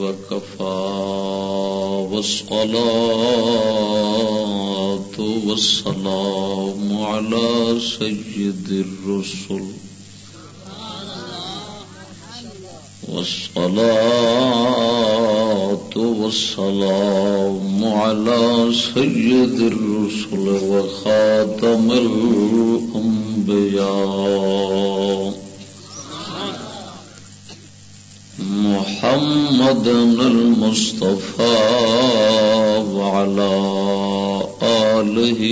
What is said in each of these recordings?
وكفى والصلاة والسلام على سيد الرسل. والصلاة والسلام على سيد الرسل وخاتم الأنبياء. محمد المصطفى وعلى آله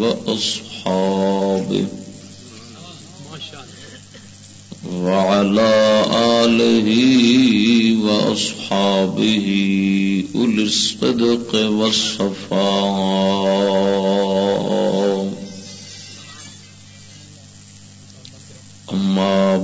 وأصحابه وعلى آله وأصحابه أولي الصدق والصفاء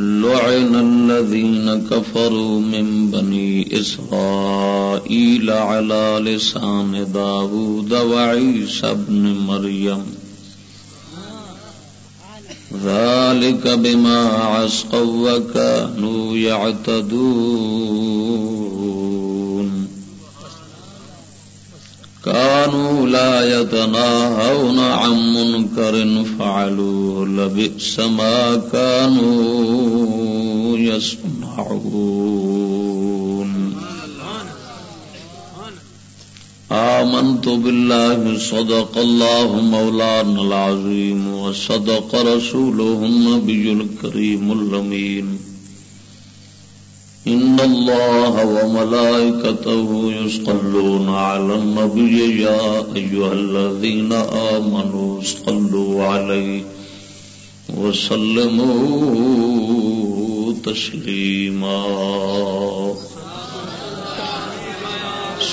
لعن الذين كفروا من بني إسرائيل على لسان داود وعيسى بن مريم. ذلك بما عسقوا وكانوا يعتدون. كانوا لا يتناهون عن منكر فعلوه، لبئس ما كانوا يصنعون. آمنت بالله، صدق الله مولانا العظيم، وصدق رسوله النبي الكريم اللمين إن الله وملائكته يسقلون على النبي يا أيها الذين آمنوا اسقلوا عليه وسلموا تسليما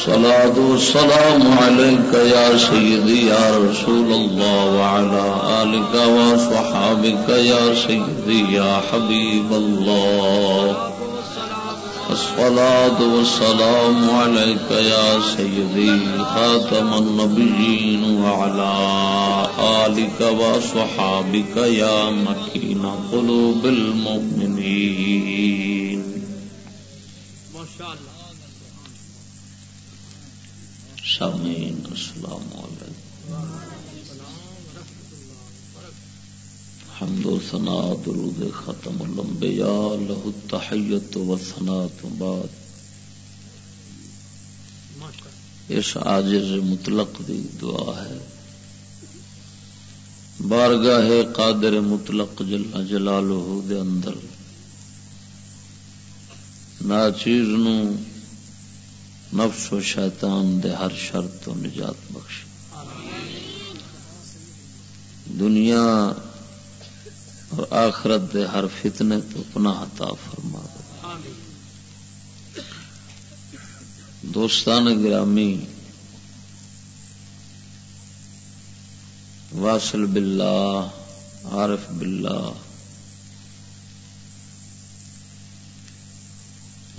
صلاة والسلام عليك يا سيدي يا رسول الله وعلى آلك وصحابك يا سيدي يا حبيب الله الصلاة والسلام عليك يا سيدي خاتم النبيين وعلى آلك وصحابك يا مكين قلوب المؤمنين. ما شاء الله سامعين السلام عليكم حمد و ثنا درود ختم الانبیاء له التحیت و ثنا تو بعد۔ اس عاجز مطلق دی دعا ہے۔ بارگاہ قادر مطلق جل جلالہ دے اندر۔ ناچیز نو نفس و شیطان دے ہر شرط تو نجات بخش دنیا اور آخرت دے ہر فتنے تو پناہ عطا فرما دوستان گرامی، واصل باللہ، عارف باللہ،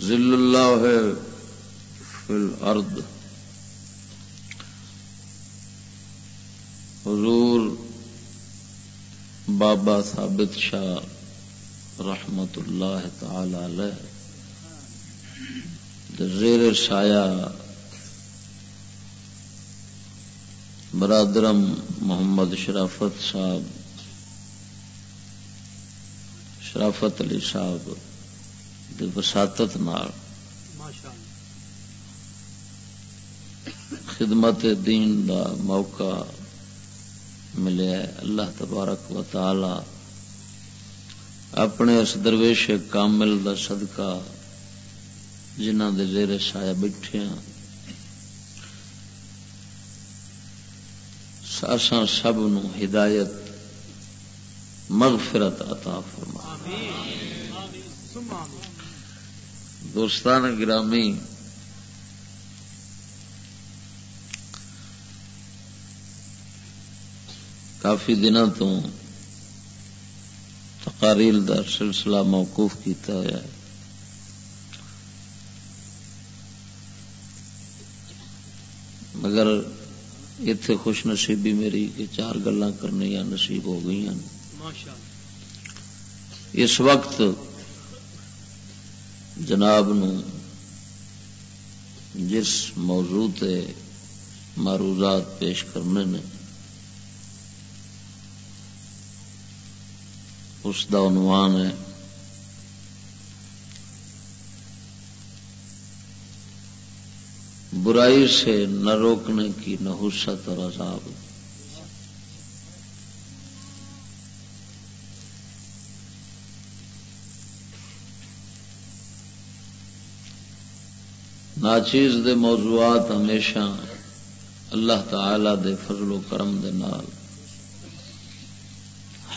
ذل اللہ ہے فی الارض۔ حضور بابا ثابت شاہ رحمت اللہ تعالی علیہ زیر سایہ برادرم محمد شرافت صاحب شرافت علی صاحب وساطت خدمت دین دا موقع ملے اللہ تبارک و تعالی اپنے اس درویش کامل دا صدقہ جنہ دے زیر سایہ بیٹھے ساساں سب نو ہدایت مغفرت عطا فرما۔ دوستان گرامی کافی دنوں تو تقاریر کا سلسلہ موقوف کیتا ہوا ہے۔ مگر اتے خوش نصیبی میری کہ چار گلا کرنے یا نصیب ہو گئی ہیں۔ اس وقت جناب نو جس موضوع تے معروضات پیش کرنے نے اس کا عنوان ہے۔ برائی سے نہ روکنے کی، نہ حست اور عذاب۔ ناچیز دے موضوعات ہمیشہ اللہ تعالی دے فضل و کرم دے نال۔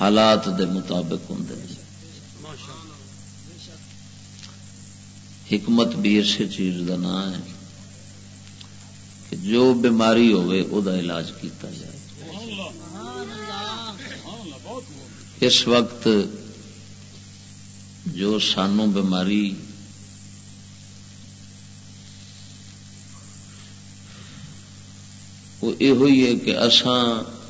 حالات دے مطابق ہوں حکمت بھی اسی چیز کا نام ہے کہ جو بیماری ہوئے او دا علاج کیتا جائے۔ اس وقت جو سانو بیماری وہ یہ ہے کہ اسان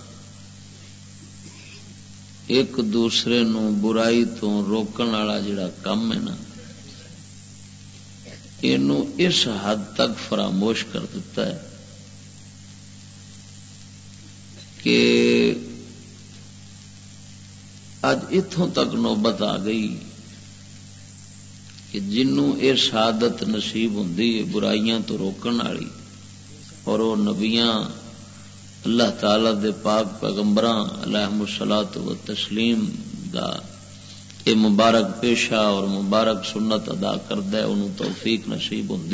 ایک دوسرے نو برائی تو روکن والا جڑا کم ہے نا یہ اس حد تک فراموش کر دیتا ہے کہ اج اتوں تک نوبت آ گئی کہ جنوں یہ شہادت نصیب ہوں برائیاں تو روکن والی اور وہ نبیاں اللہ تعالی دے پاک پیغمبر مسلات و تسلیم دا اے مبارک پیشہ اور مبارک سنت ادا کرد توفیق نصیب ہوں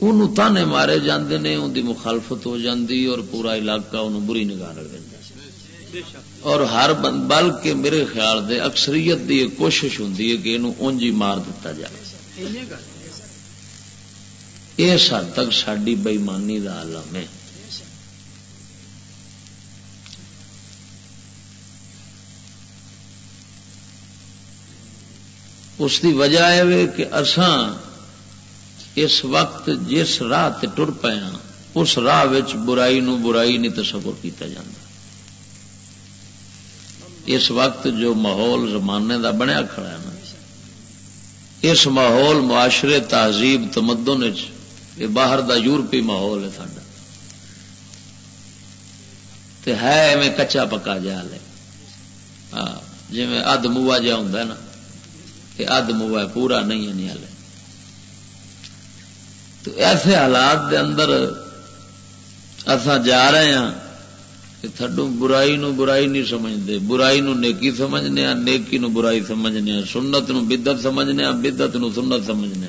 ان تانے مارے جاندے نے ان دی مخالفت ہو جاندی اور پورا علاقہ انہوں بری نگاہ رکھ اور ہر بند بل کے میرے خیال دے اکثریت دی کوشش ہوں کہ یہ اونجی مار دیتا جائے۔ اس حد تک ساری بئیمانی کا عالم ہے اس کی وجہ ہے کہ اسان اس وقت جس راہ تر پے ہاں اس راہ برائی نو برائی نہیں تصور کیتا جاتا اس وقت جو ماحول زمانے دا بنیا کھڑا ہے نا اس ماحول معاشرے تہذیب تمدن یہ باہر دا یورپی ماحول ہے ساڈا۔ ہے میں کچا پکا جا لے ہاں جی اد موا جا ہوں نا، کہ اد موا پورا نہیں ہے، نہیں ہلے۔ تو ایسے حالات دے اندر اصا جا رہے ہیں کہ تھڈو برائی نو برائی نہیں سمجھتے برائی نو نیکی سمجھنے ہاں، نیکی نو برائی سمجھنے ہاں، سنت نو بدت سمجھنے ہاں، بدت نو سنت سمجھنے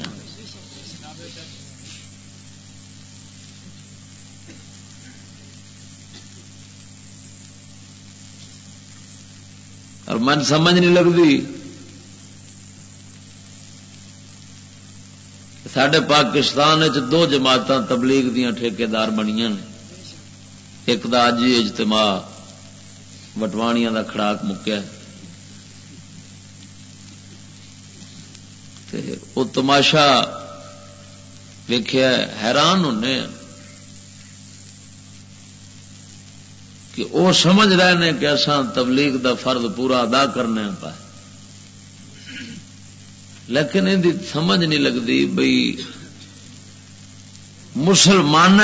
اور من سمجھ نہیں لگتی۔ سڈے پاکستان دو جماعت تبلیغ دیا ٹھیکار بنیا ایک دا اج اجتماع وٹوانیاں دا کھڑاک مکیا۔ وہ تماشا ویخیا حیران ہونے کہ وہ سمجھ رہے ہیں کہ اصا تبلیغ دا فرد پورا ادا کرنے پائے۔ لیکن یہ سمجھ نہیں لگتی بھائی مسلمان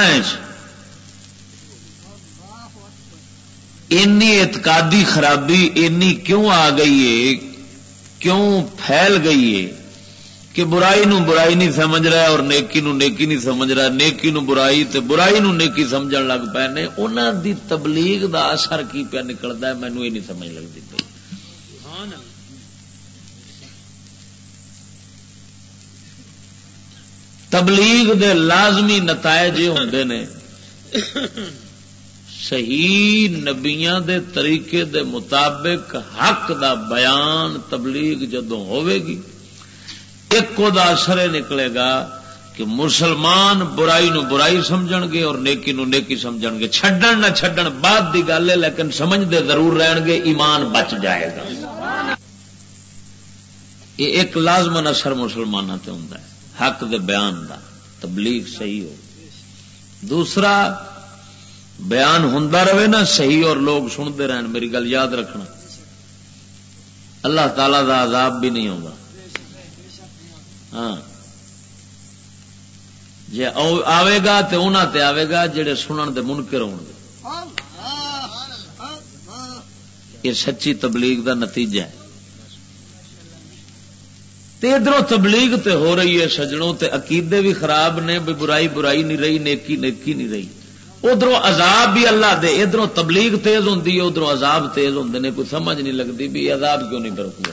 اعتقادی خرابی اینی کیوں آ گئی ہے؟ کیوں پھیل گئی ہے؟ کہ برائی نو برائی نہیں سمجھ رہا اور نیکی نو نیکی نہیں سمجھ رہا نیکی نو برائی تے برائی نو نیکی سمجھ لگ پے نے۔ انہوں دی تبلیغ دا اثر کی پیا نکلتا ہے مینو یہ نہیں سمجھ لگتی پی تبلیغ دے لازمی نتائج ہوں نے۔ صحیح نبیاں دے طریقے دے مطابق حق دا بیان تبلیغ جدو ہوئے گی ایک اثر نکلے گا کہ مسلمان برائی نو برائی سمجھ گے اور نیکی نو نیکی سمجھ گے۔ چڈن نہ چڈن بعد دی گل ہے، لیکن سمجھتے ضرور رہن گے، ایمان بچ جائے گا۔ یہ ایک لازمن اثر مسلمانوں سے ہوں حق دے بیان دا، تبلیغ صحیح ہو۔ دوسرا، بیان ہوں رہے نا، صحیح اور لوگ سنتے رہن۔ میری گل یاد رکھنا۔ اللہ تعالی دا عذاب بھی نہیں ہوگا ہاں۔ جی آئے گا تو انہوں تے آئے گا جڑے سنن دے منکر ہو گے۔ یہ سچی تبلیغ دا نتیجہ ہے۔ ادھر تبلیغ تے ہو رہی ہے سجڑوں تے عقیدے بھی خراب نے، بھی برائی برائی نہیں رہی، نیکی نیکی نہیں رہی۔ ادھر عذاب بھی اللہ دے ادھر تبلیغ تیز ہوں ادھر عذاب تیز ہوں نے، کوئی سمجھ نہیں لگتی بھی عذاب کیوں نہیں برقی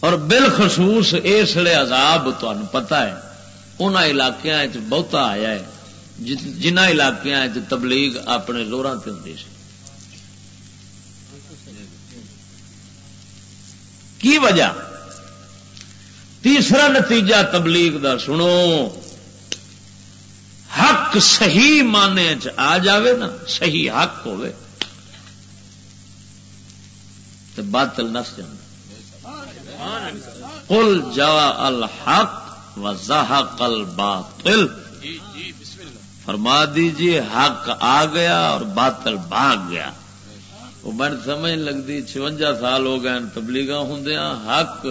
اور بالخصوص اس لیے عذاب تمہیں پتا ہے ان علاقوں بہتا آیا ہے جنہ علاقوں تبلیغ اپنے زوروں سے ہوں سی۔ کی وجہ؟ تیسرا نتیجہ تبلیغ دا سنو۔ حق صحیح مانے چ آ جاوے نا، صحیح حق ہوئے تو باطل نس جائے قل جا الحق و زحق الباطل۔ فرما دیجیے، حق آ گیا اور باطل بھاگ گیا۔ وہ من سمجھ لگتی چونجا سال ہو گئے تبلیغ ہوں حق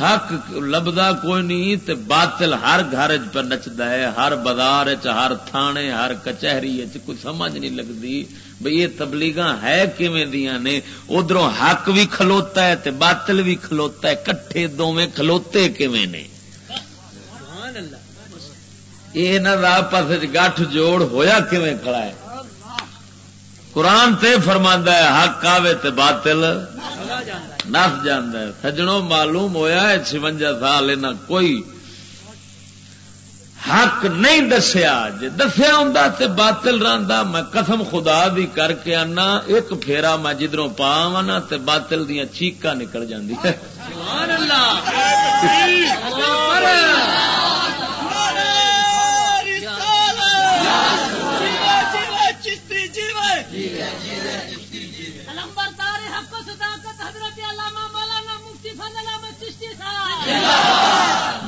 حق لبدا کوئی نہیں تے باطل ہر گھر پہ نچتا ہے، ہر بازار ہر تھانے، ہر کچہری کوئی سمجھ نہیں لگتی بھئی یہ تبلیغ ہے کیویں دیا نے؟ ادھر حق بھی کھلوتا ہے تے باطل بھی کھلوتا ہے، کٹھے دونیں کھلوتے کیویں نے؟ یہ پاس گٹھ جوڑ ہویا کیویں کھڑا ہے؟ قرآن تے فرما ہے، حق آوے تے باطل نس جانا ہے۔ سجنوں معلوم ہویا ہے چونجا سال کوئی حق نہیں دسیا۔ جی دسیا ہوں تو باطل رہا میں قسم خدا بھی کر کے آنا، ایک پھیرا میں جدھروں پا نا تو باطل دیا چیقا نکل جاندی۔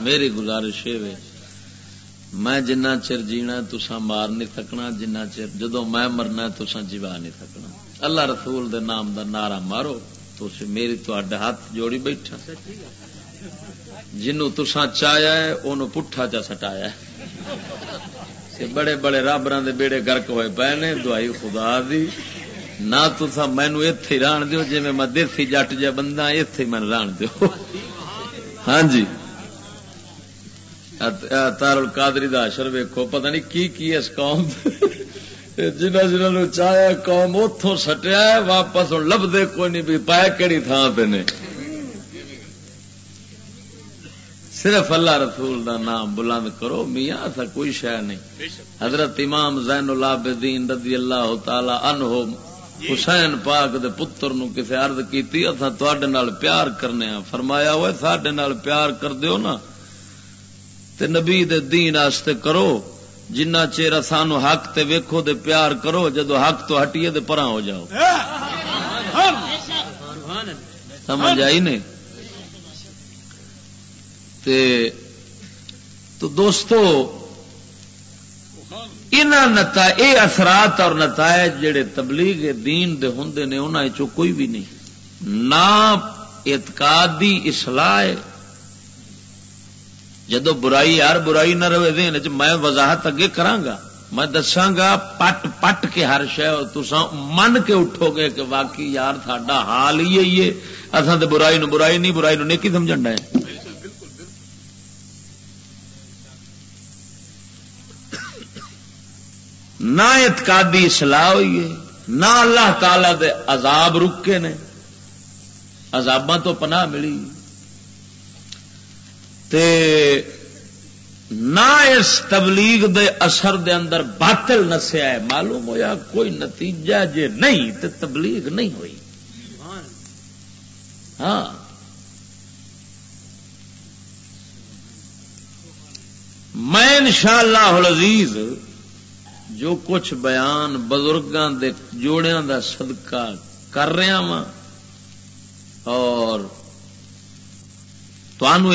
میری گزارش ہے، میں جنہ چر جینا تسا مار نہیں تھکنا، جنہ چر جدو میں مرنا تسا جیوا نہیں تھکنا۔ اللہ رسول دے نام دا نعرہ مارو، تو میری تو ہاتھ جوڑی بیٹھا۔ جنو تسا چایا ہے انہوں پٹھا چا سٹایا ہے۔ کہ بڑے بڑے رابر دے بیڑے گرک ہوئے پے نے، دعائی خدا دی۔ نہ تسا مینو اتے ران دیو جی میں دیسی جٹ جا بندہ اتے میں ران دیو۔ ہاں جی۔ تار القادری دا اشر ویکو پتہ نہیں کی کی اس قوم جنہ جنہوں چاہیا قوم اتوں سٹیا واپس ہوں لبدے، کوئی نہیں بھی پائے کہڑی تھان پہ نے۔ صرف اللہ رسول دا نام بلند کرو میاں ایسا کوئی شہ نہیں۔ حضرت امام زین العابدین رضی اللہ تعالی عنہ حسین پاک دے پتر نو کسے عرض کیتی اساں تواڈے نال پیار کرنے ہاں۔ فرمایا ہوئے ساڈے نال پیار کر دیو نا۔ تے نبی دے دین آستے کرو جنہ چیر سانو حق تے ویکھو دے پیار کرو جدو حق تو ہٹیے دے پرا ہو جاؤ۔ سمجھ آئی نہیں؟ تے تو دوستو نتا اے اثرات اور نتائج جڑے تبلیغ دین دے ہوں نے انہوں کوئی بھی نہیں۔ نہ اعتقادی اصلاح جدو برائی یار برائی نہ رہے دین میں وضاحت اگے کرانگا۔ میں دساگا پٹ پٹ کے ہر شہ تسا من کے اٹھو گے کہ واقعی یار، ساڈا حال ہی ہے۔ اصا تو برائی نو برائی نہیں، برائی نو نیکی سمجھن ہے نہ اعتقادی اصلاح ہوئی ہے۔ نہ اللہ تعالی دے عذاب رکے نے۔ عذاباں تو پناہ ملی۔ تے نہ اس تبلیغ دے اثر دے اندر باطل نسیا ہے۔ معلوم ہویا کوئی نتیجہ جے نہیں تے تبلیغ نہیں ہوئی۔ ہاں۔ میں انشاءاللہ شاء اللہ جو کچھ بیان بزرگاں دے جوڑیاں دا صدقہ کر رہا وا اور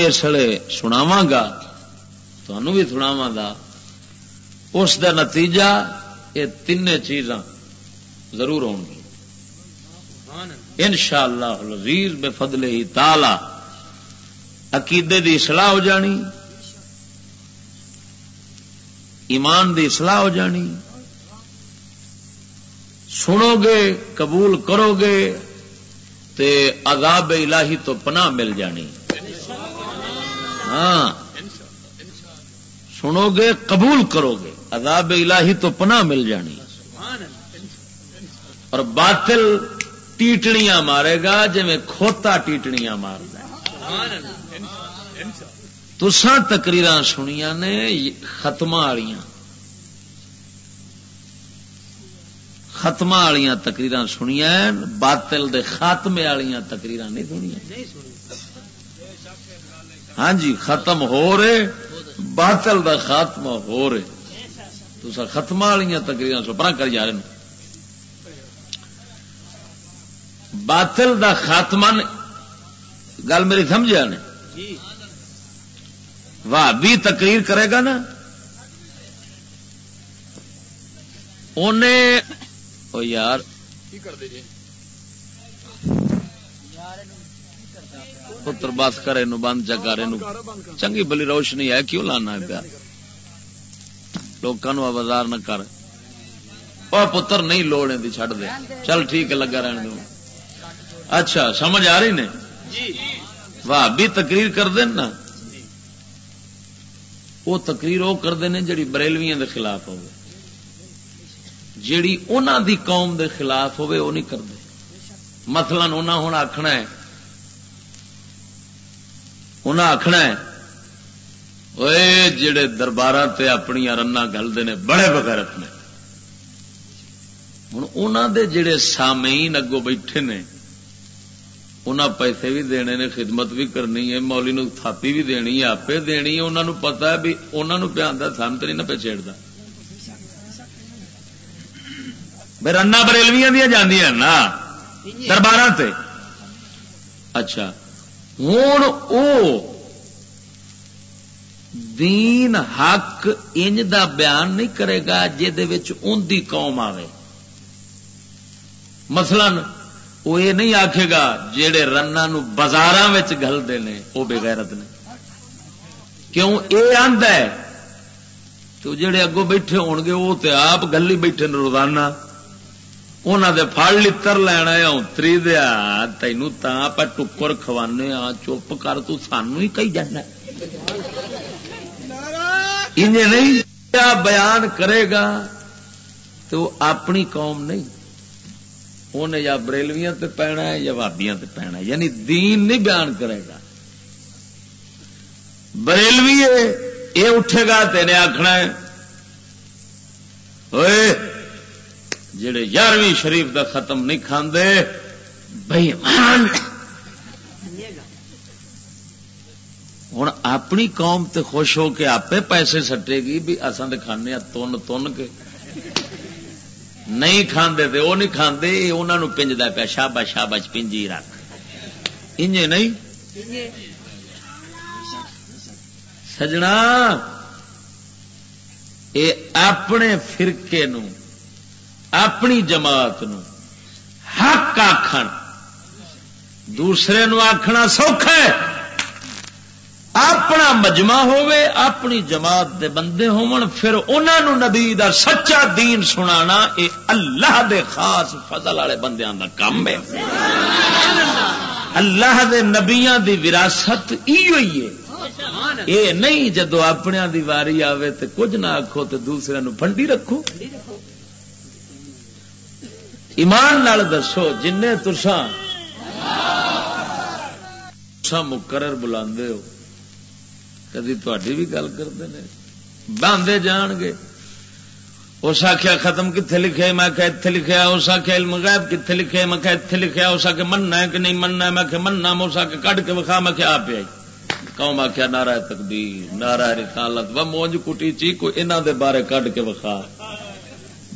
اسلے سناوا گا بھی سناوا گا اس دا نتیجہ یہ تین چیزاں ضرور ہون گی۔ ان شاء اللہ لذیذ بے فضل ہی تالا عقیدے دی اصلاح ہو جانی۔ ایمان دی اصلاح ہو جانی۔ سنو گے، قبول کرو گے، تے عذاب الہی تو پناہ مل جانی۔ ہاں۔ سنو گے، قبول کرو گے، عذاب الہی تو پناہ مل جانی۔ اور باطل ٹیٹڑیاں مارے گا جی کھوتا ٹیٹڑیاں مار تسان تقریر سنیا نے ختم والی ختم والی تقریر سنیا باطل دے خاتمے والی تقریر نہیں سنیا ہاں جی ختم ہو رہے، باطل دا خاتمہ ہو رہے۔ تو ختم والی تقریر سپرا کر جا رہے باطل دا خاتمہ گل میری سمجھا نے واہ بھی تقریر کرے گا نا؟ انہیں او یار پتر بس کرے نو بند چکارے نو۔ چنگی بلی روشنی ہے کیوں لانا پیا؟ لوگوں بازار نہ کر۔ اور پتر نہیں لوڑ چڈ دے۔ چل ٹھیک ہے لگا رہنے دوں اچھا سمجھ آ رہی نے؟ واہ بھی تقریر کر نا۔ وہ تقریر وہ کرتے ہیں جڑی بریلویاں دے خلاف ہو جیڑی انہوں دی قوم دے خلاف ہوے وہ نہیں کرتے۔ مثلا انہوں ہوں آخنا ہے انہیں آخنا ہے وہ جڑے دربار سے اپنی رنا گلتے ہیں بڑے بغیرت نے۔ ہوں انہوں دے جڑے سامعین اگوں بیٹھے نے انہیں پیسے بھی دینے نے، خدمت بھی کرنی ہے، مولی نو تھاپی بھی دینی ہے آپ دینی ہے انہوں نے پتا ہے بھی انہوں پہ آتا سن تو نہیں نہ پہ چیڑتا رنا بریلویاں دیا جاندی ہیں نا دربار سے اچھا ہوں او دین حق انج دا بیان نہیں کرے گا جی قوم آئے مثلاً وہ یہ نہیں آکھے گا جہے رن بازار گلتے ہیں وہ بغیرت نے۔ کیوں؟ یہ آد ہے تو جڑے اگوں بیٹھے ہون گے وہ تو آپ گلی بیٹھے روزانہ۔ انہوں دے پھڑ لتر لینا اتری دیا تینوں تا آپ ٹکر کھوانے آ چپ کر تو سانو ہی کہی جانا انہیں نہیں بیان کرے گا تو اپنی قوم نہیں۔ انہیں یا بریلویاں تے پینا ہے یا وابیاں تے پینا ہے یعنی دین نہیں بیان کرے گا۔ بریلوی یہ اٹھے گا تین آخنا ہے جڑے یارویں شریف دا ختم نہیں کھاندے بھائی ہوں اپنی قوم تے خوش ہو کے آپ پیسے سٹے گی بھی اصل کھانے تن تن کے۔ نہیں کھاندے تے وہ نہیں کھاندے انہوں نے پنجتا پیا شابا شابش پنجی رکھ۔ انجے نہیں؟ سجنا، اے اپنے فرقے نو، اپنی جماعت نو حق آخر دوسرے نو آخنا سوکھا ہے۔ اپنا مجمع ہوے اپنی جماعت دے بندے ہون پھر انہوں نبی دا سچا دین سنانا، اے اللہ دے خاص فضل والے بندیاں دا کام ہے۔ اللہ دے نبیاں دی وراثت ایو ہی ہے۔ اے نہیں، جدو اپنے دی واری آوے تے کچھ نہ آکھو تے دوسرے نو پھنڈی رکھو۔ ایمان نال دسو جن تساں مقرر بلاندے ہو۔ کدی تھی بھی گل کرتے ہیں باندھے جان گے اس آخیا ختم کتنے لکھے میں اتنے لکھا اس آخیا علم غیب کتنے لکھے میں اتنے لکھا اس آ مننا ہے کہ نہیں مننا میں کہ مننا اس آ کے کھ کے وکھا میں کیا آپ آئی قوم آخیا نارا تقدیر نارا رسالت و مونج کٹی چی کوئی انہوں دے بارے کڈ کے وکھا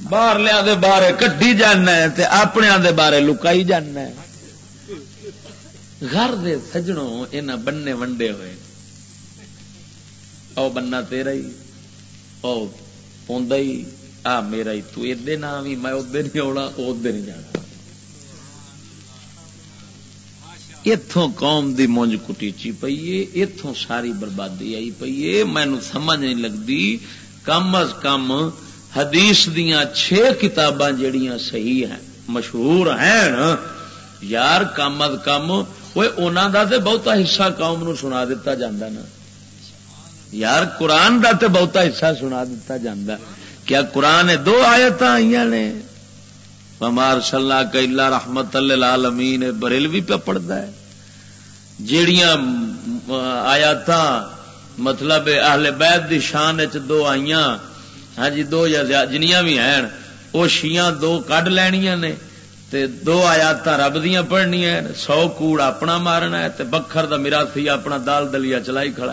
باہر لیا دے بارے کٹی جانا تے اپنے دے بارے لکائی جانا گھر دے سجنوں ان بننے ونڈے ہوئے او بننا تیرا ہی، او پوندا ہی، آ میرا ہی، تو ادے نام ہی میں ادے نہیں آنا ادے نہیں جانا۔ اتوں قوم دی مونج کٹیچی پیے اتوں ساری بربادی آئی پیے مینو سمجھ نہیں لگتی کم از کم حدیث دیا چھ کتاباں جڑیاں صحیح ہیں، مشہور ہیں۔ یار کم از کم وہ انہوں دا تے بہتا حصہ قوم نو سنا دیتا جاندہ نا۔ یار قرآن دا تے بہتا حصہ سنا دیتا جاندہ کیا قرآن دو آیت آئی نے؟ ممار صلاح کلا رحمت اللہ بریلوی پہ پڑھتا ہے۔ جیڑیاں آیات مطلب اہل بیت دی شان چ دو آئی ہاں جی دو یا جنیاں بھی ہیں۔ وہ شیاں دو کڈ لینیاں نے تے دو آیات رب دیا پڑھنیا سو کوڑ اپنا مارنا ہے تے بکھر دا میرا اپنا دال دلیا چلائی کھڑا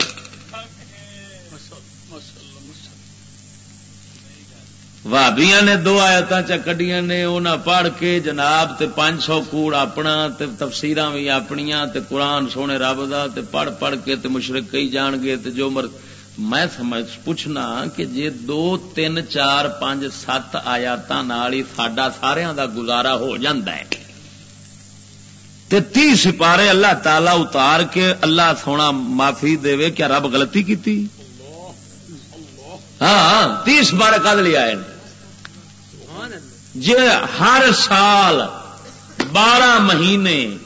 بھابیا نے دو آیات چکڈیاں نے انہیں پڑھ کے جناب تے پانچ سو کوڑ اپنا تے تفسیر بھی اپنیا تے قرآن سونے رب دا تے پڑھ پڑھ کے تے مشرق کئی جان گے تے جو مر میں سمجھ پوچھنا کہ جے دو، تین، چار، پانچ، سات آیات ساڈا سارا دا گزارا ہو جاندہ ہے۔ تے تی سپارے اللہ تعالی اتار کے اللہ سونا معافی دے کیا رب غلطی کی ہاں, ہاں، تیس بار کد لیا ہے جی ہر سال بارہ مہینے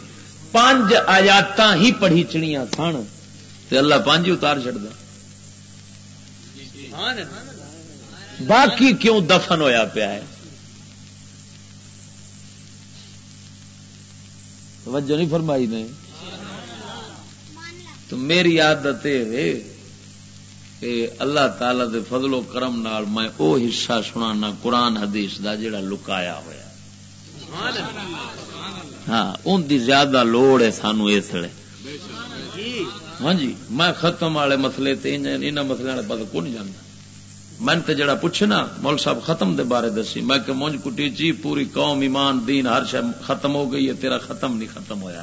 پانچ آیات ہی پڑھی چڑیا سن تو اللہ پانچ ہی اتار چڑھتا باقی کیوں دفن ہویا پیا ہے؟ توجہ نہیں فرمائی نے۔ تو میری عادت اللہ تعالی دے فضل و کرم نال میں او حصہ سنانا قرآن حدیث دا جڑا لکایا ہوا ہاں ان دی زیادہ لوڑ ہے سانو اس لیے ہاں جی میں ختم والے مسلے ان مسلے والے پتا کو نہیں جانتا میں تے جڑا پوچھنا مول صاحب ختم دے بارے دسی۔ میں کہ مونج کٹی جی پوری قوم، ایمان، دین، ہر شے ختم ہو گئی ہے، تیرا ختم نہیں ختم ہویا۔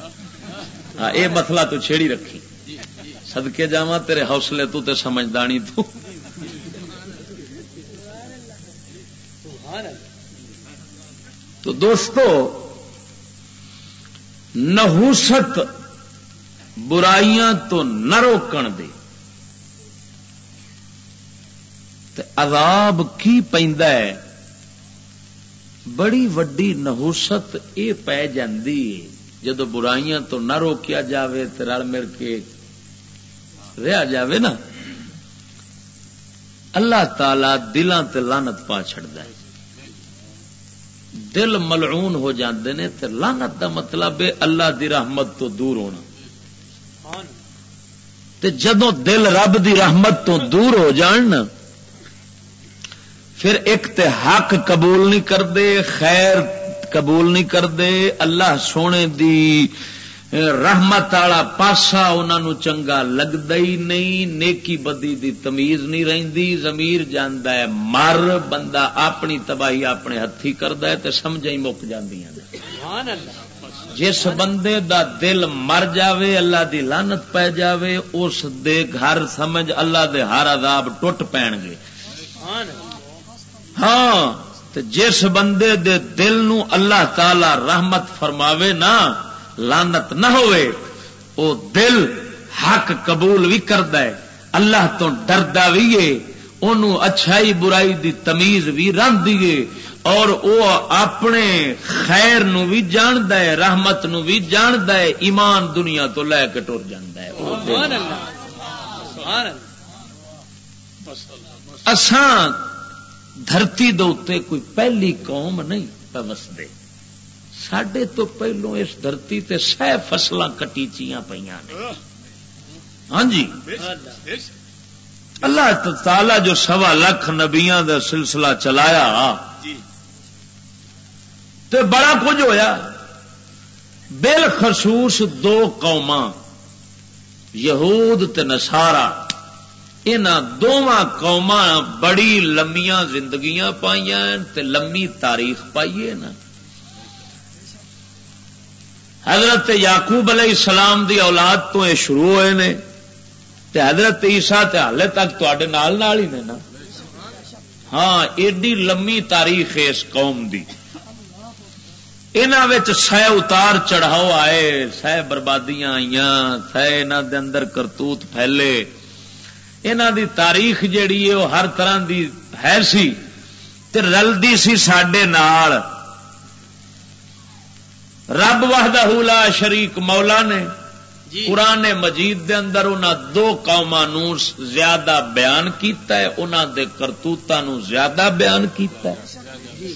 ہاں اے مسئلہ تو چھیڑی رکھی۔ سدکے جا تیرے حوصلے تو تے سمجھدانی تو۔ تو دوستو، نحوست برائیاں تو نہ روکن دے۔ عذاب کی پیندا ہے؟ بڑی وڈی نحوست یہ پی جاندی۔ جدو برائیاں تو نہ روکیا جاوے تو رل مل کے رہا جاوے نا، اللہ تعالی دلان تے لانت پا چڑھتا ہے۔ دل ملعون ہو جاندے نے تے لانت دا مطلب ہے اللہ دی رحمت تو دور ہونا۔ تے جدو دل رب دی رحمت تو دور ہو جان پھر ایک تے حق قبول نہیں کرتے خیر قبول نہیں کرتے اللہ سونے دی رحمت والا پاسا انہوں چنگا لگتا ہی نہیں نیکی بدی دی تمیز نہیں رہی زمیر جانا ہے مر بندہ اپنی تباہی اپنے ہاتھی کرتا ہے تو سمجھ ہی مک جی جس بندے دا دل مر جاوے اللہ دی لانت پی جاوے اس دے گھر سمجھ اللہ دے ہر عذاب ٹوٹ پین گے۔ ہاں جس بندے دے دل نو اللہ تعالی رحمت فرماوے نا لانت نہ ہوئے او دل حق قبول بھی کرد اللہ تو ڈردا بھی ہے انہوں اچھائی برائی دی تمیز بھی دیے اور او اپنے خیر نو بھی جاند ہے رحمت نو بھی جاند ہے ایمان دنیا تو لے کے ٹر اسان دھرتی دے کوئی پہلی قوم نہیں وستے سڈے تو پہلو اس دھرتی تے سہ فصل کٹیچیاں پہ ہاں جی۔ اللہ تعالی جو سوا لکھ نبیا کا سلسلہ چلایا۔ تو بڑا کچھ ہویا۔ بالخصوص دو قوم یہود تے نسارا ان دونوں قوم بڑی لمیاں زندگیاں پائیا تے لمی تاریخ پائیے نا۔ حضرت یعقوب علیہ السلام دی اولاد تو یہ شروع ہوئے نے تے حضرت عیسا تے حالے تک تے نال نال ہی نے نا۔ ہاں ایڈی لمی تاریخ ہے اس قوم دی۔ انہوں سہ اتار چڑھاؤ آئے، سہ بربادیاں آئی سہ دے اندر کرتوت پھیلے۔ انہوں دی تاریخ جیڑی ہے، وہ ہر طرح دی ہے سی۔ تے رلدی سی سڈے نال۔ رب وحدہ لا شریک مولا نے جی۔ قرآن مجید دے اندر انہوں دو قوما زیادہ بیان کیتا ہے انہوں دے کرتوتوں زیادہ بیان کیتا ہے۔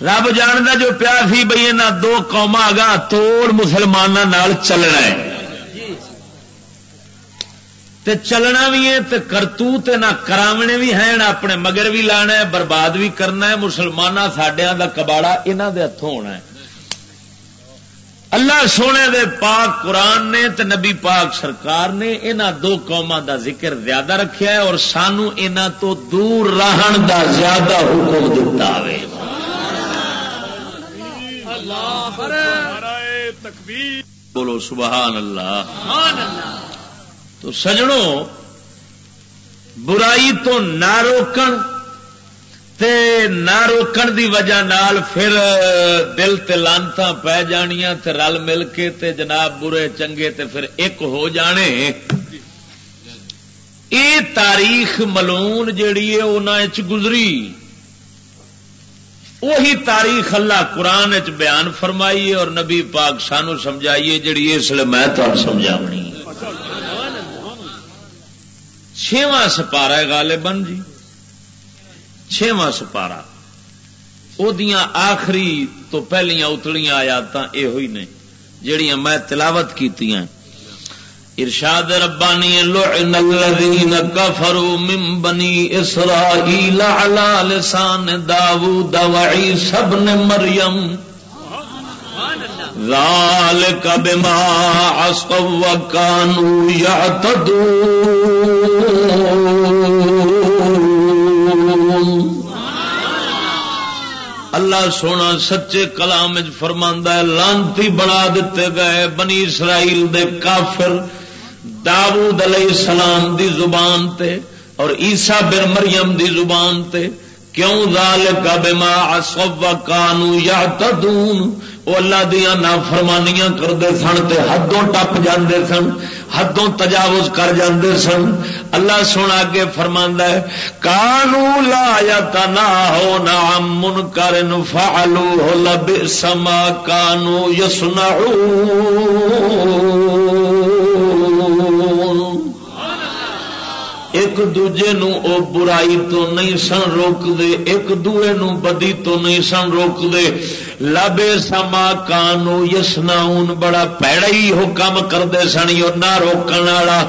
رب جانتا جو پیا سی بھائی یہاں دو قوما اگا توڑ مسلمانوں چلنا ہے۔ تے چلنا بھی ہے تے کرتوت نہ کراونے بھی ہیں اپنے مگر بھی لانا ہے برباد بھی کرنا ہے مسلمان سڈیا کا کباڑا یہاں دے ہاتھوں ہونا ہے۔ اللہ سونے دے پاک قرآن نے تے نبی پاک سرکار نے انہ دو قوما دا ذکر زیادہ رکھیا ہے اور سانو انہ تو دور رہن دا زیادہ حکم دیتا ہے۔ بولو سبحان اللہ۔ تو سجڑوں برائی تو نہ روکن تے نہ روکن دی وجہ نال پھر دل تے لانتا پی جانیاں تے رل مل کے تے جناب برے چنگے تے پھر ایک ہو جانے۔ یہ تاریخ ملون جیڑی ہے انہیں گزری۔ وہی تاریخ اللہ قرآن چ بیان فرمائیے اور نبی پاک سانو سمجھائیے جڑی اس لیے میں تو سمجھاونی۔ چھواں سپارا ہے غالباً جی۔ چھواں سپارا وہ آخری تو پہلیاں اتلیاں آیات یہ ہوئی نے، جڑیاں میں تلاوت کیتی ارشاد ربانی، لعن الذین کفروا من بنی اسرائیل علی لسان داود و عیسی ابن مریم۔ ذالک بما عصوا وکانوا یعتدون۔ اللہ سونا سچے کلام فرماندہ ہے، لانتی بنا دیتے گئے بنی اسرائیل دے کافر داود علیہ السلام دی زبان تے اور عیسا بن مریم دی زبان تے۔ کیوں ذالک بما عصب کانو یعتدون؟ وہ اللہ دیا نافرمانیاں کرتے سن تے حدوں ٹپ جاندے سن، حدوں تجاوز کر جاندے سن۔ اللہ سونا کے فرما ہے، کانو لا یا تنا ہو نام من کر فالو ہو لب سما کانو یسنا ایک دوجے نو او برائی تو نہیں سن روک دے ایک دوے نو بدی تو نہیں سن روک دے لبے سما کانو یسنا بڑا پیڑا ہی ہو کام کرتے سن نہ روکن والا۔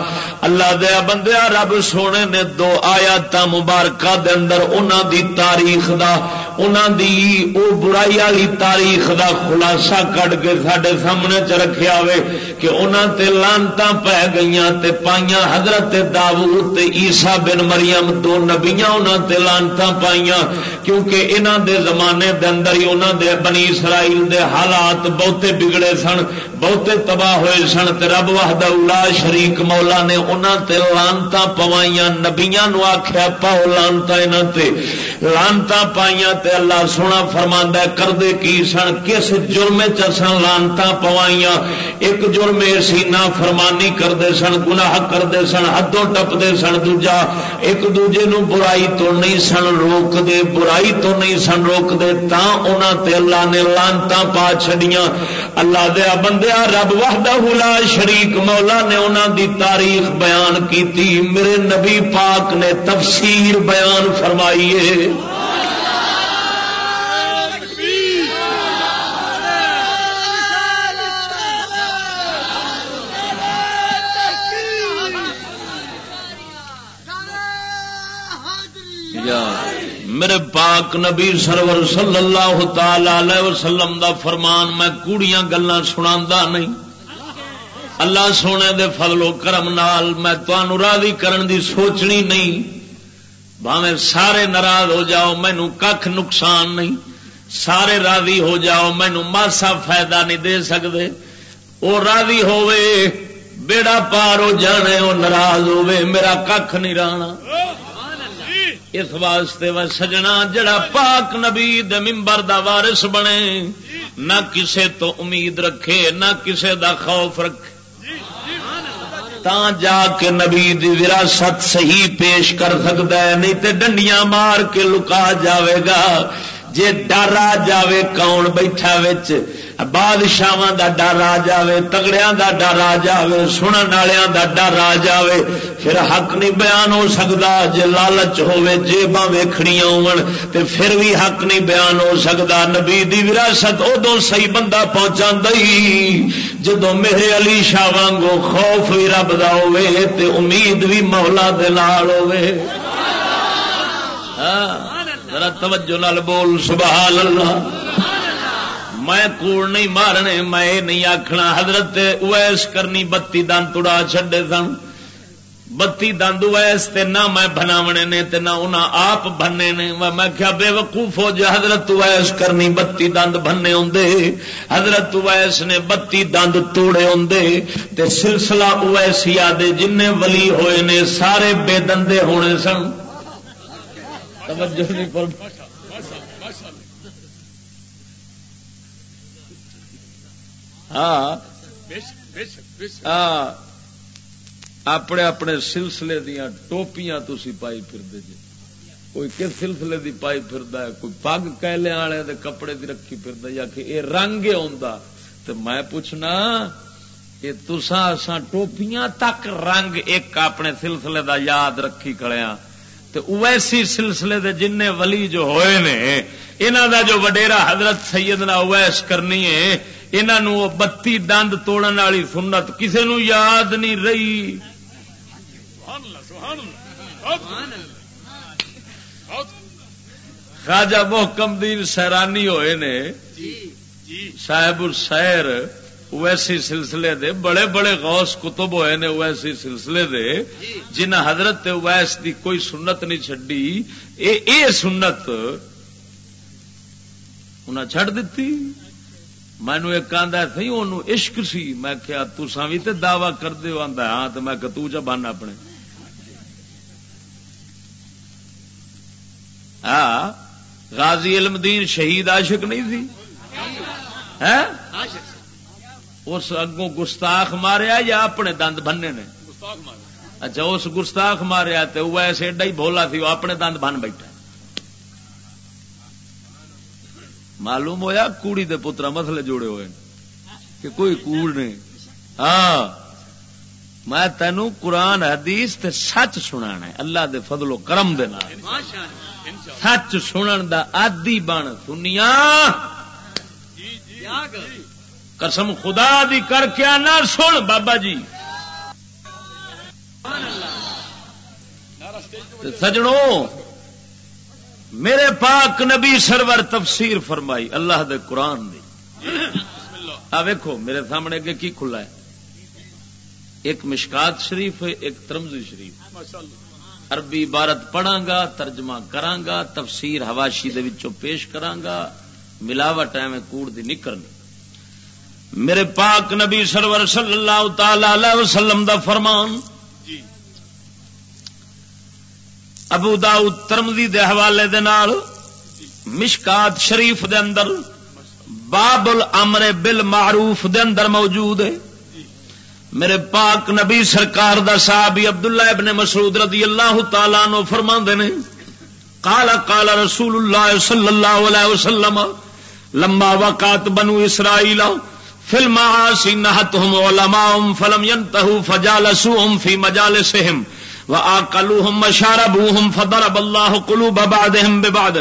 اللہ دیا بندیا رب سونے نے دو آیا مبارکہ دے اندر انہوں دی تاریخ دا انہوں دی او برائی والی تاریخ دا خلاصہ کٹ کے سڈے سامنے چ رکھا ہوئے کہ انہوں تے لانتا پی گئی تے پائیاں حضرت داود تے عیسا بن مریم دو نبیاں انہوں تے لانتا پائیاں۔ کیونکہ انہوں دے زمانے دے اندر ہی انہوں دے بنی بنی اسرائیل دے حالات بہتے بگڑے سن، بہتے تباہ ہوئے سن تے رب وحدہ اولا شریک مولا نے انہاں تے لانتا پوائیاں، نبیاں نو آکھیا، پاؤ لانتا انہاں تے۔ لانتا پائیاں تے اللہ سونا فرماندا ہے کردے کی سن؟ کس جرم چ سن لانتا پوائیاں؟ ایک جرم سی نا فرمانی کردے سن، گناہ کردے سن حدوں ٹپدے سن دوجا۔ ایک دوجے نو برائی تو نہیں سن روک دے برائی تو نہیں سن روک دے تا انہاں تے اللہ نے لانتا پا چھڑیاں اللہ دیا بندیا رب وحدہ لا شریک، مولا نے انہوں دی تاریخ بیان کی میرے نبی پاک نے تفسیر بیان فرمائیے۔ میرے پاک نبی سرور صلی اللہ تعالی وسلم دا فرمان، میں کوڑیاں گلا سنا نہیں۔ اللہ سونے دے فضل و کرم نال میں تمہوں راضی کرن دی سوچنی نہیں۔ بھاویں سارے ناراض ہو جاؤ مینو کھ نقصان نہیں۔ سارے راضی ہو جاؤ مینو ماسا فائدہ نہیں دے سکتے وہ راضی ہوئے بیڑا پار ہو جانے وہ ناراض ہوئے میرا کھ نہیں رہنا۔ اس واسطے وہ سجنا جڑا پاک نبی ممبر دا وارث بنے۔ نہ کسے تو امید رکھے، نہ کسے دا خوف رکھے۔ تا جا کے نبی دی وراثت صحیح پیش کر سکتا ہے، نہیں تے ڈنڈیاں مار کے لکا جاوے گا۔ جے ڈر آ جائے کون بیٹھا وچ؟ بادشاہ دا ڈر آ جائے تگڑیا دا ڈر آ جائے سنن والوں دا ڈر آ جائے پھر حق نہیں بیان ہو سکتا جے لالچ ہوے جیباں ویکھنیاں ہون، تے پھر بھی حق نہیں بیان ہو سکتا نبی دی وراثت ادو صحیح بندہ پہنچا دئی جدو میرے علی شاہ وانگو خوف بھی رب دا ہوے تے امید بھی مولا دے نال ہوے ہاں۔ ذرا توجہ نال بول، سبحان اللہ۔ میں کوڑ نہیں مارنے، میں نہیں آخنا حضرت اویس کرنی بتی دند تڑا چڈے سن۔ بتی دند اویس تے نہ میں بناونے نے تے نہ انہاں آپ بننے نے۔ میں کیا بے وقوف ہو جا، حضرت اویس کرنی بتی دند بننے ہوندے۔ حضرت اویس نے بتی دند توڑے ہوندے۔ تے سلسلہ اویس یادے جن ولی ہوئے نے، سارے بے دندے ہونے سن۔ توجہ نہیں پر ہاں۔, ہاں۔ اپنے اپنے سلسلے دیا ٹوپیاں تھی پائی پھر جی کوئی کس سلسلے دی پائی پھر کوئی پگ کیلے والے دے کپڑے دی رکھی پھر یا کہ یہ رنگ آ میں پوچھنا کہ تسا ٹوپیاں تک رنگ ایک اپنے سلسلے دا یاد رکھی کھڑیا ہاں؟ تو اویسی سلسلے دے جن ولی جو ہوئے نے انہوں دا جو وڈیرا حضرت سیدنا اویس کرنی ہے انہوں بتی دند توڑن والی سنت کسے نو یاد نہیں رہی۔ خواجہ محکم دین سیرانی ہوئے نے صاحب السیر ویسی سلسلے دے بڑے بڑے غوث کتب ہوئے نے ویسی سلسلے دے جنہ حضرت ویس دی کوئی سنت نہیں چڈی اے اے سنت انہیں چڈ دیتی مینو ایک آدھا سی ان عشق سی۔ میں کیا تسا بھی تو دعوی کر دے آدھا ہاں تو میں کہ چ بن اپنے۔ ہاں غازی علم دین شہید عاشق نہیں تھی؟ اس اگوں گستاخ ماریا یا اپنے دند بننے نے؟ اچھا اس گستاخ ماریا تو وہ ایسے ایڈا ہی بولا تھی وہ اپنے دند بن بیٹھا۔ معلوم ہویا کوڑی دے پترا مسلے جوڑے ہوئے کہ کوئی کوڑ نہیں۔ ہاں۔ میں تینو قرآن حدیث تے سچ سنا ہے۔ اللہ دے فضل و کرم دے سچ سنن دا آدی بن دنیا قسم خدا دی کر کے نہ سن بابا جی۔ سجڑوں میرے پاک نبی سرور تفسیر فرمائی، اللہ دے قرآن دی۔ آ ویکھو، میرے سامنے اگے کی کھلا ہے؟ ایک مشکات شریف ہے، ایک ترمزی شریف۔ عربی عبارت پڑھا گا ترجمہ کرانگا تفسیر حواشی دے وچوں پیش کرانگا ملاوٹ ایویں کوڑ دی نکلنی میرے پاک نبی سرور صلی اللہ تعالی وسلم دا فرمان۔ جی۔ ابو داؤد ترمزی دے حوالے دے نال مشکات شریف دے اندر باب الامر بالمعروف دے اندر موجود ہے۔ میرے پاک نبی سرکار دا صحابی عبداللہ ابن مسعود رضی اللہ تعالیٰ نو فرما نے قال قال رسول اللہ صلی اللہ علیہ وسلم لما وقات بنو اسرائیل فلم آسی نہتهم علماءهم فلم ينتهوا فجالسوهم في مجالسهم وآقلوهم وشاربوهم فضرب الله قلوب بعضهم ببعض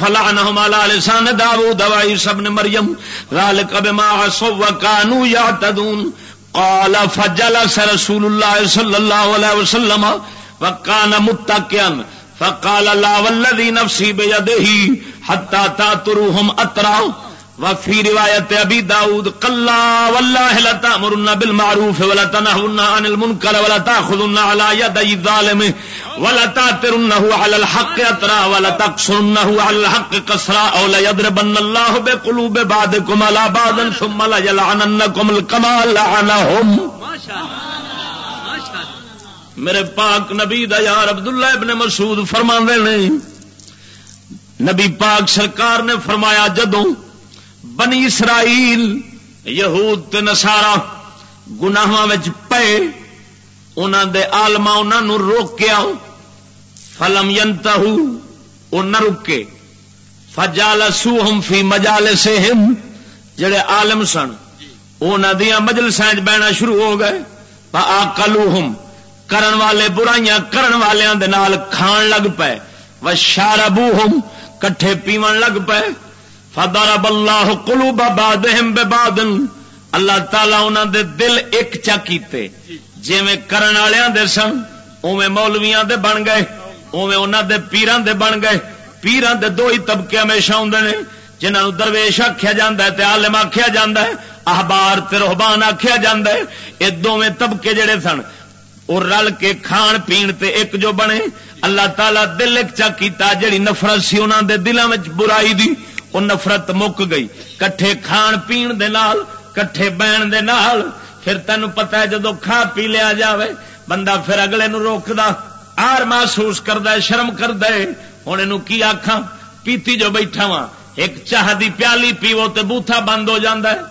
فلعنهم على لسان داود وعيسى ابن مريم ذلك بما عصوا وكانوا يعتدون قال فجلس رسول الله صلى الله عليه وسلم وكان متكئا فقال لا والذي نفسي بيده حتى تاتروهم اطرا وفی روایت ابی داؤد کلا واللہ لا تامرن بالمعروف ولا تنهون عن المنکر ولا تاخذن على يد الظالم ولا تاترنه على الحق اترا ولا تقصرنه على الحق قصرا او لا يضربن الله بقلوب بعضكم على بعض ثم لا يلعننكم الكمال لعنهم ما شاء الله میرے پاک نبی دا یار عبداللہ ابن مسعود فرما نے، نبی پاک سرکار نے فرمایا جدوں بنی اسرائیل، یہود نسارا گناہ پے انہوں دے آلما انہوں روکیا، فلم ینتا نہ رکے۔ فجال سو ہم فی مجال سے ہم جڑے آلم سن انہوں دیا مجلسائیں بہنا شروع ہو گئے۔ آ کلو ہم کرن والے برائیاں کرن والوں دے نال کھان لگ پے۔ و شاربو ہم کٹھے پیون لگ پے۔ فضرب اللہ قلوب بعضهم ببعض اللہ تعالی انہاں دے دل ایک چا کیتے۔ جویں کرن والےاں دے سن، اوویں مولویاں دے بن گئے، اوویں انہاں دے پیراں دے بن گئے۔ پیراں دے دو ہی طبقے ہمیشہ ہوندے نے، جنہاں نو درویش آکھیا جاندا ہے تے عالم آکھیا جاندا ہے، احبار تے رہبان آکھیا جاندا ہے۔ اے دوویں طبقے جڑے سن، او رل کے کھان پین تے ایک جو بنے۔ اللہ تعالی دل ایک چا کیتا جڑی نفرت سی انہاں دے دلاں وچ برائی دی وہ نفرت مک گئی کٹھے کھان پین دے نال کٹھے بہن دے نال پھر تین پتا ہے جدو کھا پی لیا جاوے بندہ پھر اگلے نو روکدا آر محسوس کردا ہے شرم کردا ہے ہن اینو کی آکھاں پیتی جو بیٹھا وا ایک چاہ دی پیالی پیو تے بوتھا بند ہو جاندا ہے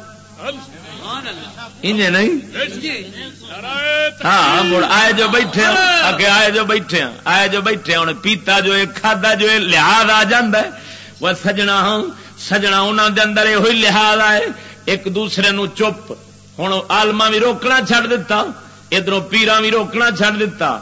انجے نہیں ہاں مڑ آئے جو بیٹھے آئے جو بیٹھے آئے جو بیٹھے ہوں پیتا جو ہے کھادا جو لحاظ آ جاندا ہے وہ سجنا ہاں سجنا انہوں دے اندر یہ لحاظ آئے۔ ایک دوسرے نو چپ۔ ہوں آلما بھی روکنا چڈ دتا ادھر پیرا بھی روکنا چڈ دتا۔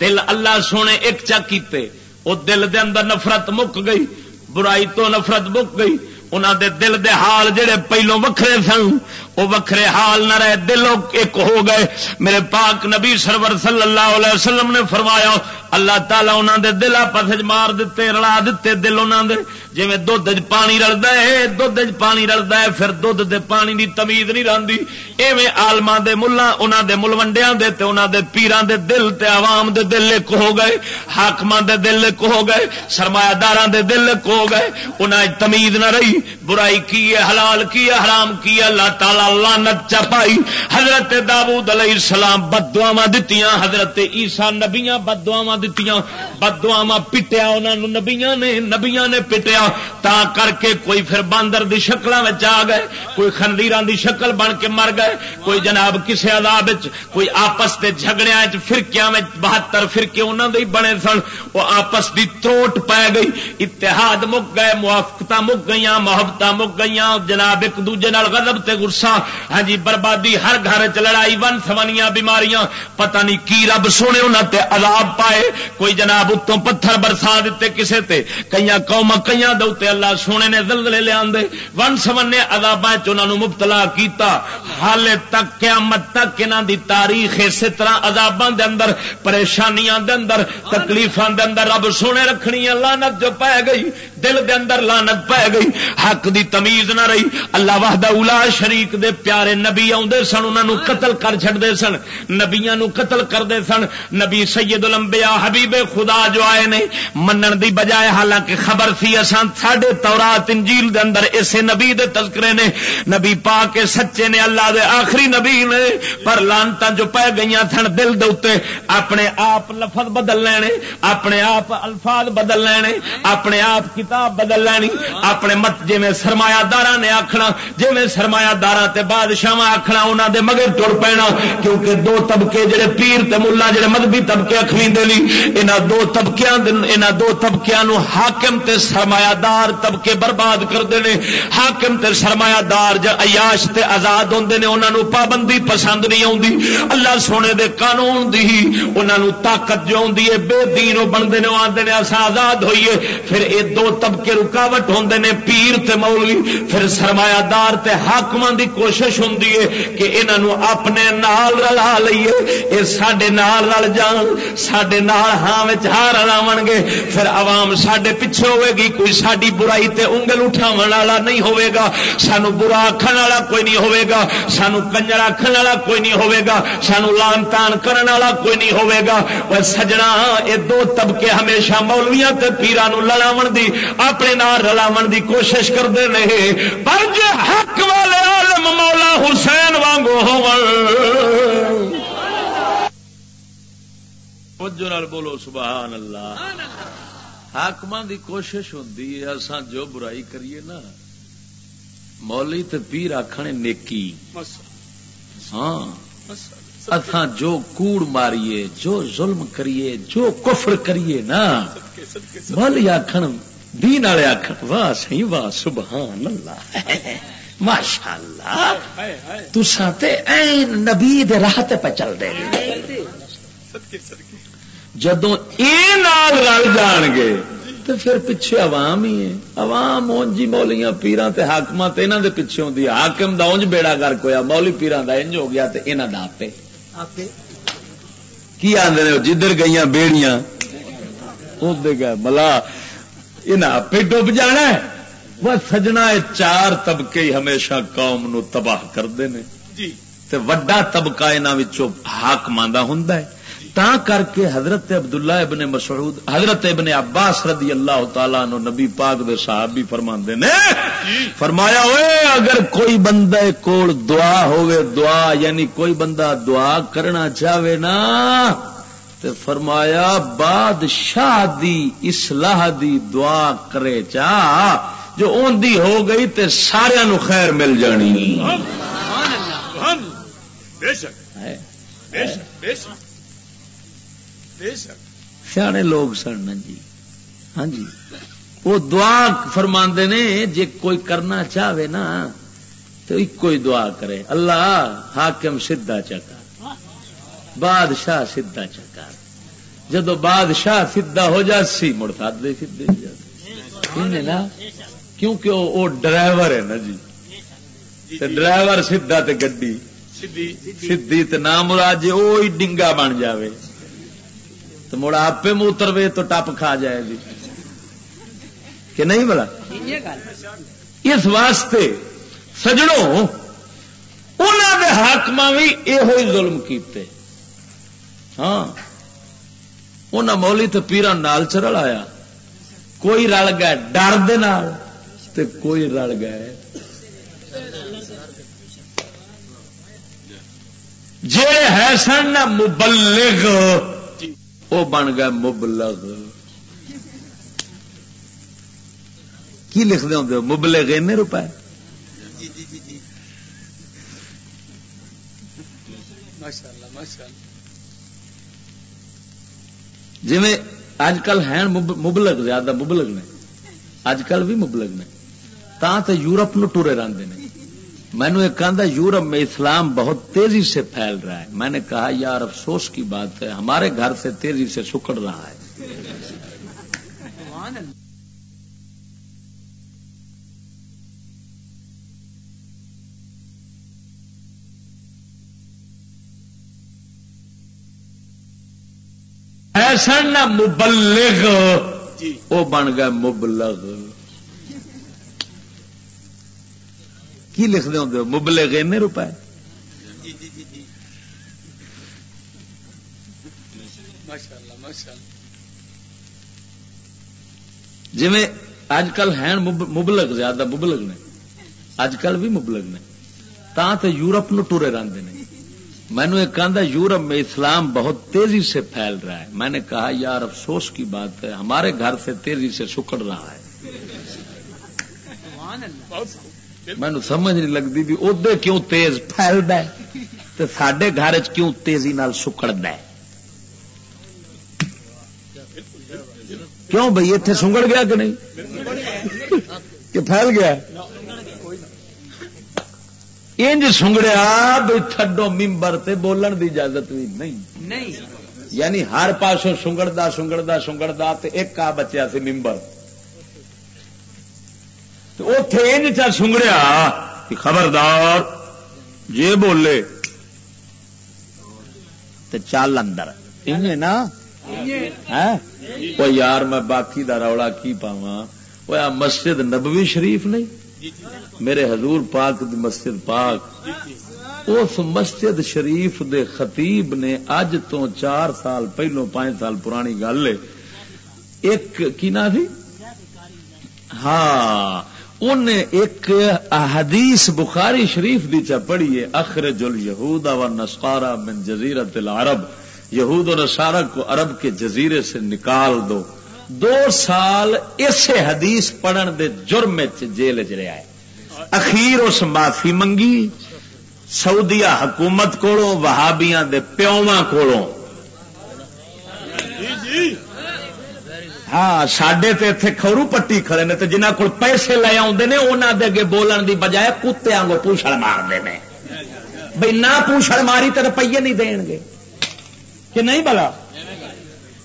دل اللہ سونے ایک چک کیتے۔ وہ دل دے اندر نفرت مک گئی، برائی تو نفرت مک گئی۔ انہوں دے دل دے حال جڑے پہلو وکھرے سن وہ وکھرے حال نہ رہے دلوں ایک ہو گئے۔ میرے پاک نبی سرور صلی اللہ علیہ وسلم نے فرمایا، اللہ تعالیٰ انہوں دے دل آپس مار دیتے رلا دیتے دل انہوں دے۔ جی دھد پانی رلتا ہے، دھد پانی رلتا ہے، پھر دھد دے پانی دی تمیز نہیں رہتی ایویں آلما دے ملا انہوں دے ملوڈیا دے تے انہوں دے پیران دے دل تے عوام دے دل ایک ہو گئے۔ حاقم دے دل ایک ہو گئے سرمایہ دار دے دل ایک ہو گئے۔ انہیں تمیز نہ رہی، برائی کی ہے، حلال کی ہے، حرام کی ہے، اللہ تعالی لانت چپائی حضرت داود علیہ السلام بدواوا دتیاں، حضرت عیسا نبیاں بدواوا دتیاں بدواوا پٹیا انہوں نبیاں نے نبیاں نے پٹیا، تا کر کے کوئی پھر باندر دی شکل آ گئے، کوئی خندیر دی شکل بن کے مر گئے، کوئی جناب کسی عذاب کوئی آپس کے جھگڑیا فرقیا بہتر فرقے انہوں نے بنے سن، وہ آپس کی تروٹ پی گئی، اتحاد مک گئے موافقت مک گئی محبت مک گئی جناب ایک دوجے غضب تے غصہ گسا ہاں جی بربادی ہر گھر چ لڑائی، ون سونیاں بیماریاں۔ پتہ نہیں کی رب سونے انہوں تے عذاب پائے۔ کوئی جناب اتوں پتھر برسا دیتے کسے تے۔ کئی قوم کئی دے اللہ سونے نے زلزلے دلدلے لیا ون سمنے ادابا چنہوں مبتلا کیتا۔ حال تک قیامت تک انہوں دی تاریخ اسی طرح عذاباں دے اندر، پریشانیاں دے اندر، تکلیفاں دے اندر رب سونے رکھنی لانت جو پی گئی۔ دل دے اندر لانت پی گئی، حق دی تمیز نہ رہی۔ اللہ وحدہ اولا شریک دے پیارے نبی آدھے سن انہوں قتل کر چڑتے سن۔ نبیا قتل کرتے سن۔ نبی سید الانبیاء حبیب خدا جو آئے نے، منن دی بجائے حالانکہ خبر سی اساں ساڈے تورات، انجیل دے اندر اسے نبی دے تذکرے نے، نبی پا کے سچے نے، اللہ دے آخری نبی نے، پر لانتا جو پہ گئی سن دل دے اپنے آپ لفظ بدل لینے، اپنے آپ الفاظ بدل لینے، اپنے آپ کی کتاب بدل لینی۔ اپنے مت جی سرمایہ دار نے آخنا جی سرمایہ دار بادشاہ آخنا انہوں دے مگر ٹر پینا۔ کیونکہ دو طبقے جڑے پیر تے ملا، جڑے مذہبی طبقے اخلیندے نہیں، انہاں دو طبقیاں انہاں دو طبقیاں نو حاکم تے سرمایہ دار طبقے برباد کرتے ہیں حاکم تے سرمایہ دار عیاش تے آزاد ہوندے نے، انہاں نو پابندی پسند نہیں آندی اللہ سونے دے قانون دی انہاں نو طاقت جو ہوندی ہے، بے دین او بندے نے آندے نے آزاد ہوئیے۔ پھر اے دو طبقے رکاوٹ ہوندے نے، پیر تے مولوی، پھر سرمایہ دار تے حاکمان دی کوشش ہوندی ہے کہ انہاں اپنے نال رلا لئیے۔ اے ساڈے نال رل جان، ساڈے نال ہاں وچ ہاں رلاون گے۔ پھر عوام ساڈے پیچھے ہوے گی، کوئی ساڈی برائی تے انگل اٹھاون والا نہیں ہوے گا۔ سانو برا آکھن والا کوئی نہیں ہوے گا۔ سانو کنجر آکھن والا کوئی نہیں ہوے گا۔ سانو لان تان کرن والا کوئی نہیں ہوے گا۔ او سجنا، اے دو طبقے ہمیشہ مولویاں تے پیران لڑاون دی۔ اپنے نال رلاون دی کوشش کرتے نہیں پر جے حق والے عالم مولا حسین وانگو ہون۔ بولو، سبحان اللہ۔ حاکم دی کوشش ہوتی ہے، اساں جو برائی کریے نا، مولی تے پیر آخنے نیکی۔ ہاں۔ اتھا جو کوڑ ماریے، جو ظلم کریے، جو کفر کریے نا، مولی آخر دین والے آخر واہ سی واہ سبحان اللہ۔ ماشاء اللہ تسا نبی راہ پہ چل دے جدو یہ رل جان گے تو پھر پیچھے عوام ہی ہے عوام اونجی مولیاں پیران تے حاکمہ تے انہاں دے پیچھے ہوندی حاکم دا اونج بیڑا گر کویا مولی پیران دا انج ہو گیا تے انہاں دا آپے۔ کی آندے نے؟ جدھر گئیاں بیڑیاں۔ اودے گئے ملا انہاں آپے ڈوب جانا ہے۔ وہ سجنا چار طبقے ہی ہمیشہ قوم نو تباہ کردے نے۔ جی۔ تے وڈا طبقہ حاکماں دا ہوندا ہے۔ تا کر کے حضرت عبداللہ ابن مسعود حضرت ابن عباس رضی اللہ تعالیٰ نو نبی پاک دے صاحب بھی فرما نے فرمایا ہوئے اگر کوئی بندہ کول دعا ہوئے دعا یعنی کوئی بندہ دعا کرنا چاہے نا تو فرمایا، بادشاہ دی اصلاح دی دعا کرے چاہ جو اون دی ہو گئی تے سارے نو خیر مل جانی۔ سیانے لوگ سن ہاں جی۔ ہاں جی۔ وہ دعا فرما نے جی کوئی کرنا چاہے نا، تو ایک کوئی دعا کرے۔ اللہ حاکم سیدا چکا۔ بادشاہ سیدا چکا۔ جدو بادشاہ سیدا ہو جا سی مڑ سادے سیدے ہو جاتے نا؟ کیونکہ وہ ڈرائیور ہے نا جی۔ ڈرائیور سیدا تے گڈی۔ سیدھی تے نام مراد جی وہ ڈنگا بن جاوے۔ تو مڑ آپ موتر وے تو ٹپ کھا جائے گی کہ نہیں بلا اس واسطے سجڑوں انہوں نے حاقم بھی یہ ظلم کیتے۔ ہاں۔ انہیں مولی تو پیران نال چرل آیا کوئی رل گئے ڈر دے کوئی رل گئے جڑے ہے سن مبلغ وہ بن گیا مبلغ کی لکھتے ہوں مبلغ این روپئے جی اج کل ہیں مبلغ، زیادہ مبلغ نے۔ اج کل بھی مبلغ نے۔ تا تو یورپ نو ٹورے رہتے ہیں مینو ایک کہا یورپ میں اسلام بہت تیزی سے پھیل رہا ہے۔ میں نے کہا یار افسوس کی بات ہے، ہمارے گھر سے تیزی سے سکڑ رہا ہے۔ ایسا نہ مبلغ وہ بن گیا مبلغ۔ کی لکھتے ہوں مبلے گے روپئے جی اج کل ہیں مبلک زیادہ مبلک نے۔ اج کل بھی مبلک نے۔ تا تو یورپ نو ٹورے رہتے ہیں مینو ایک کہا یورپ میں اسلام بہت تیزی سے پھیل رہا ہے۔ میں نے کہا یار افسوس کی بات ہے، ہمارے گھر سے تیزی سے سکڑ رہا ہے۔ مینو سمجھ نہیں لگتی بھی ادے کیوں تیز پھیلد سڈے گھر کیوں تیزی نال سکڑ کیوں بھائی اتنے سنگڑ گیا کہ نہیں؟ کہ پھیل گیا؟ انج سنگڑیا بھائی تھڈو ممبر تے بولن دی اجازت بھی نہیں۔ یعنی ہر پاسوں سنگڑتا سنگڑتا سنگڑتا ایک آ بچیا سی ممبر اتے چا سنگڑیا کہ خبردار جی بولے تو چل اندر۔ نا؟ وہ یار میں باقی دا رولا کی پاوا مسجد نبوی شریف نہیں؟ میرے حضور پاک دی مسجد پاک، اس مسجد شریف دے خطیب نے اج تو چار سال پہلو پانچ سال پرانی گل ایک کی نا تھی؟ ہاں ان ایک حدیث بخاری شریف دی چا پڑھی ہے، اخرج الیہود و نسخارا من جزیرت العرب۔ یہود و نصارہ کو عرب کے جزیرے سے نکال دو۔ دو سال اسے حدیث پڑھن دے جرم جیل چ رہا ہے۔ اخیر اس معافی منگی۔ سعودیہ حکومت کولوں، وہابیاں دے پیواں کولوں۔ ہاں سڈے تو اتنے خورو پٹی کھڑے نے جنہ کو پیسے لے آتے نے انہوں دے اگے بولن دی بجائے کتے آگے پوچھڑ مارتے ہیں بھائی نہ پوچھڑ ماری تو روپیے نہیں دین گے کہ نہیں بلا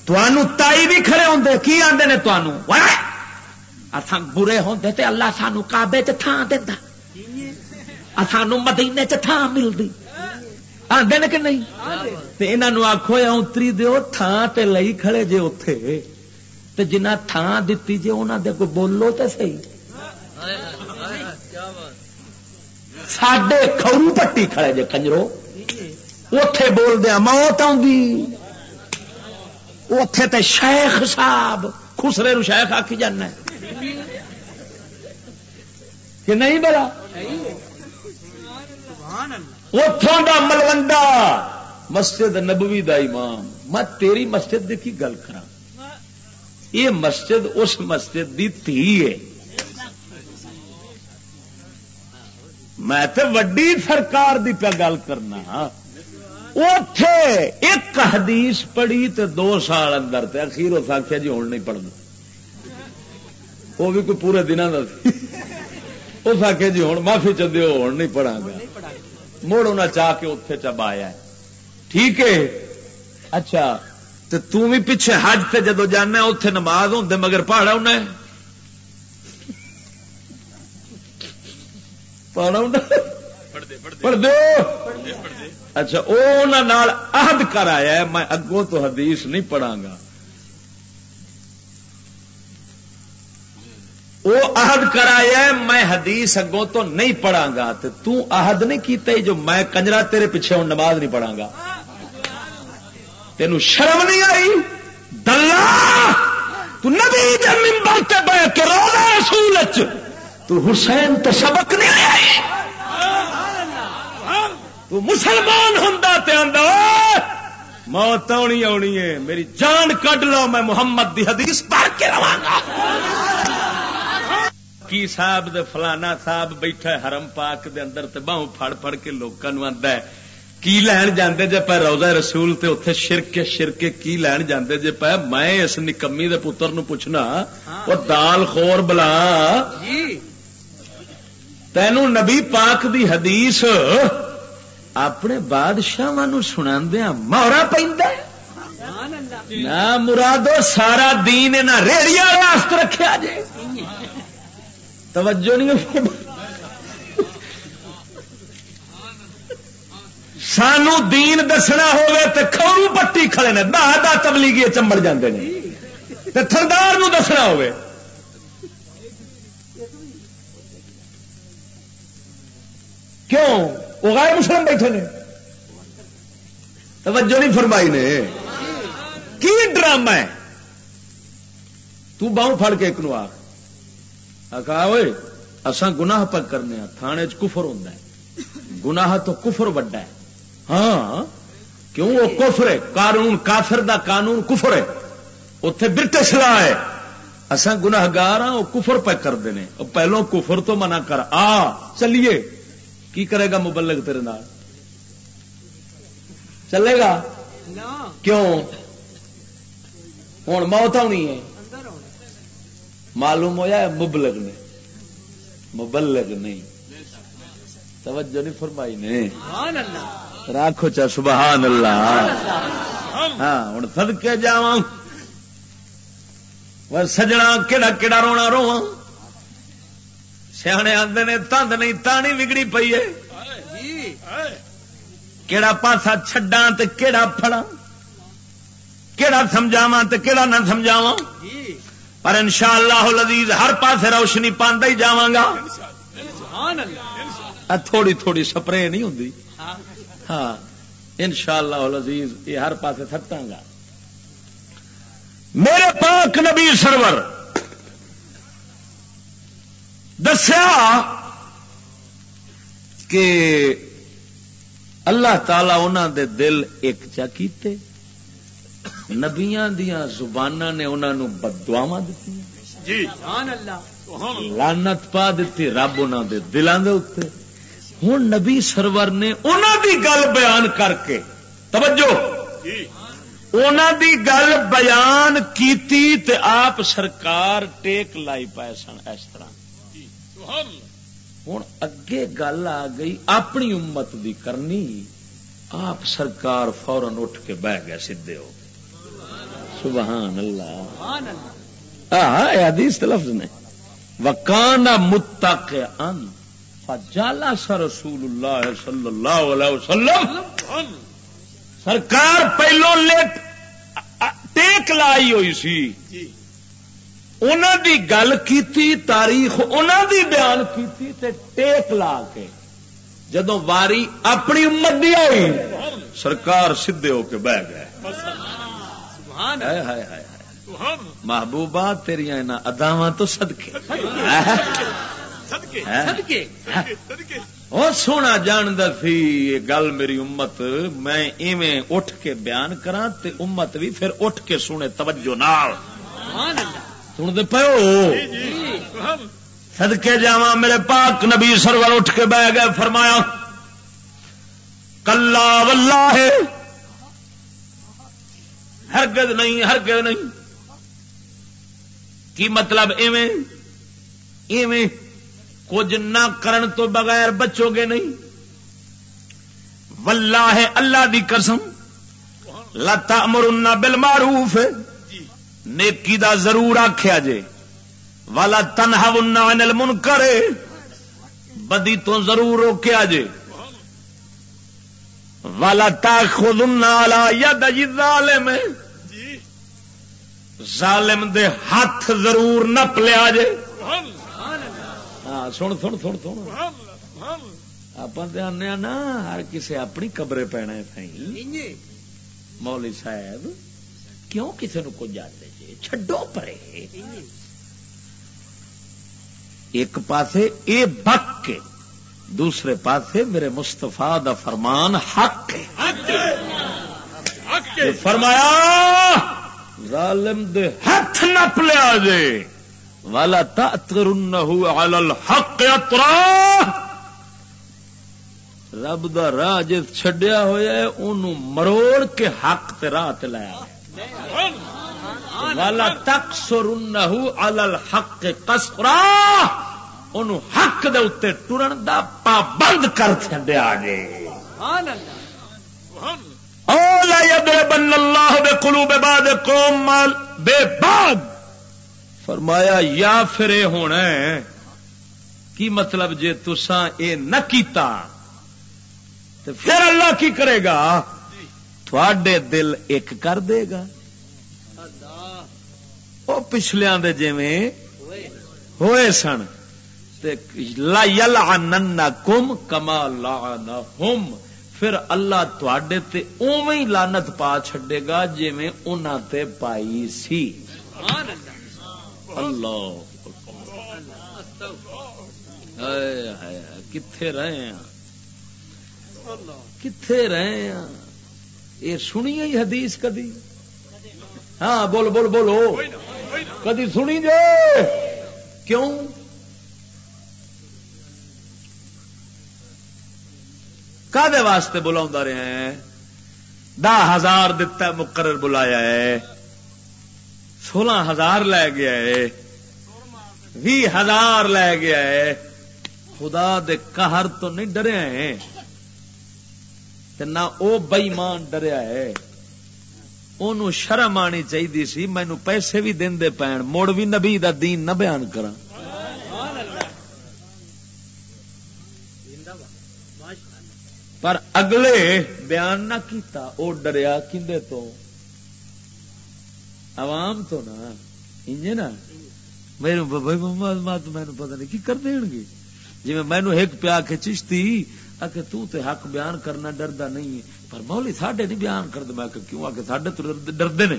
تائی بھی کھڑے ہوں کی آدھے نے تمہوں برے ہوتے تے اللہ سانو کابے چان دا سانو مدینے چان ملتی آدھے نے کہ نہیں؟ یہاں آخو اتری دو تھان تے لئی کھڑے جے اتے تو جنہ تھان دیتی جی انہوں دے کو بولو تو سی سڈے خورو پٹی کھڑے جے کنجرو۔ اتے بول دیا موت اتے تے شیخ صاحب، خسرے نو شیخ آکی جانا کہ نہیں بلا؟ اتوں کا ملوڈا مسجد نبوی دا امام۔ میں تیری مسجد کی گل کرا یہ مسجد اس مسجد دی تھی ہے۔ میں تو وڈی سرکار دی پہ گل کرنا۔ اتے ایک حدیث پڑھی تے دو سال اندر تے اخیر اس آخیا جی ہوں نہیں پڑھنا۔ وہ بھی کوئی پورے دن کا اس آخیا جی ہوں معافی چاہتے ہو ہوں نہیں پڑھا گا۔ مڑ انہیں چاہ کے اتے چب آیا ٹھیک ہے۔ اچھا تو تم بھی پیچھے حج سے جدو جانا اتے نماز ہوں مگر پہاڑا انہیں پہاڑا پڑھ دو اچھا وہ عہد کر آیا میں اگوں تو حدیث نہیں پڑھا گا۔ وہ عہد کرایا میں حدیث اگوں تو نہیں پڑھا گا۔ تو عہد نہیں کیتا جو میں کنجرا تیرے پیچھے ہوں نماز نہیں پڑھا گا۔ تین شرم نہیں آئی؟ دلہ! تو نبی ممبر تے بہ کے روزہ رسول تو حسین تو سبق نہیں آئی تو مسلمان ہوں موت آنی آنی ہے میری جان کڈ لو میں محمد دی حدیث پڑھ کے رہا کی صاحب دے فلانا صاحب بیٹھا حرم پاک دے اندر تے باہوں پھڑ پھڑ کے لوگوں آتا ہے۔ کی لین جاندے جے پہ روزہ رسول تے اتے شرک شرکے کی لین جاندے جے پہ میں اس نکمی دے پتر نو پوچھنا وہ دال خور بلا۔ جی۔ تینو نبی پاک دی حدیث اپنے بادشاہ سنا دیا مورا پہ مرادو، سارا دین نہ ریڑیا راست رکھا جی توجہ نہیں سانو دین دسنا خورو پٹی کھڑے نے دا دا تبلیغی چمبڑ جاندے تے تھردار نو دسنا ہوئے کیوں؟ وہ غیر مسلم بیٹھے نے۔ توجہ نہیں فرمائی نے۔ کی ڈرامہ ہے؟ تو باؤں پھڑ کے ایک نو آخ اساں گناہ پک کرنے تھانے چ کفر ہوتا ہے۔ گناہ تو کفر وڈا ہے۔ ہاں کیوں؟ وہ کفر ہے۔ قانون، کافر دا قانون کفر ہے۔ اتے برٹش لا ہے۔ اصا گناگار ہاں وہ کفر پہ کرتے ہیں پہلو کفر تو منع کر۔ آ، چلیے۔ کی کرے گا مبلک تیرے نال؟ چلے گا؟ کیوں؟ ہوں موت آنی ہے۔ معلوم ہوا مبلک نے۔ مبلک نہیں۔ توجہ نہیں فرمائی نے۔ راکھو چا سبحان اللہ۔ ہاں ہوں سد کے جا سجنا کہڑا کہڑا رونا رواں سیانے آتے نے تند نہیں، تانی بگڑی پی ہے۔ کیڑا پاسا چڈا تو کہڑا فڑا کہڑا سمجھاوا تو کہڑا نہ سمجھاوا پر ان شاء اللہ لذیذ ہر پاسے روشنی پاندا ہی جاواں جاگا تھوڑی تھوڑی سپرے نہیں ہوں ہاں ان شاء اللہ لذیذ یہ ہر پاسے سٹا گا۔ میرے پاک نبی سرور دسیا کہ اللہ تعالی انہوں دے دل ایک چا کیتے نبیاں دیا زبان نے انہوں بدواوا دیتی جی۔ لانت پا دیتی رب انہوں دے دلان دے اتنے ہوں نبی سرور نے انہوں دی گل بیان کر کے توجہ۔ انہوں دی گل بیان کیتی تے آپ سرکار ٹیک لائی پائے سن اس طرح۔ ہوں اگے گل آ گئی اپنی امت دی کرنی۔ آپ سرکار فورن اٹھ کے بہ گیا سیدے ہو۔ سبحان اللہ۔ حدیث لفظ نے۔ وکان متق ان فجالا سا رسول اللہ صلی اللہ علیہ وسلم۔ سرکار پہلو لیٹ ٹیک لائی ہوئی سی۔ انہوں دی گل کی تاریخ انہوں دی بیان کی ٹیک لا کے جدو واری اپنی امت دی آئی سرکار سدھے ہو کے بہ گئے۔ محبوبہ تیریا اداوا تو سدکے وہ سونا جاند سی یہ گل میری امت میں ایویں اٹھ کے بیان کرا تے امت بھی پھر اٹھ کے سنے توجہ نال۔ سن دے پیو سدکے جا میرے پاک نبی سرور اٹھ کے بہ گئے، فرمایا، کلا ولہ ہے ہرگز نہیں ہرگز نہیں۔ کی مطلب ایویں؟ ایویں کچھ نہ کرن تو بغیر بچو گے نہیں۔ ولہ ہے اللہ دی قسم لتا امرنا بل معروف نیکی دا ضرور آخیا جے۔ والا تنہا انل من کرے بدی تو ضرور روکیا جے۔ والا تا خود یا ظالم ظالم دے ہاتھ ضرور نپ لیا جے۔ ہاں سن سن سن سن۔ آپ آنے نا ہر کسی اپنی قبرے پینا مولی صاحب، کیوں کسی نو کو جاتے چڈو پرے۔ ایک پاسے اے بک کے دوسرے پاسے میرے مستفا دا فرمان حق فرمایا ظالم دے ہاتھ نپ لیا جے۔ والا تر الحق اترا رب دا راہ جس چڈیا ہوا مروڑ کے حق تے راہ تے لایا۔ والا تک سر الحق کسرا ان حق دے اتنے ٹرن دا پابند کر چڈیا جے۔ بن اللہ۔ بے کلو بے باد قوم بے باد فرمایا یا پھر یہ ہونا کی مطلب جے تسا اے نہ کیتا تو پھر اللہ کی کرے گا؟ تھوڑے دل ایک کر دے گا۔ وہ پچھلیا جی ہوئے سن لا کم کما لا ہوم پھر اللہ تے اوی لانت پا چڈے گا جی تے پائی سی اللہ کتھے رہے ہیں کتھے رہے ہیں یہ سنی حدیث کدی ہاں بول بول بولو کدی سنی جے؟ کیوں؟ کدے واسطے بلا رہے ہیں؟ دہ ہزار دتا مقرر بلایا ہے۔ سولہ ہزار لے گیا ہے۔ بھی ہزار لے گیا ہے۔ خدا دے قہر تو نہیں ڈریا ہے نہ وہ بئیمان ڈریا ہے۔ اونوں شرم آنی چاہیے سی مینو پیسے بھی دین دے پین مڑ بھی نبی دا دین نہ بیان کرا پر اگلے بیان نہ کیتا، او ڈریا کندے تو؟ عوام تو نا، انجے نا؟ میرے بھائی محمد ماں تو میں پتہ نہیں کی کر دیں گے؟ جی میں نے ایک پیا کے چشتی تو تے حق بیان کرنا ڈردا نہیں ہے۔ پر مولی ساڈے نہیں بیان کر دے میں کہ کیوں؟ آ کے ساڈے تو ڈردے نے۔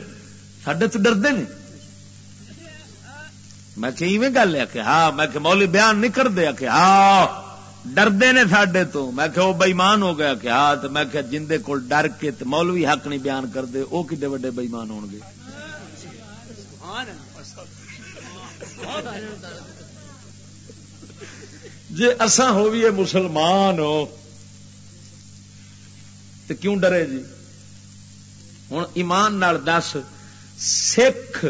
ساڈے تو ڈردے نے۔ میں کہ ایویں گل ہے کہ ہاں میں کہ مولی بیان نہیں کر دیا کہ ہاں ڈردے نے ساڈے تو۔ میں کہ وہ بےمان ہو گیا کہ ہاں تو میں کہ جندے کول ڈر کے تے مولوی حق نہیں بیان کر دے وہ کڈے وڈے بےمان ہون گے؟ جی اساں ہوئیے مسلمان ہو تو کیوں ڈرے جی؟ ہوں ایمان نال دس، سکھ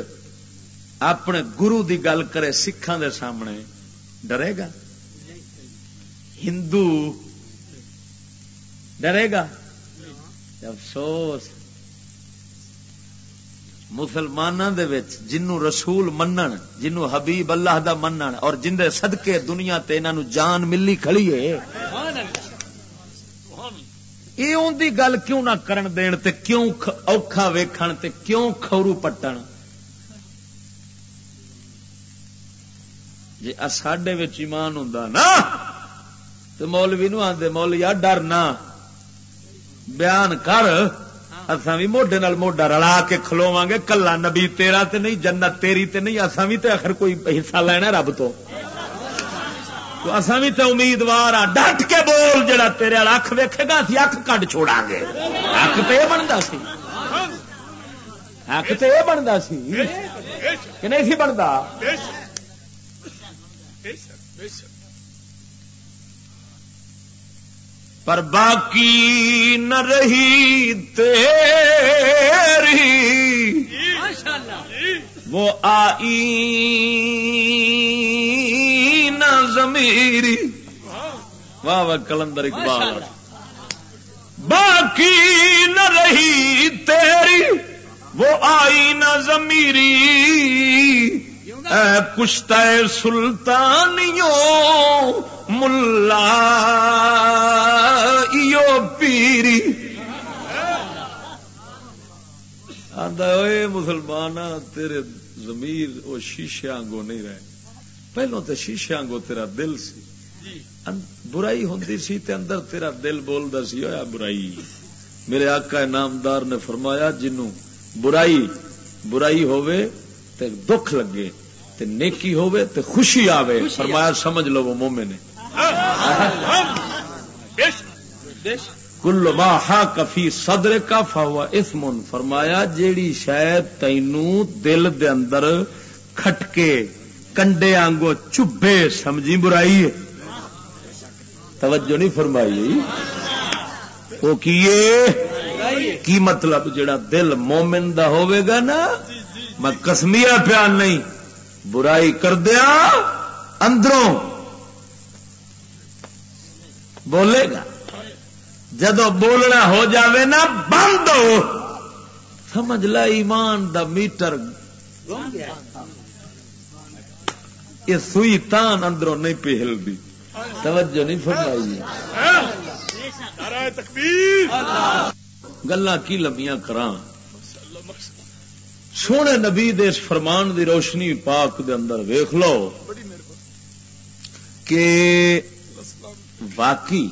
اپنے گرو دی گل کرے سکھان دے سامنے ڈرے گا؟ ہندو ڈرے گا؟ افسوس۔ مسلمانوں دے وچ جنوں رسول منن، جنوں حبیب اللہ دا منن اور جن دے صدقے دنیا تے انہاں نو جان ملی کھڑی ہے۔ یہ ان دی گل کیوں نہ کرن دین تے کیوں اوکھا ویکھن تے کیوں کھورو پٹن؟ جے جی ساڈے ایمان ہوں نا تو مولوی نو آدھے مولیا ڈرنا بیان کر۔ اصا بھی موڈے موڈا رلا کے کھلوا گے کلا نبی تیرا تے نہیں، جنت تیری تے نہیں اصا بھی تے آخر کوئی حصہ لینا رب تو۔ اصا بھی تے امیدوار آ، ڈٹ کے بول، جڑا تیرے والا اکھ ویکھے گا، اسی اکھ کڈ چھوڑا گے اک تو یہ بنتا سی۔ اک تو یہ بنتا سی کہ نہیں سی بنتا پر باقی نہ رہی تیری۔ وہ آئی نہ زمیری واہ واہ کلندر اقبال۔ باقی نہ رہی تیری۔ وہ آئی نہ زمیری اے کشتہ سلطانیوں، ملا پیری۔ مسلمان تیرے زمیر وہ شیشے آنگو نہیں رہے۔ پہلو تو شیشے آنگو تیرا دل سی۔ برائی ہوں سی تے اندر تیرا دل بولتا سی ہوا برائی۔ میرے آقا نامدار نے فرمایا، جنوں برائی برائی ہووے تے دکھ لگے۔ تے نیکی ہووے تے خوشی آوے۔ فرمایا سمجھ لو وہ مومن نے کل ما ہا کفی صدر کا فہوا اسمن فرمایا جیڑی شاید تینو دل دے اندر کھٹکے کنڈے آنگو چبے سمجھی برائی ہے؟ توجہ نہیں فرمائی۔ وہ کیے کی مطلب جڑا دل مومن دا ہوئے گا نا؟ میں کسمیا پیان نہیں۔ برائی کر دیا اندروں۔ بولے گا۔ جدو بولنا ہو جاوے نا بند ہو۔ سمجھ لا ایمان دا میٹر۔ یہ سوئی تان اندروں نہیں پہ ہلدی توجہ نہیں فرمائی۔ گلا کی لمیاں کرا سونے نبی دے اس فرمان دی روشنی پاک دے اندر ویخ لو کہ واقعی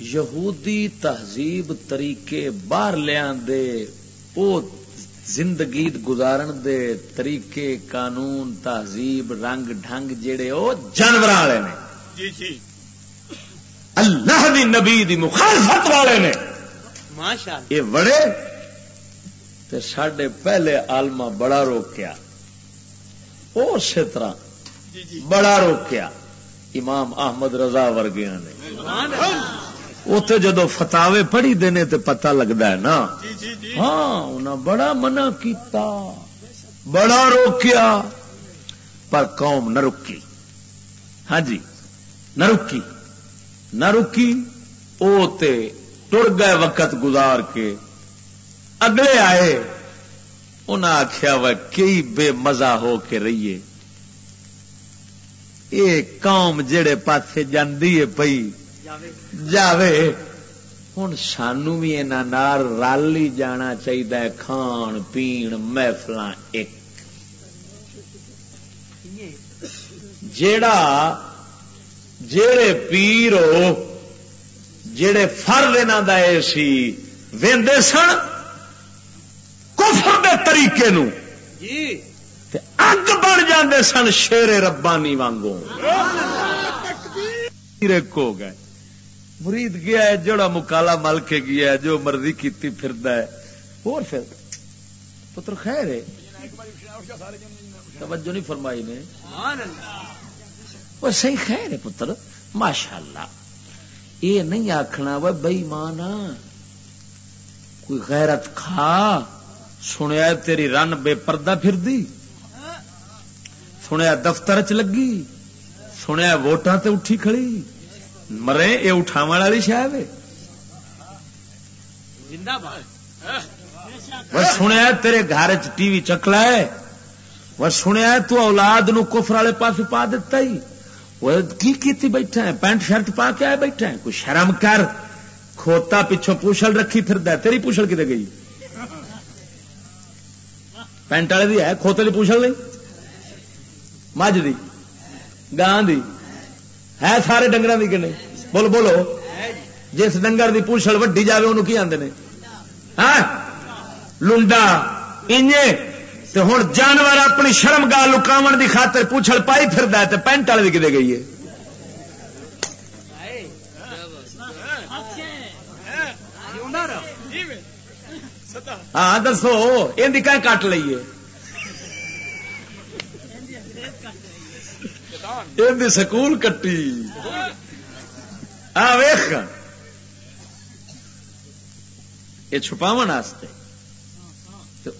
یہودی تہذیب طریقے باہر لیا دے او زندگی گزارن دے طریقے قانون تہذیب رنگ ڈھنگ جڑے او جانور والے نے۔ جی جی۔ اللہ دی نبی دی مخالفت والے نے۔ یہ بڑے تے سڈے پہلے آلما بڑا روکیا۔ اسی طرح بڑا روکیا امام احمد رضا ورگیا نے۔ اتے جدو فتاوے پڑھی دینے تے پتہ لگتا ہے نا۔ ہاں بڑا منع کیتا۔ بڑا روکیا، پر قوم نہ رکی۔ ہاں جی نہ رکی۔ نہ رکی، او تے ٹر گئے وقت گزار کے اگلے آئے۔ انہیں آخیا وہ کئی بے مزہ ہو کے رہیے یہ قوم جڑے پاسے جاندی ہے پئی۔ جاوے۔ ہوں سانو بھی نال رل ہی جانا چاہیے کھان، پین محفل ایک۔ جیڑا جڑے پیر ہو جڑے فرد انہوں سی وے سن؟ کفر دے طریقے نو۔ اگ بن جاندے سن شیر ربانی وانگوں ہو گئے۔ مرید گیا ہے جڑا مکالا مل کے گیا ہے جو مرضی کیتی پھردا ہے۔ اور پھر پتر خیر ہے۔ توجہ نہیں فرمائی نے۔ وہ صحیح خیر ہے پتر ماشاء اللہ یہ نہیں آخنا وہ بئی مان کوئی غیرت کھا۔ سنیا تیری رن بے پردہ پھر دی سنیا دفتر چ لگی، سنیا ووٹاں تے اٹھی کھڑی۔ مرے یہ اٹھاو والی شاید سنیا تیرے گھر ٹی وی چکلا ہے۔ وہ سنیا تو اولاد نو کفر والے پاس پا دیتا ہی۔ وہ کی کیتی بیٹھا ہے؟ پینٹ شرٹ پا کے آئے بیٹھا ہے؟ کوئی شرم کر، کھوتا پچھو پوچھل رکھی پھر تیری پوچھل کتنے گئی؟ پینٹ والے دی ہے، کھوتے کی پوچھل نہیں مجھ دی گان دی۔ ہے سارے ڈنگر کی کہ نہیں؟ بولو بولو۔ جس ڈنگر کی پوچھل وڈی جائے انہوں کی آدھے ہاں؟ لنڈا تے ہوں جانور اپنی شرم گال لکاو کی خاطر پوچھل پائی پھر پینٹ والے کتنے گئی ہے؟ ہاں دسو یہ کٹ لیے سکول کٹی۔ آ ویخ یہ چھپاو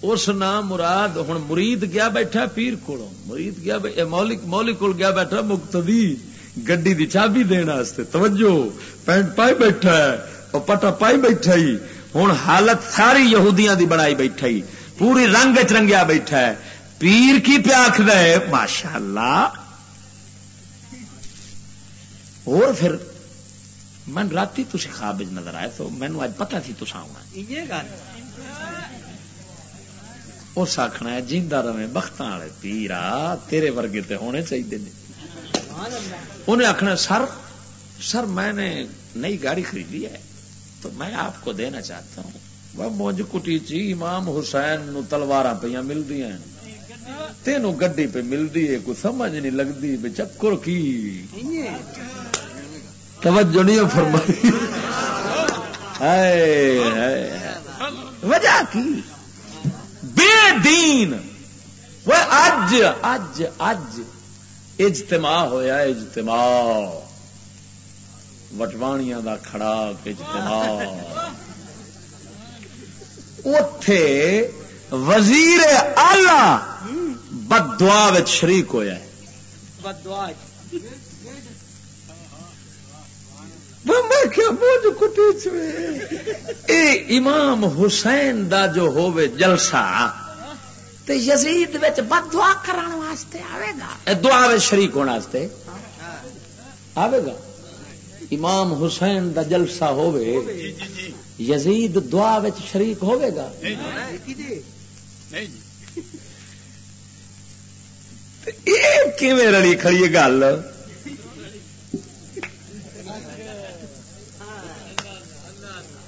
اس نام مراد ہوں مرید گیا بیٹھا پیر کو مرید گیا مولک مولک کو گیا بیٹھا مقتدی۔ گڈی دی چابی دن توجہ، پینٹ پائی بیٹھا ہے، اور پٹا پائی بیٹھا ہی ہوں حالت ساری یہودیاں دی بنائی بیٹھا ہی پوری رنگ چ رنگیا بیٹھا ہے۔ پیر کی پیا آخر ماشاء اللہ اور پھر من رات تھی خواب نظر آئے تو مینو اج پتا سی تصا آنا اس آخنا ہے جیندہ رہے بخت والے پیرا تیرے ورگے تے ہونے چاہیے انہیں آخنا سر سر میں نے نئی گاڑی خریدی ہے۔ تو میں آپ کو دینا چاہتا ہوں۔ وہ مونج کٹی چی، امام حسین نو تلوار پہ ملتی ہیں۔ تینوں گڈی پہ ملتی ہے، کوئی سمجھ نہیں لگتی بے چکر کی۔ توجہ نہیں فرمائی۔ وجہ کی؟ بے دین۔ وہ اج اج اج اجتماع ہویا، اجتماع۔ وٹوانیاں دا کھڑا اجتماع اتے وزیر آلہ بدوا شریک ہوا اے امام حسین دا جو ہووے جلسہ تے یزید وچ بد دعا کران واسطے آوے گا اے دعا وچ شریک ہونے واسطے آوے گا امام حسین دا جلسہ ہووے یزید دعا وچ شریک ہوے گا؟ رلی کھڑی گل؟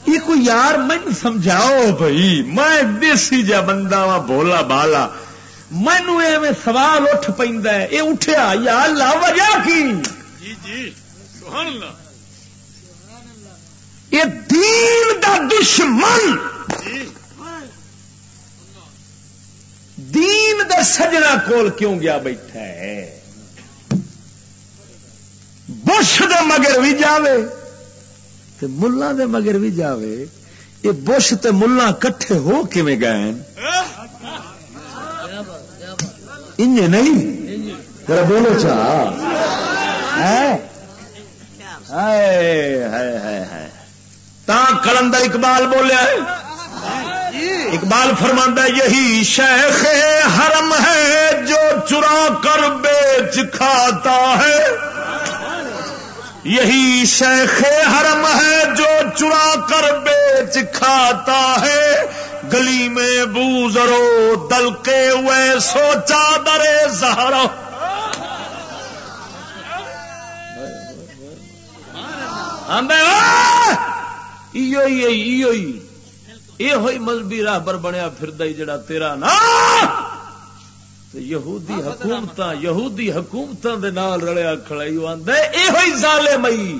یہ کوئی یار من سمجھاؤ بھائی میں دیسی جا بندہ وا بولا بالا مینو ایویں سوال اٹھ پہ یہ اٹھیا یا لا وجہ کی؟ جی جی سبحان اللہ۔ یہ دین دا دشمن. دین دا سجنا کول کیوں گیا بیٹھا ہے؟ بش دے مگر بھی جاوے تے ملا دے مگر بھی جاوے، یہ بش تے ملا کٹھے ہو کیویں گئے انج نہیں؟ ذرا بولو چاہ۔ تا کلندر اقبال بولیا ہے۔ اقبال فرماندہ یہی شیخ حرم ہے جو چرا کر بیچ کھاتا ہے۔ یہی شیخ حرم ہے جو چرا کر بیچ کھاتا ہے۔ گلی میں بوزرو دل کے ہوئے، سوچا درے یہ ہوئی مذہبی راہبر بنیا پھر جڑا تیرا نا۔ یہودی حکومت یہودی حکومت رلیا کھڑائی آدھا یہ ہوئی زالے مئی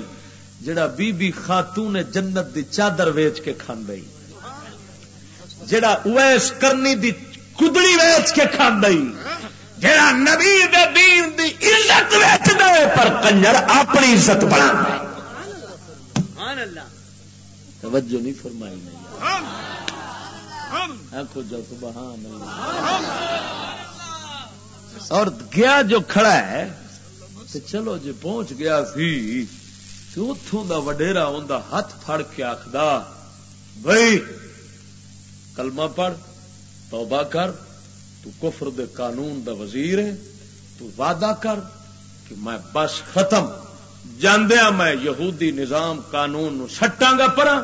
جڑا بی بی خاتون جنت دی چادر ویچ کے کھاندئی جڑا اویس کرنی دی کدڑی ویچ کے کھاندئی جڑا نبی دے دین دی عزت ویچ دے پر کنجر اپنی عزت بنا توجہ نہیں فرمائی نہیں۔ آخو جو سبحان اللہ اور گیا جو کھڑا ہے تو چلو جی پہنچ گیا سی۔ تو اتوں دا وڈیرا ہوں ہاتھ پھڑ کے آخد بھائی کلمہ پڑھ توبہ کر۔ تو کفر دے قانون دا وزیر ہے۔ تو وعدہ کر کہ میں بس ختم۔ جاندیا میں یہودی نظام قانون سٹاں گا پرا،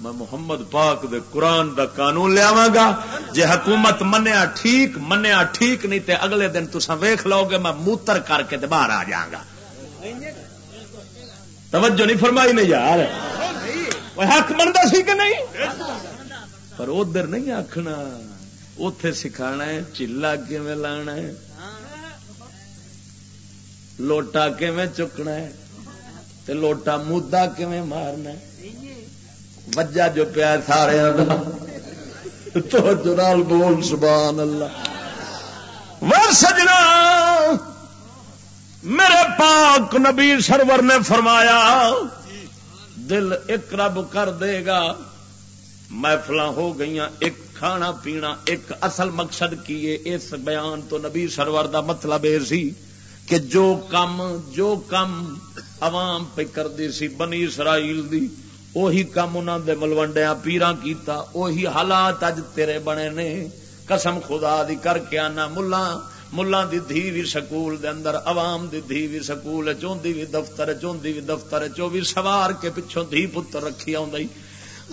میں محمد پاک دے قرآن دا قانون لیا گا۔ جے حکومت منیا ٹھیک منیا ٹھیک نہیں تے اگلے دن تسا ویخ لو گے میں موتر کر کے تے باہر آ جاگا توجہ نہیں فرمائی نہیں یار۔ حق بنتا سی کہ نہیں؟ پر ادھر نہیں آخنا اتے سکھا ہے، چلا کیون لانا ہے؟ لوٹا کیون چکنا ہے؟ تے لوٹا مودا کیون مارنا ہے؟ وجہ جو پیا سارے تو جنال بول سبحان اللہ۔ وہ سجنا میرے پاک نبی سرور نے فرمایا دل ایک رب کر دے گا۔ محفل ہو گئی ایک کھانا پینا ایک اصل مقصد کیے اس بیان تو نبی سرور دا مطلب یہ سی۔ کہ جو کم جو کم عوام پہ کر دی سی بنی اسرائیل دی، اوہی کام انہوں دے ملوڈیا پیرا کیتا، اوہی حالات اج تیرے بنے نے۔ قسم خدا دی کر کے آنا، ملا ملا دی دھی بھی سکول دے اندر، عوام دی دھی بھی سکول، چوندی بھی دفتر، چوندی بھی دفتر چو بھی سوار کے پچھوں دھی پتر رکھی آئی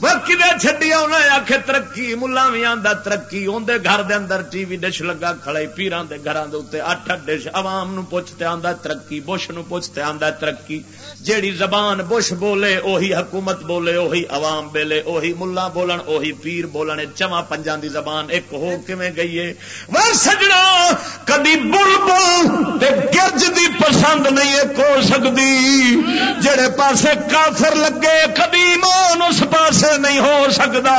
باقی چڈی آنا آخ ترقی ملا بھی آتا ترقی اندر گھر دے اندر ٹی وی ڈش لگا کھڑے پیران دے گھر دے اٹھ اٹھ ڈش، عوام نو پوچھتے آندا ترقی، بش نو پوچھتے آندا ترقی۔ جیڑی زبان بش بولے، اوہی حکومت بولے، اوہی عوام بولے، اوہی ملا بولن، اوہی پیر بولن چواں پنجاں دی زبان ایک ہو کیویں گئی ہے؟ وہ سجنا، کدی بل بل تے گرج دی پسند نہیں ایک ہو سکتی جڑے پاسے کافر لگے، کدی مان اس پاس پاسے نہیں ہو سکتا۔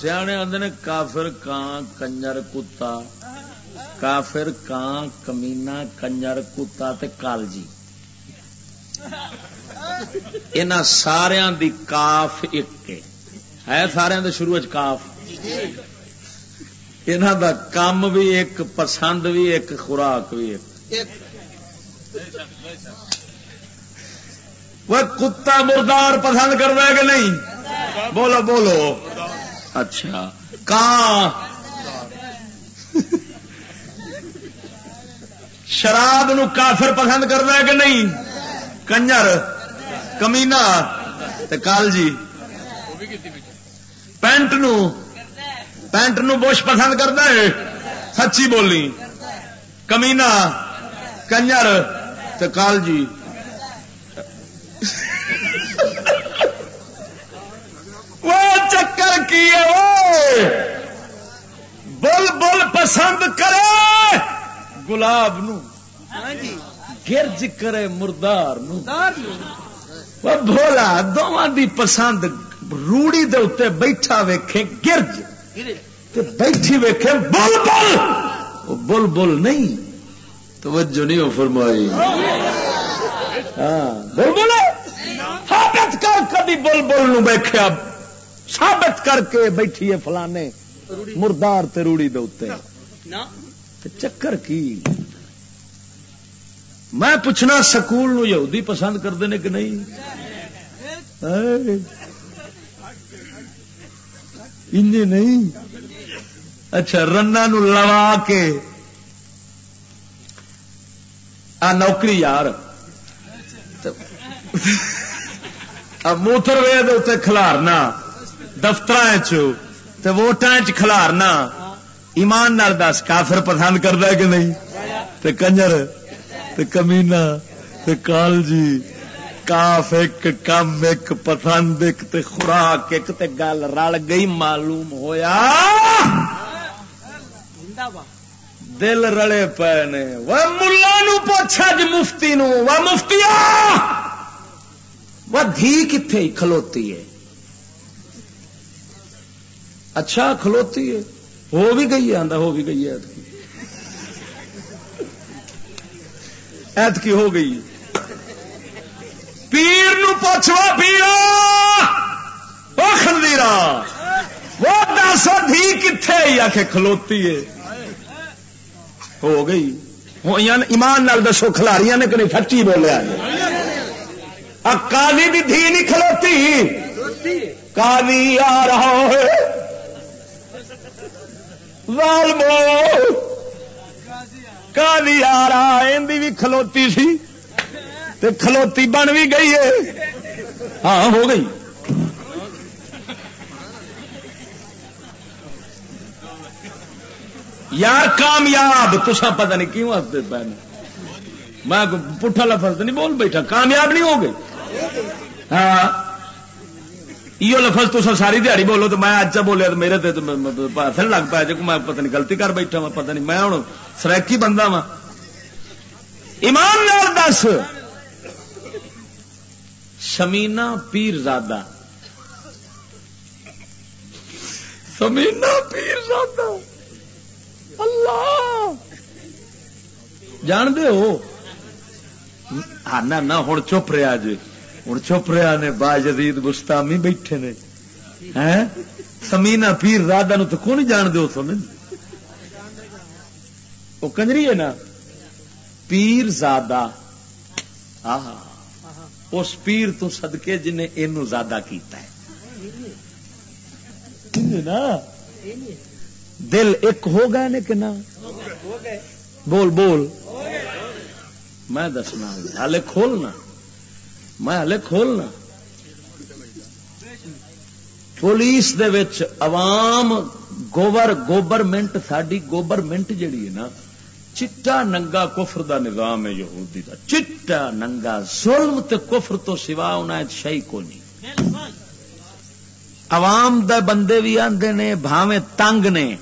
سیانے آدھے کافر کان کنجر کتا۔ کافر کان کمینا کنجر، کتا تے کالجی۔ ان سارا دی کاف ایک ہے۔ سارا شروع کاف۔ انہوں دا کام بھی ایک، پسند بھی ایک، خوراک بھی ایک۔ وہ کتا مردار پسند کر دے کہ نہیں؟ بولو بولو۔ اچھا۔ کان شراب نو کافر پسند کر دے کہ نہیں؟ کنجر کمینا کال جی پینٹ نو پینٹ نو بوش پسند کرتا ہے، سچی بولی کمینا کنجر کال جی وہ چکر کی ہے بل بل پسند کرے۔ گلاب نو۔ گرج کرے مردار نو۔ بولا دونوں دی پسند روڑی دے اتنے بیٹھا ویکھے گرج۔ بیٹھی ویکھے بل بل بل بل نہیں۔ توجہ نہیں ہو فرمائی۔ ہاں بل بول ثابت کر کدی بل بل نو بیٹھیا ثابت کر کے بیٹھی ہے فلانے۔ مردار تے روڑی دے چکر کی؟ میں پوچھنا سکول نو یہودی پسند کرتے ہیں کہ نہیں؟ نہیں؟ اچھا رنا نو لوا کے۔ آ، نوکری یار۔ موتر وے کھلارنا۔ دفتر ووٹان کھلارنا۔ ایمان نال دس، کافر پسند کرتا کہ نہیں؟ تے کنجر، تے کمینا تے کالجی، کاف ایک، کم ایک، پسند ایک، تے خوراک ایک، تے گل رل گئی، معلوم ہویا؟ دل رلے پے نے۔ وہ ملا نو پوچھا جی مفتی نو۔ وہ مفتی وہ دھی کتنے کھلوتی ہے؟ اچھا کھلوتی ہے۔ ہو بھی گئی آدھا ہو بھی گئی ہے ایت کی۔ ہو گئی۔ پیر نو پوچھو پیرا خندیرا وہ دس دھی کتنے آ کے کھلوتی ہے۔ ہو گئی۔ ایمان نال دسو کھلاریاں نے کہ سچی بولیا کالی بھی دھی نہیں کھلوتی۔ کالی آ رہا ہے۔ کالی آ رہا اندی بھی کھلوتی سی۔ تے کھلوتی بن بھی گئی ہے۔ ہاں ہو گئی۔ یار، کامیاب۔ تسا پتہ نہیں کیوں ہستے پہ میں پٹھا لفظ نہیں بول بیٹھا۔ کامیاب نہیں ہو گئے۔ ہاں۔ یہ لفظ تو ساری دیہڑی بولو تو میں اچھا بولیا تو میرے پتہ لگ پایا جی میں پتہ نہیں گلتی کر بیٹھا وا پتہ نہیں میں ہوں سریکی بندہ وا ایمان دس سمینا پیر زادہ سمینا پیر زادہ اللہ جان دے ہو ہاں نہ ہوں چپ رہا جی ہوں چپ رہا نے با جدید گستامی بیٹھے نے۔ سمینا پیر رادا نو تو کون جان دے دو سو وہ کنجری ہے نا؟ پیر زادہ۔ آہا۔ اس پیر تو سدکے جن زیادہ کیتا ہے۔ نا؟ دل ایک ہو گئے نے کہ نہ؟ بول بول۔ میں دسنا ہال کھولنا میں ہلے کھولنا۔ پولیس دے وچ عوام گوبر گوبرمنٹ ساری گوبرمنٹ جیڑی ہے نا، چٹا ننگا کفر دا نظام ہے یہودی دا۔ چٹا ننگا ظلم تے کفر تو سوا انہیں شہی کو نہیں عوام دے بندے بھی آندے نے، بھاویں تنگ نے۔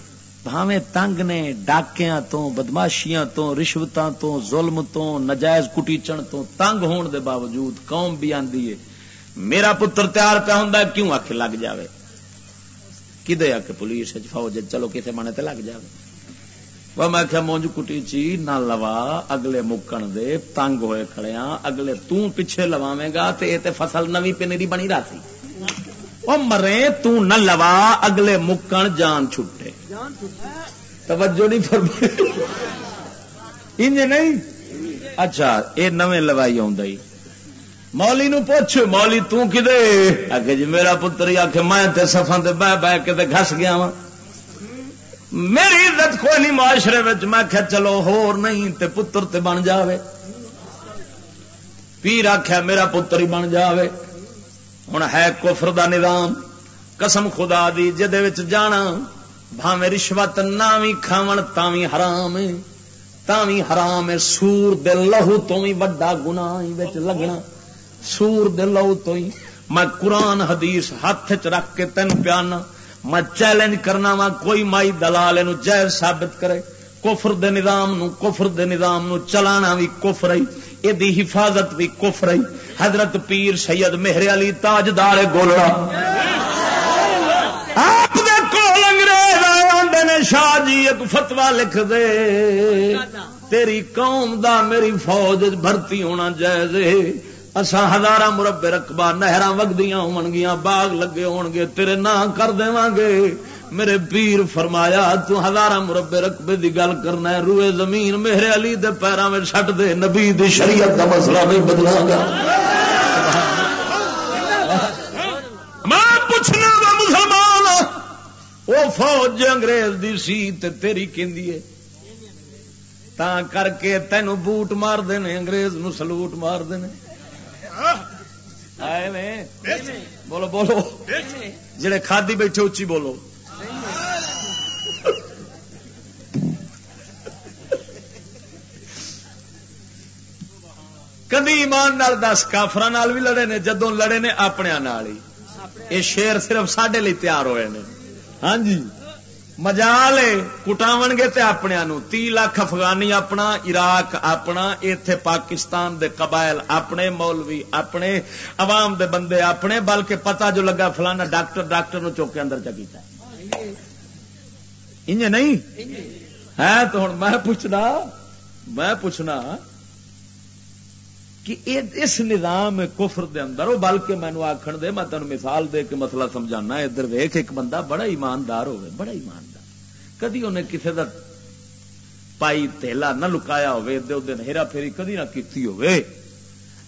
بھاویں تنگ نے ڈاکیاں تو، بدماشیاں تو، رشوتاں تو، ظلم تو، نجائز کٹیچن تو تنگ ہون دے باوجود قوم بھی آندی ہے۔ میرا پتر تیار پہ ہوں کیوں آخ لگ جائے کدے آ کے پولیس فوج چلو کسی مانے تے لگ جائے وہ میں کیا مونج کٹی چی نہ لوا، اگلے مکن دے تنگ ہوئے کھڑیا ہاں، اگلے توں پیچھے لواویں گا تے اے تے فصل نوی پنیری بنی رہی وہ مرے تو نہ لوا، اگلے مکن جان چھٹے۔ توجہ نہیں فرمائی۔ انج نہیں؟ اچھا اے نویں لوائی آئی مولی نو پوچھ، مولی تو کدے؟ آگے جی میرا پتر آخ میں تے سفا تے بہ بہ کے گھس گیا وا میری عزت کوئی نہیں معاشرے میں کہ چلو ہور نہیں، تے پتر تے بن جاوے۔ پیر آخیا میرا پتر ہی بن جاوے۔ ہوں ہے کفر دا نظام قسم خدا دی جہد جانا بھاوے رشوت نہ بھی کھاو تاوی حرام تاوی حرام سور دے لہو تو ہی وڈا گنا لگنا سور دے لہو تو ہی میں قرآن حدیث ہاتھ چ رکھ کے تین پیانا میں چیلنج کرنا وا کوئی مائی دلال جائز ثابت کرے کفر دے نظام نو کفر دے نظام نو چلانا بھی کفر ہی یہ حفاظت بھی کفر ہی حضرت پیر سید مہر علی تاجدار گولڑا۔ آپ کول انگریز آدھے نے، شاہ جی ایک فتوا لکھ دے۔ تیری قوم دا میری فوج بھرتی ہونا جائز اسا ہزار مربے رقبہ نہر وگدیاں ہو گیا باغ لگے ہون گے تیرے نہ کر دے گے میرے پیر فرمایا تو ہزار مربے رقبے دی گل کرنا ہے روئے زمین میرے علی دے پیروں میں چھٹ دے نبی دی شریعت کا مسئلہ نہیں بدلا گا۔ میں پوچھنا گا مسلمان وہ فوج انگریز دی سی تے تیری کہندی ہے؟ تا کر کے تینو بوٹ مار دینے انگریز نو سلوٹ مار دینے۔ آئے بولو بولو۔ جڑے کھادی بیٹھے اچھی بولو۔ کدی ایمان نال دس کافر بھی لڑے نے جدو لڑے نے اپنے ہی۔ یہ شیر صرف سڈے لی تیار ہوئے نے۔ ہاں جی۔ مجال کٹاو گے تے اپنے تی لاکھ افغانی اپنا، عراق اپنا، ایتھے پاکستان دے قبائل اپنے، مولوی اپنے، عوام دے بندے اپنے، بلکہ پتہ جو لگا فلانا ڈاکٹر ڈاکٹر نو چوکے اندر چکیتا انج نہیں؟ ہے تو ہوں میں پوچھنا میں پوچھنا کہ اس نظام کفر دے اندر بلکہ مینو آخر دے میں تین مثال دے کے مسئلہ سمجھانا ادھر ویخ ایک بندہ بڑا ایماندار ہوئے بڑا ایماندار۔ کدی انہیں کسی کا پائی تیلا نہ لکایا ہوا پھیری کدی نہ کیتی ہوئے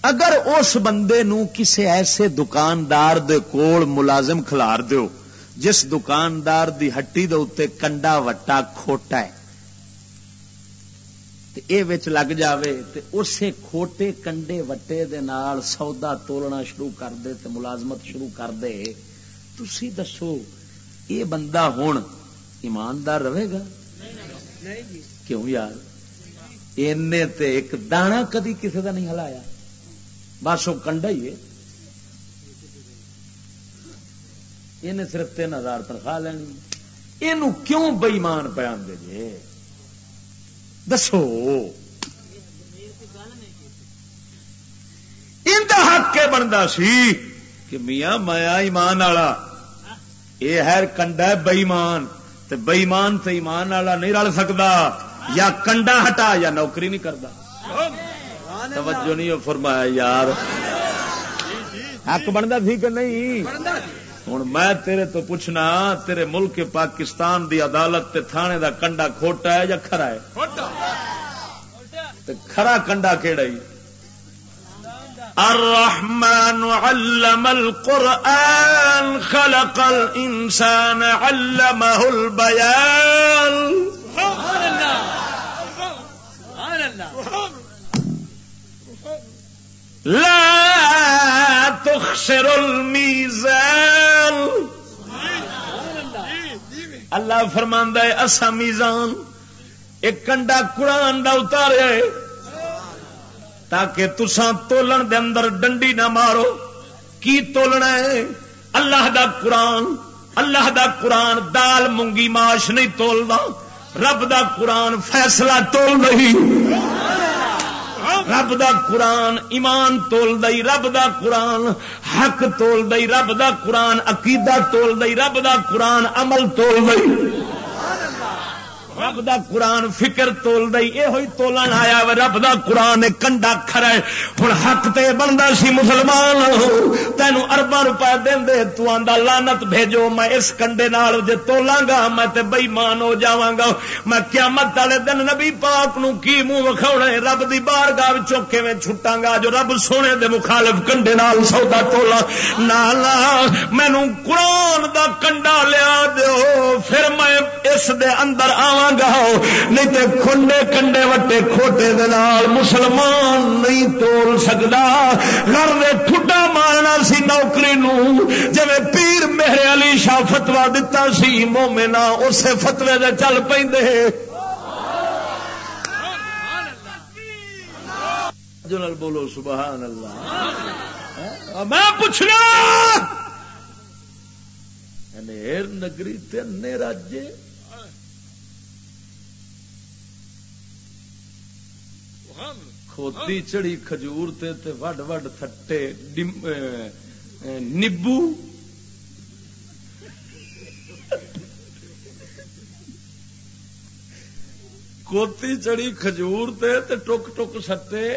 اگر اس بندے نو کسے ایسے دکاندار دے کول ملازم کھلار دیو جس دکاندار دی ہٹی دے اتنے کنڈا وٹا کھوٹا ہے لگ جاوے تے اسے کھوٹے کنڈے وٹے دے نال سودا تولنا شروع کر دے تے ملازمت شروع کر دے۔ تھی دسو یہ بندہ ہوں ایماندار رہے گا؟ کیوں یار؟ تے ایک دانا کدی کسی کا نہیں ہلایا۔ بس وہ کنڈا ہی ہے۔ یہ صرف تین ہزار تنخواہ لینی۔ یہ کیوں بئیمان پہ آدھے جی دسو۔ حق کے بنتا سی کہ میاں مایا ایمان والا یہ ہے کنڈا بئیمان بئیمان تو ایمان والا نہیں رل سکتا یا کنڈا ہٹا یا نوکری نہیں کرتا توجہ نہیں فرمایا یار۔ حق بنتا سی کہ نہیں؟ ہوں میں تیرے تو پوچھنا تیرے ملک پاکستان دی عدالت تے تھانے دا کنڈا کھوٹا ہے یا کھرا ہے؟ کھرا کنڈا کہڑا ہی الرحمن علم القرآن خلق الانسان علمه البيان۔ سبحان اللہ۔ سبحان اللہ۔ لا تخسر المیزان. اللہ فرماندہ ہے، اسا میزان، ایک کنڈا قرآن دا اتارے تاکہ تسان تولن دے اندر ڈنڈی نہ مارو۔ کی تولنا ہے؟ اللہ دا قرآن، اللہ دا قرآن دال مونگی ماش نہیں تولنا، رب دا قرآن فیصلہ تول نہیں۔ رب دا قرآن، ایمان تول دئی رب دا قرآن، حق تول دئی رب دا قرآن، عقیدہ تول دئی رب دا قرآن، عمل تول دئی رب دا قرآن فکر تول دئی یہ ہوئی تولن آیا رب دا قرآن کنڈا کھرا ہے ہوں حق تے بنتا سی مسلمان تینوں اربا روپئے دیں دے، تو آندا لانت بھیجو، میں اس کنڈے نال جے تولاں گا، میں تے بےمان ہو جاواں گا۔ میں قیامت والے دن نبی پاک نو کی منہ وکھاونا رب دی بارگاہ وچوں کیویں چھٹاں گا؟ جو رب سونے دے مخالف کنڈے نال سودا تولا۔ نا لا مینوں قرآن دا کنڈا لیا دیو، پھر میں اس دے اندر آواں گا نہیں تے کھنڈے کنڈے وٹے کھوٹے دلال مسلمان نہیں تول سکتا گھر دے ٹھڈا مارنا سی نوکری نو۔ جی پیر میرے علی شاہ فتوا دتا سی مومنا اسے فتوے دے چل پے بولو، سبحان اللہ۔ ہاں، میں پوچھنا۔ نگری تین راجے کھوتی چڑی کھجور تے تے وڈ وڈ تھٹے نبو کوتی چڑی کھجور تے تے ٹک ٹک سٹے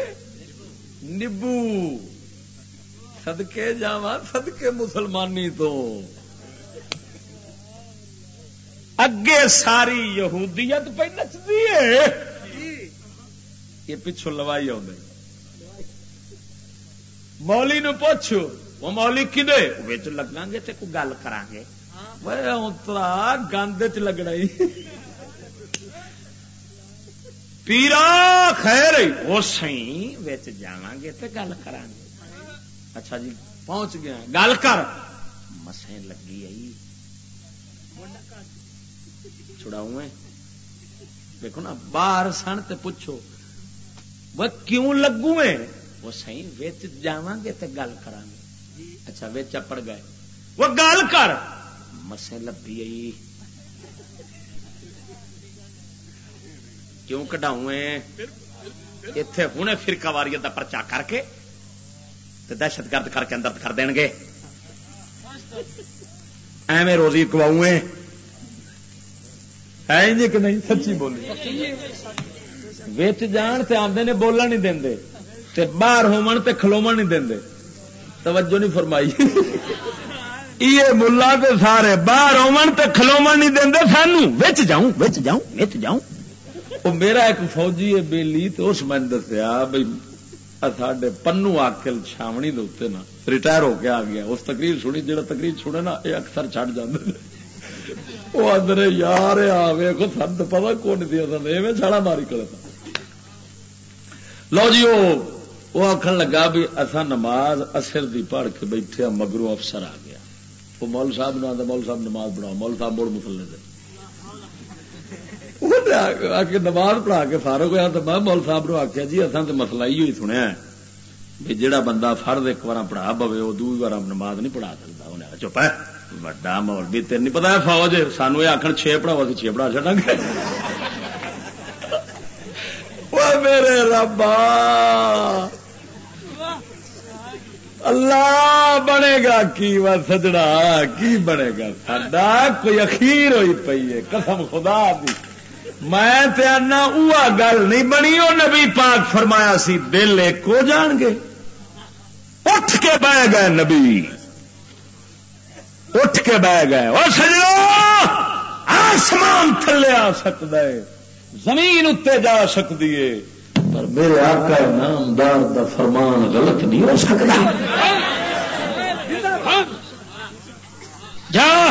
نبو سدکے جاوا سدکے مسلمانی تو اگے ساری یہودیت پہ نچتی ہے یہ پچھو لوائی آ مولی نو پوچھو وہ مولی کدے؟ بچ لگا گے تو کوئی گل کرا گے۔ اترا گند چ لگنا پیرا خیر۔ وہ سی جا گے تو گل کر اچھا جی پہنچ گیا۔ گل کر۔ مسے لگی آئی۔ چھڑاؤں دیکھو نا باہر سن تے پوچھو۔ وہ کیوں لگو وہ سی وچ جا گے تو گل کر اچھا وچ اپڑ گئے۔ وہ گل کر۔ مسے لبھی آئی۔ کیوں کڈاؤں اتے ہوں فرقہ واریت کا پرچا کر کے دہشت گرد کر کے اندر کر دین گے۔ ایویں روزی کواؤں ہے جی کہ نہیں، سچی بولی۔ وچ جان تے آدھے نے بولن نہیں دے باہر ہومن تے کھلومن نہیں دے توجہ نہیں فرمائی۔ یہ ملا تے سارے باہر ہومن تے کھلومن نہیں دے سانو وچ جاؤں وچ جاؤں وچ جاؤں۔ وہ میرا ایک فوجی ہے بیلی تو اس میں دسیا بھائی ساڈے پنو آکل چھاونی دے نا ریٹائر ہو کے آ گیا۔ اس تقریر سنی جڑا تقریر سنے نا یہ اکثر چڑھ جاتے وہ اندر یار آوے کو سب پتا کون دیا میں چھاڑا ماری کرے لو جی وہ آخر لگا بھی اصا نماز اثر دی پڑھ کے بیٹھے مگروں افسر آ گیا وہ مول صاحب نے آتا مول صاحب نماز پڑھاؤ مول صاحب مڑ مسلے دے آ کے نماز پڑھا کے فارغ ہوا تو میں مول صاحب نے آخیا جی اصل تو مسئلہ ہی سنیا بھی جہاں بندہ فرد ایک بار پڑھا پوے وہ دو بار نماز نہیں پڑھا سکتا انہیں چپ ہے وڈا مول بھی تین نہیں پتا فوج سانو یہ آخر چھ پڑھاوا چھ پڑھا چڑا گے میرے ربا۔ اللہ بنے گا، کی و سجڑا کی بنے گا؟ سڈا کوئی اخیر ہوئی پی ہے، قسم خدا دی۔ میں گل نہیں بنی وہ نبی پاک فرمایا سی، دل ایک ہو جان گے۔ اٹھ کے بہ گئے نبی۔ اٹھ کے بہ گئے۔ اور سجو آسمان تھلے آ سکتا ہے زمین اتنے جا سکتی ہے۔ پر میرے آقا نامدار دا فرمان غلط نہیں ہو سکتا۔ جا۔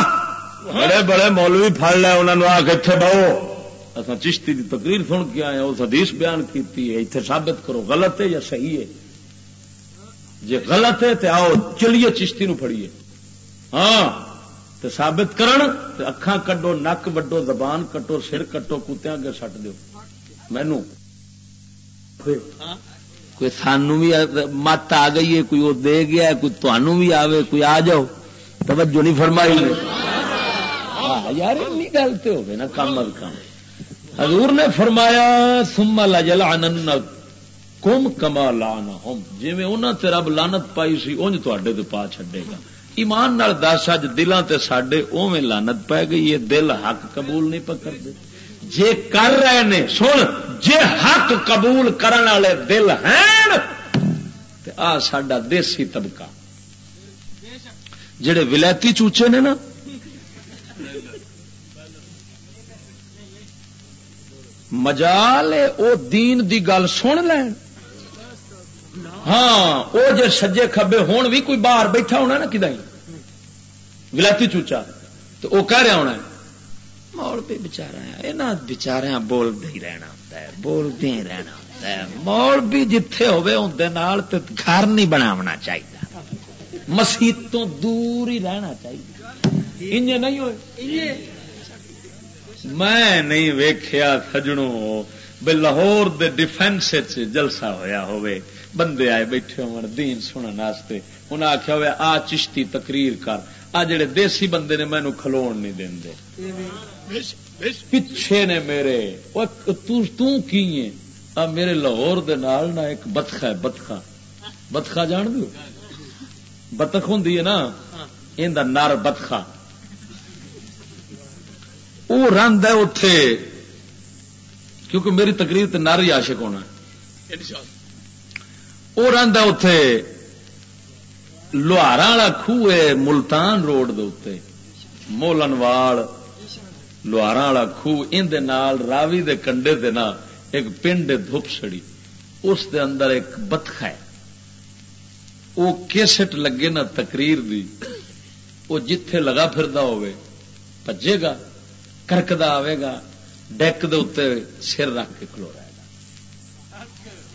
بڑے بڑے مولوی پڑ لے انہوں نے آ کے اتنے بہو۔ اصا چشتی کی تقریر سن کے آئے اس حدیث بیان کی اتنے ثابت کرو غلط ہے یا صحیح ہے؟ جی غلط ہے تو آؤ چلیے چشتی نو پڑیے ہاں۔ تو سابت اکھان کڈو نک وڈو زبان کٹو سر کٹو کتیا اگے سٹ دو مینو کوئی سانو بھی مت آ گئی ہے کوئی وہ دے گیا کوئی تنوع بھی آوے کوئی آ جاؤ۔ توجہ نہیں فرمائی ہاں، یار گل تو ہوگی نا کم از کم۔ حضور نے فرمایا سما لجل آنند کم کما لانا ہوم جی انہوں تے رب لانت پائی سی انج تے پا چڈے گا۔ ایمان نال دس، اج دلان تے ساڈے اوویں لانت پی گئی یہ دل حق قبول نہیں پکڑتے جے کر رہے نے، سن، جے حق قبول کرن والے دل ہیں، تے آ ساڈا دیسی طبقہ۔ جڑے ولایتی چوچے نے نا، مجال او دین دی گل سن لین۔ ہاں وہ جی سجے کبے ہون بھی کوئی باہر بیٹھا ہونا نا کدائی؟ ولایتی چوچا تو وہ کہہ رہا ہونا مول بھی بچارا یہاں بچارا بولتے ہی رہنا ہوتا ہے بولتے ہی رہنا ہوتا ہے۔ مول بھی جتھے ہوے اندر گھر نہیں بناونا چاہیے مسیح تو دور ہی رہنا چاہیے انج نہیں ہوئے؟ میں نہیں ویخیا سجنوں بے لاہور دے ڈیفینس جلسہ ہویا ہوئے بندے آئے بیٹھے ہون دین سننے واسطے۔ انہیں آخیا ہوا آ چشتی تقریر کر۔ آ جڑے دیسی بندے نے مینو کھلو نہیں دے پچھے نے میرے۔ تو تو کی آ میرے لاہور دے نال نا ایک بتخا ہے بتخا بتخا جان دو بتخ ہوں نا؟ یہ نر بتخا وہ رند ہے اتے کیونکہ میری تقریر تے نر ہی عاشق ہونا ہے۔ انشاءاللہ۔ وہ رند ہے اتے لوہارا والا خوہ ہے ملتان روڈ دے مولن وال لوہارا والا خوہ ان راوی دے کنڈے دے نا ایک پنڈ دھپ سڑی اس دے اندر ایک بتخا ہے وہ کیسٹ لگے نا تقریر دی وہ جتھے لگا پھردا ہوئے پجے گا کرکدا آئے گا ڈیک دے اتنے سر رکھ کے کھلو رہے گا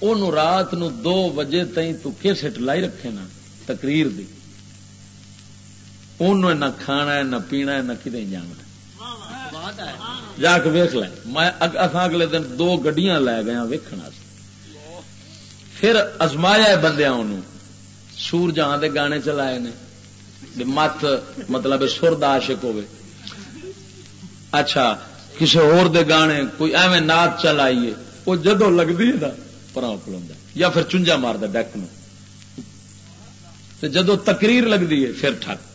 وہ رات نو دو بجے تھی تو کیسٹ لائی رکھے نا؟ تقریر دی۔ نہ کھانا ہے، نہ پینا ہے، نہ کتنے جانا جا کے ویخ لیں میں اگلے دن دو گڈیاں لے گیا ویکھنا پھر ازمایا بندیا سور جہاں دے گانے چلائے نے۔ مت مطلب سر عاشق ہوے اچھا کسی دے گانے، کوئی ایویں نات چل آئیے وہ جدو لگتی ہے نا پرا پڑا یا پھر چنجا مارد ڈیک نو جدو تقریر لگتی ہے، پھر ٹھک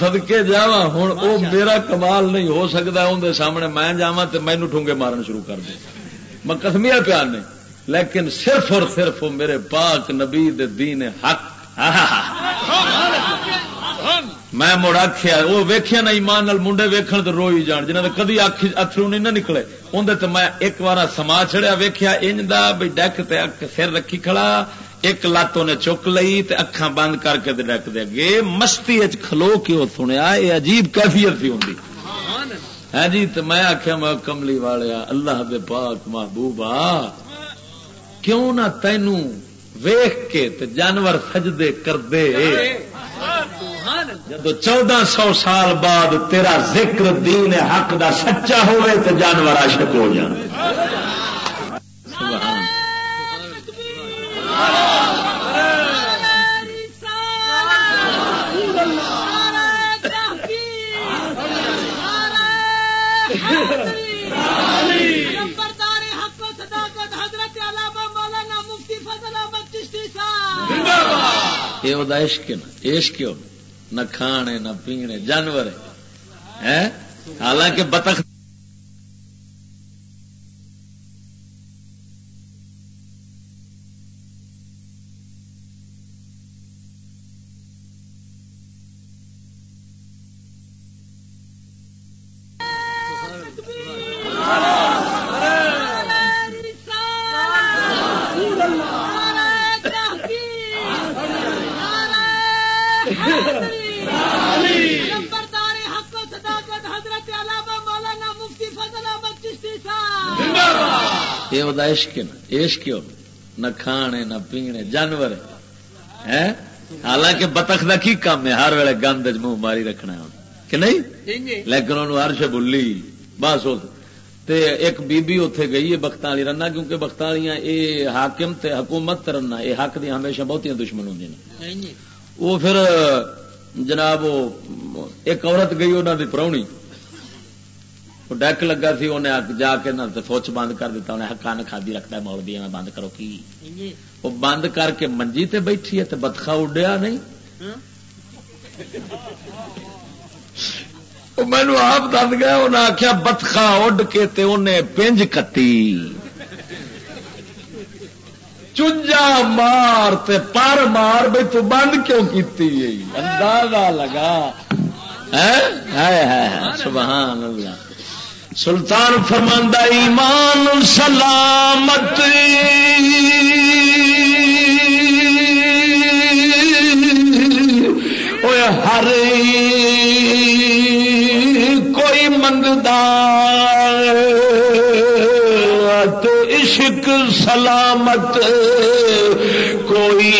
سدکے جا ہوں وہ میرا کمال نہیں ہو سکتا اندر سامنے میں جا تو مینو ٹھونگے مارن شروع کر دے۔ میں کسمیا پیار نہیں لیکن صرف اور صرف میرے پاک نبی دین حق۔ میں مڑ آخیا وہ ویخیا نا ایمان منڈے ویکھن تو روئی جان جنہیں کدی اترو نہیں نہ نکلے اندر تو میں ایک بار سما چڑیا ویخیا انج بھائی ڈیک سر رکھی کھڑا ایک لت نے چک لئی تے اکھاں بند کر کے ڈک دے گے مستی کھلو کے وہ سنیا؟ یہ عجیب کیفیت تھی ہوں ہاں جی تو میں آخیا میں کملی والیا اللہ دے پاک محبوبا کیوں نہ تینوں ویخ کے تے جانور سجدے کرتے جب جدو چودہ سو سال بعد تیرا ذکر دین حق دا سچا ہوئے تے جانور عاشق ہو جان سبحان یہ عشق عشق نہ کھانے نہ پینے جانور ہے۔ حالانکہ بطخ عشق عشق نہ کھانے نہ پینے جانور ہے حالانکہ بتخ کا کی کام ہے ہر ویلے گند منہ ماری رکھنا کہ نہیں لیکن انہوں ہر شے بلی بس تے ایک بی بی اتے گئی ہے بخت والی رنا کیونکہ بخت والی یہ حاکم تے حکومت رنا یہ حق دیا ہمیشہ بہت دشمن ہوں وہ پھر جناب ایک عورت گئی انہوں نے پراؤنی وہ ڈیک لگا سی انہیں جا کے فوچ بند کر دیتا انہیں کان کھادی رکھتا ہے مول بھی میں بند کرو کی؟ وہ بند کر کے منجی تے بیٹھی ہے تو بتخا اڈیا نہیں؟ مینو آپ دس گیا انہیں آخیا بتخا اڈ کے تے انہیں پنج کتی۔ چنجا مار تے پر مار بھائی تو بند کیوں کیتی؟ اندازہ لگا۔ سبحان اللہ۔ سلطان فرماندہ ایمان سلامت ہر کوئی منگدار عشق سلامت کوئی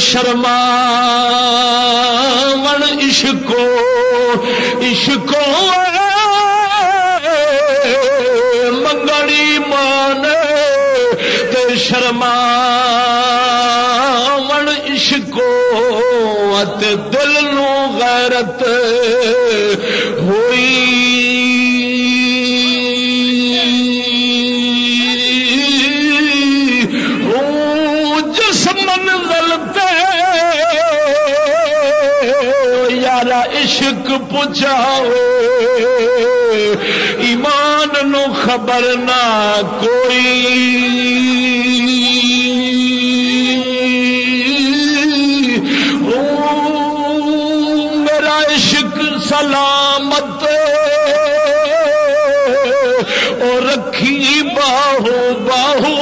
شرما ون عشقو عشقو منگڑی مان شرما من عشقو دل نو غیرت عشق پچاؤ ایمان نو خبر نہ کوئی۔ میرا عشق سلامت اور رکھی باہو باہو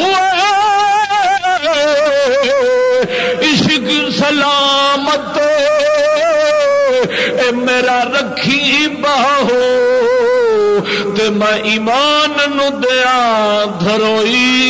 میں ایمان نو دیا دھروئی۔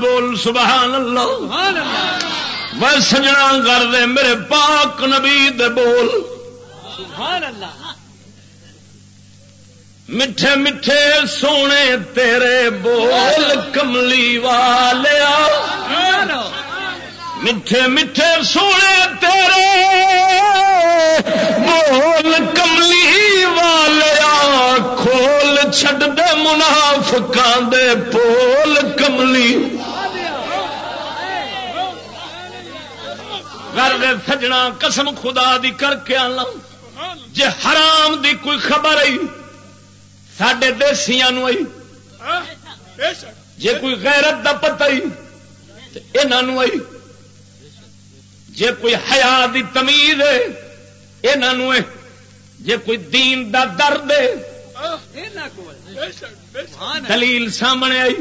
بول سبحان اللہ۔ وہ سجنا کر دے میرے پاک نبی دے بول۔ میٹھے میٹھے سونے تیرے بول کملی والیا۔ میٹھے میٹھے سونے تیرے بول کملی والیا۔ کھول چھڈ دے منافقان دے پول کملی۔ گھر سجنا قسم خدا دی کر کے آنا جے حرام دی کوئی خبر آئی۔ سڈے دیسیا آئی۔ جے کوئی غیرت دا پتہ آئی انہوں آئی۔ جے کوئی حیا دی تمیز ہے جے کوئی دین دا درد ہے دلیل سامنے آئی۔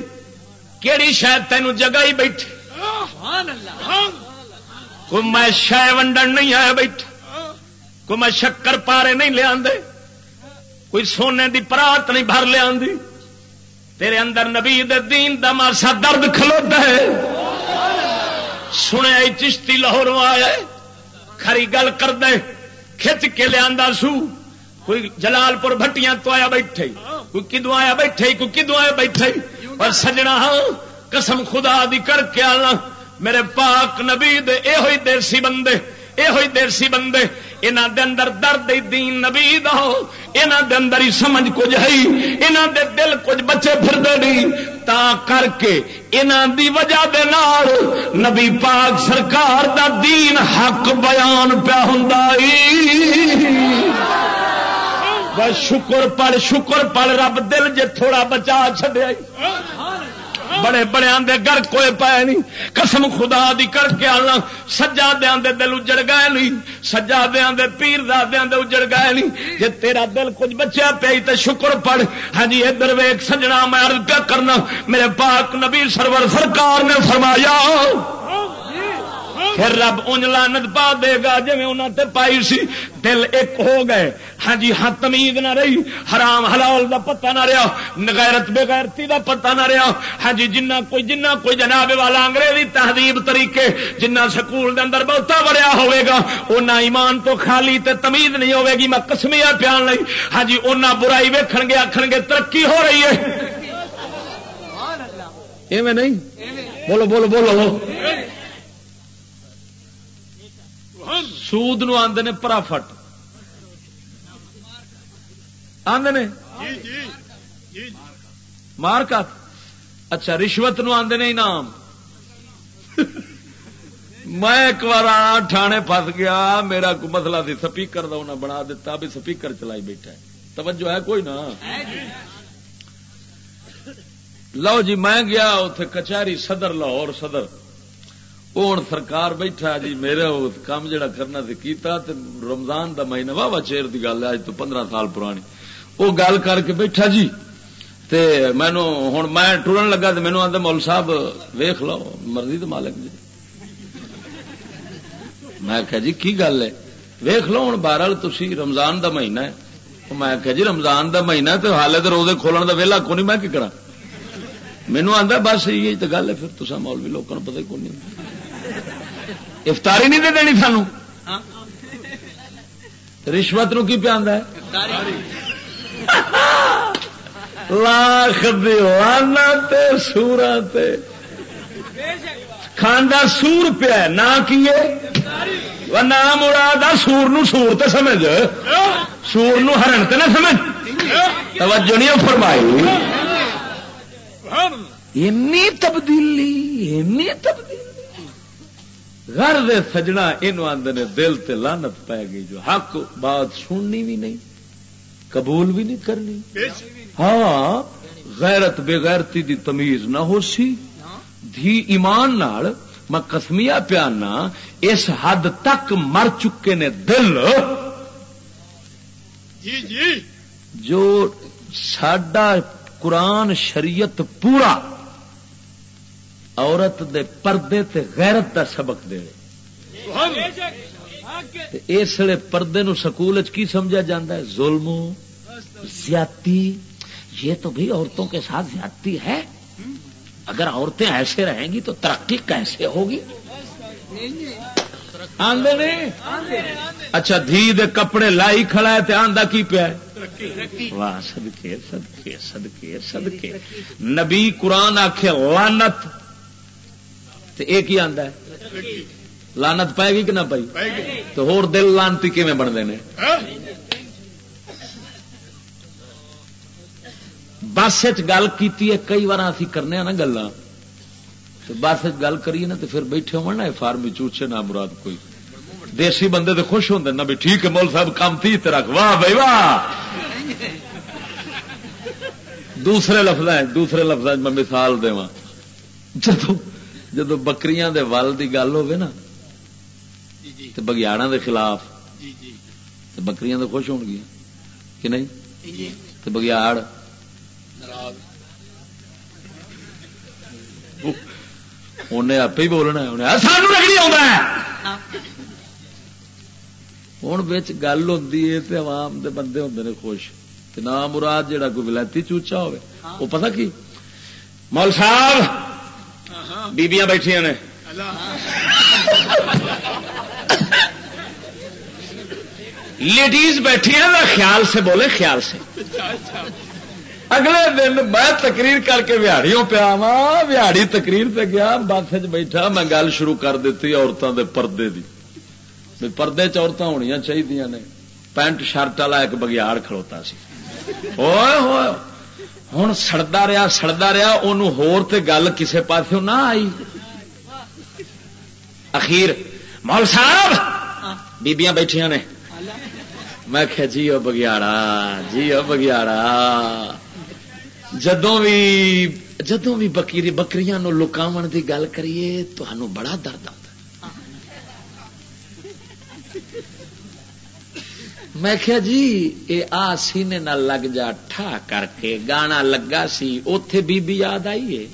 کیڑی شاید تینوں جگہ ہی بیٹھی کوئی میں شہ ونڈن نہیں آیا بیٹھا۔ کوئی میں شکر پارے نہیں لیا کوئی سونے دی پرات نہیں بھر لیا تیرے اندر نبی دین دا ماسا درد کھلوتا ہے۔ سنیا چشتی لاہور آیا کھری گل کر دے کھچ کے لیا سو۔ کوئی جلال پور بھٹیاں تو آیا بیٹھے۔ کوئی کدو آیا بیٹھے۔ کوئی کدو آیا بیٹھے۔ اور سجنا ہاں قسم خدا دی کر کے آنا۔ میرے پاک نبی دے اے ہوئی دیسی بندے اے ہوئی دیسی بندے۔ انہاں دے اندر درد دین نبی دا ہو دے اندر ہی سمجھ کچھ ہے انہاں دے دل کچھ بچے پھر دے نہیں۔ تا کر کے انہاں دی وجہ دے نال نبی پاک سرکار دا دین حق بیان پیا ہوندا شکر پڑ شکر پڑ رب دل جے تھوڑا بچا چڈیا بڑے بڑے آدھے گر کوئے پائے نہیں۔ قسم خدا دی کر کے آنا۔ سجا دیا دل اجڑ گئے نہیں۔ سجا دیا پیر دیا اجڑ گئے نہیں۔ جی تیرا دل کچھ بچیا پی تو شکر پڑ۔ ہاں جی ادھر ویک سجنا میں عرض پیا کرنا۔ میرے پاک نبی سرور سرکار نے فرمایا۔ پھر رب انج لانت پا دے گا جی انہوں تے پائی سی دل ایک ہو گئے۔ ہاں جی ہاں تمید نہ رہی۔ حرام حلال دا پتہ نہ رہا۔ نغیرت بغیرتی دا پتہ نہ رہا۔ ہاں جی جنہ کوئی جنہ کوئی جناب والا انگریزی تہذیب طریقے جنہ سکول دے اندر بہتا بڑیا ہوئے گا اونا ایمان تو خالی تے تمید نہیں ہوئے گی میں قسمیا پیان لئی۔ ہاں جی اونا برائی ویکھن گے آکھن گے ترقی ہو رہی ہے۔ ایویں نہیں؟ بولو بولو بولو۔ سود نو آدھے نے پرافٹ۔ آدھے نے؟ مارکت۔ اچھا رشوت نو آدھے نے انعام۔ میں ایک بار ٹھانے پس گیا، میرا کو مسئلہ سی سپیکر کا انہیں بنا دیتا بھی سپیکر چلائی بیٹھا ہے۔ توجہ ہے کوئی نہ لو جی میں گیا اتے کچہری صدر، لاہور صدر۔ ہوں سرکار بیٹھا جی میرے کام جڑا کرنا سی کیتا تے رمضان دا مہینہ واہ چیر کی گل ہے اج تو پندرہ سال پرانی۔ وہ گل کر کے بیٹھا جی تے مینو ہوں میں ٹورن لگا تو مینو آدھے مول صاحب ویخ لو، مرضی تو مالک جی۔ میں آخیا جی کی گل ہے؟ ویخ لو ہوں بہرحال تھی رمضان دا مہینہ ہے۔ میں آخیا جی رمضان دا مہینہ تو حالے تو روزے کھولن دا ویلا کو نہیں میں کی کرا مینو آدھا بس یہ تو گل ہے، پھر تصا مولوی لوگوں کو پتہ ہی کون نہیں افطاری نہیں دے دینی سانو؟ رشوت نو کی پیا لاکھ دیوانا تے سورا تے۔ کھانا سور پیا نہ کیے نام مراد سور نو سور تو سمجھ۔ سور نو ہرن نہ سمجھ۔ توجہ نہیں فرمائی۔ اینی تبدیلی اینی تبدیلی۔ گھر دے سجنا یہ آدھے دل تے لانت پی گئی جو حق بات سننی بھی نہیں قبول بھی نہیں کرنی۔ ہاں غیرت بےغیرتی دی تمیز نہ ہو سی۔ دھی ایمان نال میں کسمیا پیانا اس حد تک مر چکے نے دل۔ جی جی۔ جو سڈا قرآن شریعت پورا عورت دے پردے تے غیرت دا سبق دے اس لیے پردے نو سکول کی سمجھا جاتا ہے؟ ظلم زیادتی۔ یہ تو بھی عورتوں کے ساتھ زیادتی ہے۔ اگر عورتیں ایسے رہیں گی تو ترقی کیسے ہوگی؟ آدھے اچھا دھی دے کپڑے لائی کھڑا ہے آندا کی پیا واہ سدکے سدکے سدکے سدکے نبی قرآن آخ لانت ایک ہی آندا ہے۔ لانت پائے گی کہ نہ پائی تو ہور دل لانتی کیون بنتے ہیں بس گل کی کئی بار اسی کرنے نا گلا بس گل کریے نا تو پھر بیٹھے ہو نا فارمی چوچے نہ مراد کوئی۔ دیسی بندے تو خوش ہوتے نا بھی ٹھیک ہے، مول صاحب کام تھی رکھ واہ بھائی واہ! دوسرے لفظ دوسرے لفظ میں مثال دا جدو جدو بکریاں دے ول دی گل ہوگی نا تو بگیاڑا دے خلاف بکریاں تو خوش ہو گیا کہ نہیں؟ تو بگیاڑ۔ انہیں آپ ہی بولنا ہوں گل ہوں عوام دے بندے ہوں نے خوش۔ نام مراد جہا کوئی ولایتی چوچا ہوے وہ پتہ کی؟ مول صاحب بیبیاں بیٹھیا نے۔ لیڈیز بیٹھی ہیں خیال سے بولے، خیال سے۔ اگلے دن میں تقریر کر کے وہاڑیوں پیا وا وہاڑی تقریر پہ گیا بس بیٹھا، میں گل شروع کر دیتی عورتوں دے پردے دی۔ پردے چورتیں ہونی چاہیے نے۔ پینٹ، شرٹ والا ایک بگیاڑ کھڑوتا سی۔ ہوں سڑتا رہا سڑتا رہا ان گل کسے پاس نہ آئی اخیر مول صاحب بیبیاں بیٹھیا نے میں کہ جی او بگیاڑا جی او بگیاڑا جدوں بھی جدوں بھی بکری بکریاں لکاو دی گل کریے تو بڑا درد آتا میں کیا جی اے آ سینے نہ لگ جا ٹھا کر کے گانا لگا سی اوتھے بی بی یاد آئی ہے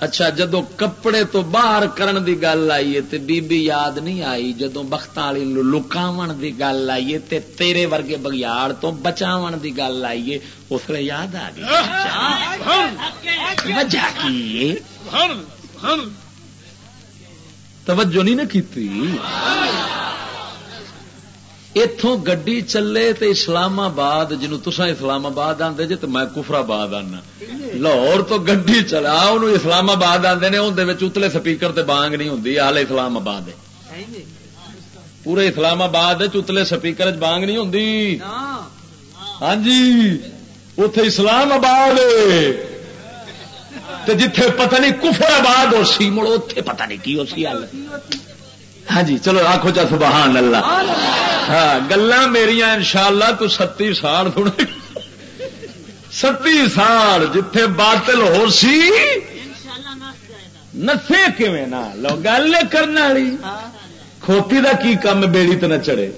اچھا جدو کپڑے تو باہر کرن دی گل آئیے تے بی بی یاد نہیں آئی جدو بخت والی لکاو دی گل آئیے تے تیرے ورگے بگیاڑ تو بچاو دی گل آئیے اس لیے یاد آ گئی۔ وجہ کی توجہ نہیں نا کی اتوں گڈی چلے تے اسلام آباد جنو تسا اسلام آباد آدھے جی تو میں کفر آباد آنا۔ لاہور تو گڈی چلا ان اسلام آباد آدھے نے اندر اتلے سپیکر تے بانگ نہیں ہوں ہال اسلام آباد پورے اسلام آباد اتلے سپیکر بانگ نہیں ہوں ہاں جی اتے اسلام آباد جتھے پتہ نہیں کفر آباد ہو سی، مڑ اتے پتہ نہیں کی ہو سی ہل ہاں جی چلو آخو چا سبحان اللہ۔ ہاں گلا میری ان شاء اللہ تو ستی سال تھوڑے۔ ستی سال جتھے باطل ہو سی۔ نسے کیویں نہ؟ لو گل کرنے والی۔ کھوتی دا کی کم بیڑی تو نہ چڑے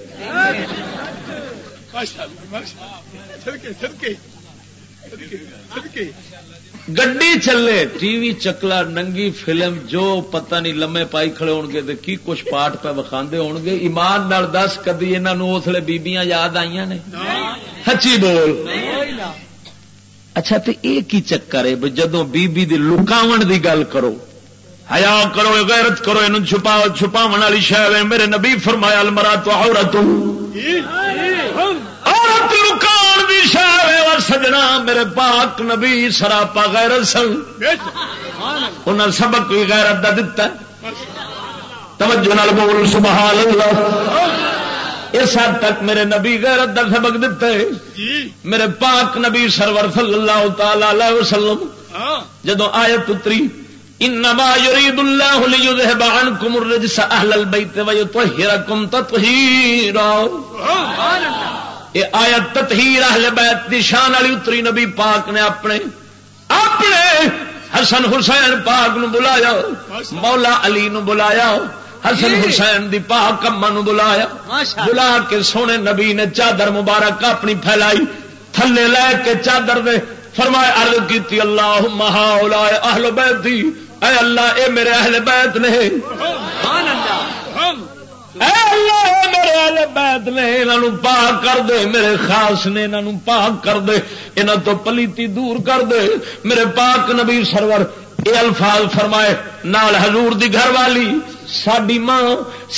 گڈی چلے ٹی وی چکلا، ننگی فلم، جو پتہ نہیں لمے پائی کھڑے ہون گے کی کچھ پاٹ پہ وکھاندے ہون گے۔ ایمان نال دس کدی انہاں اس لیے بیبیاں یاد آئیاں نے؟ سچی بول۔ اچھا تے ایک ہی چکر ہے جدوں بی بی دی لکاون دی گل کرو، حیا کرو، غیرت کرو اینوں چھپاؤ چھپاون والی شے میرے نبی فرمایا المرات عورت عورت لکاؤ شے سجنا میرے پاک نبی سراپا غیرت سن۔ انہیں سبق بھی غیرت دا دتا توجہ نال بول سبحان اللہ۔ اس حد تک میرے نبی غیرت دا سبق دیتے میرے پاک نبی سرور صلی اللہ تعالی علیہ وسلم۔ جدو آیت اتری انما يريد الله ليذهب عنكم الرجس اهل البيت ويطهركم تطهيرا یہ آیت تطہیر اہل بیت دی شان والی اتری نبی پاک نے اپنے اپنے حسن حسین پاک نو بلایا مولا علی نو بلایا حسن حسین دی پاک کما نو بلایا۔ بلا کے سونے نبی نے چادر مبارک اپنی پھیلائی تھلے لے کے چادر دے فرمائے عرض کی اللہ مہا اہل بیت دی اے اللہ اے میرے اہل بیت نے اللہ میرے اہل بیت نے انہوں پاک کر دے، میرے خاص نے انہوں پاک کر دے انہوں تو پلیتی دور کر دے۔ میرے پاک نبی سرور، اے الفاظ فرمائے، نال حضور دی گھر والی، ساڈی ماں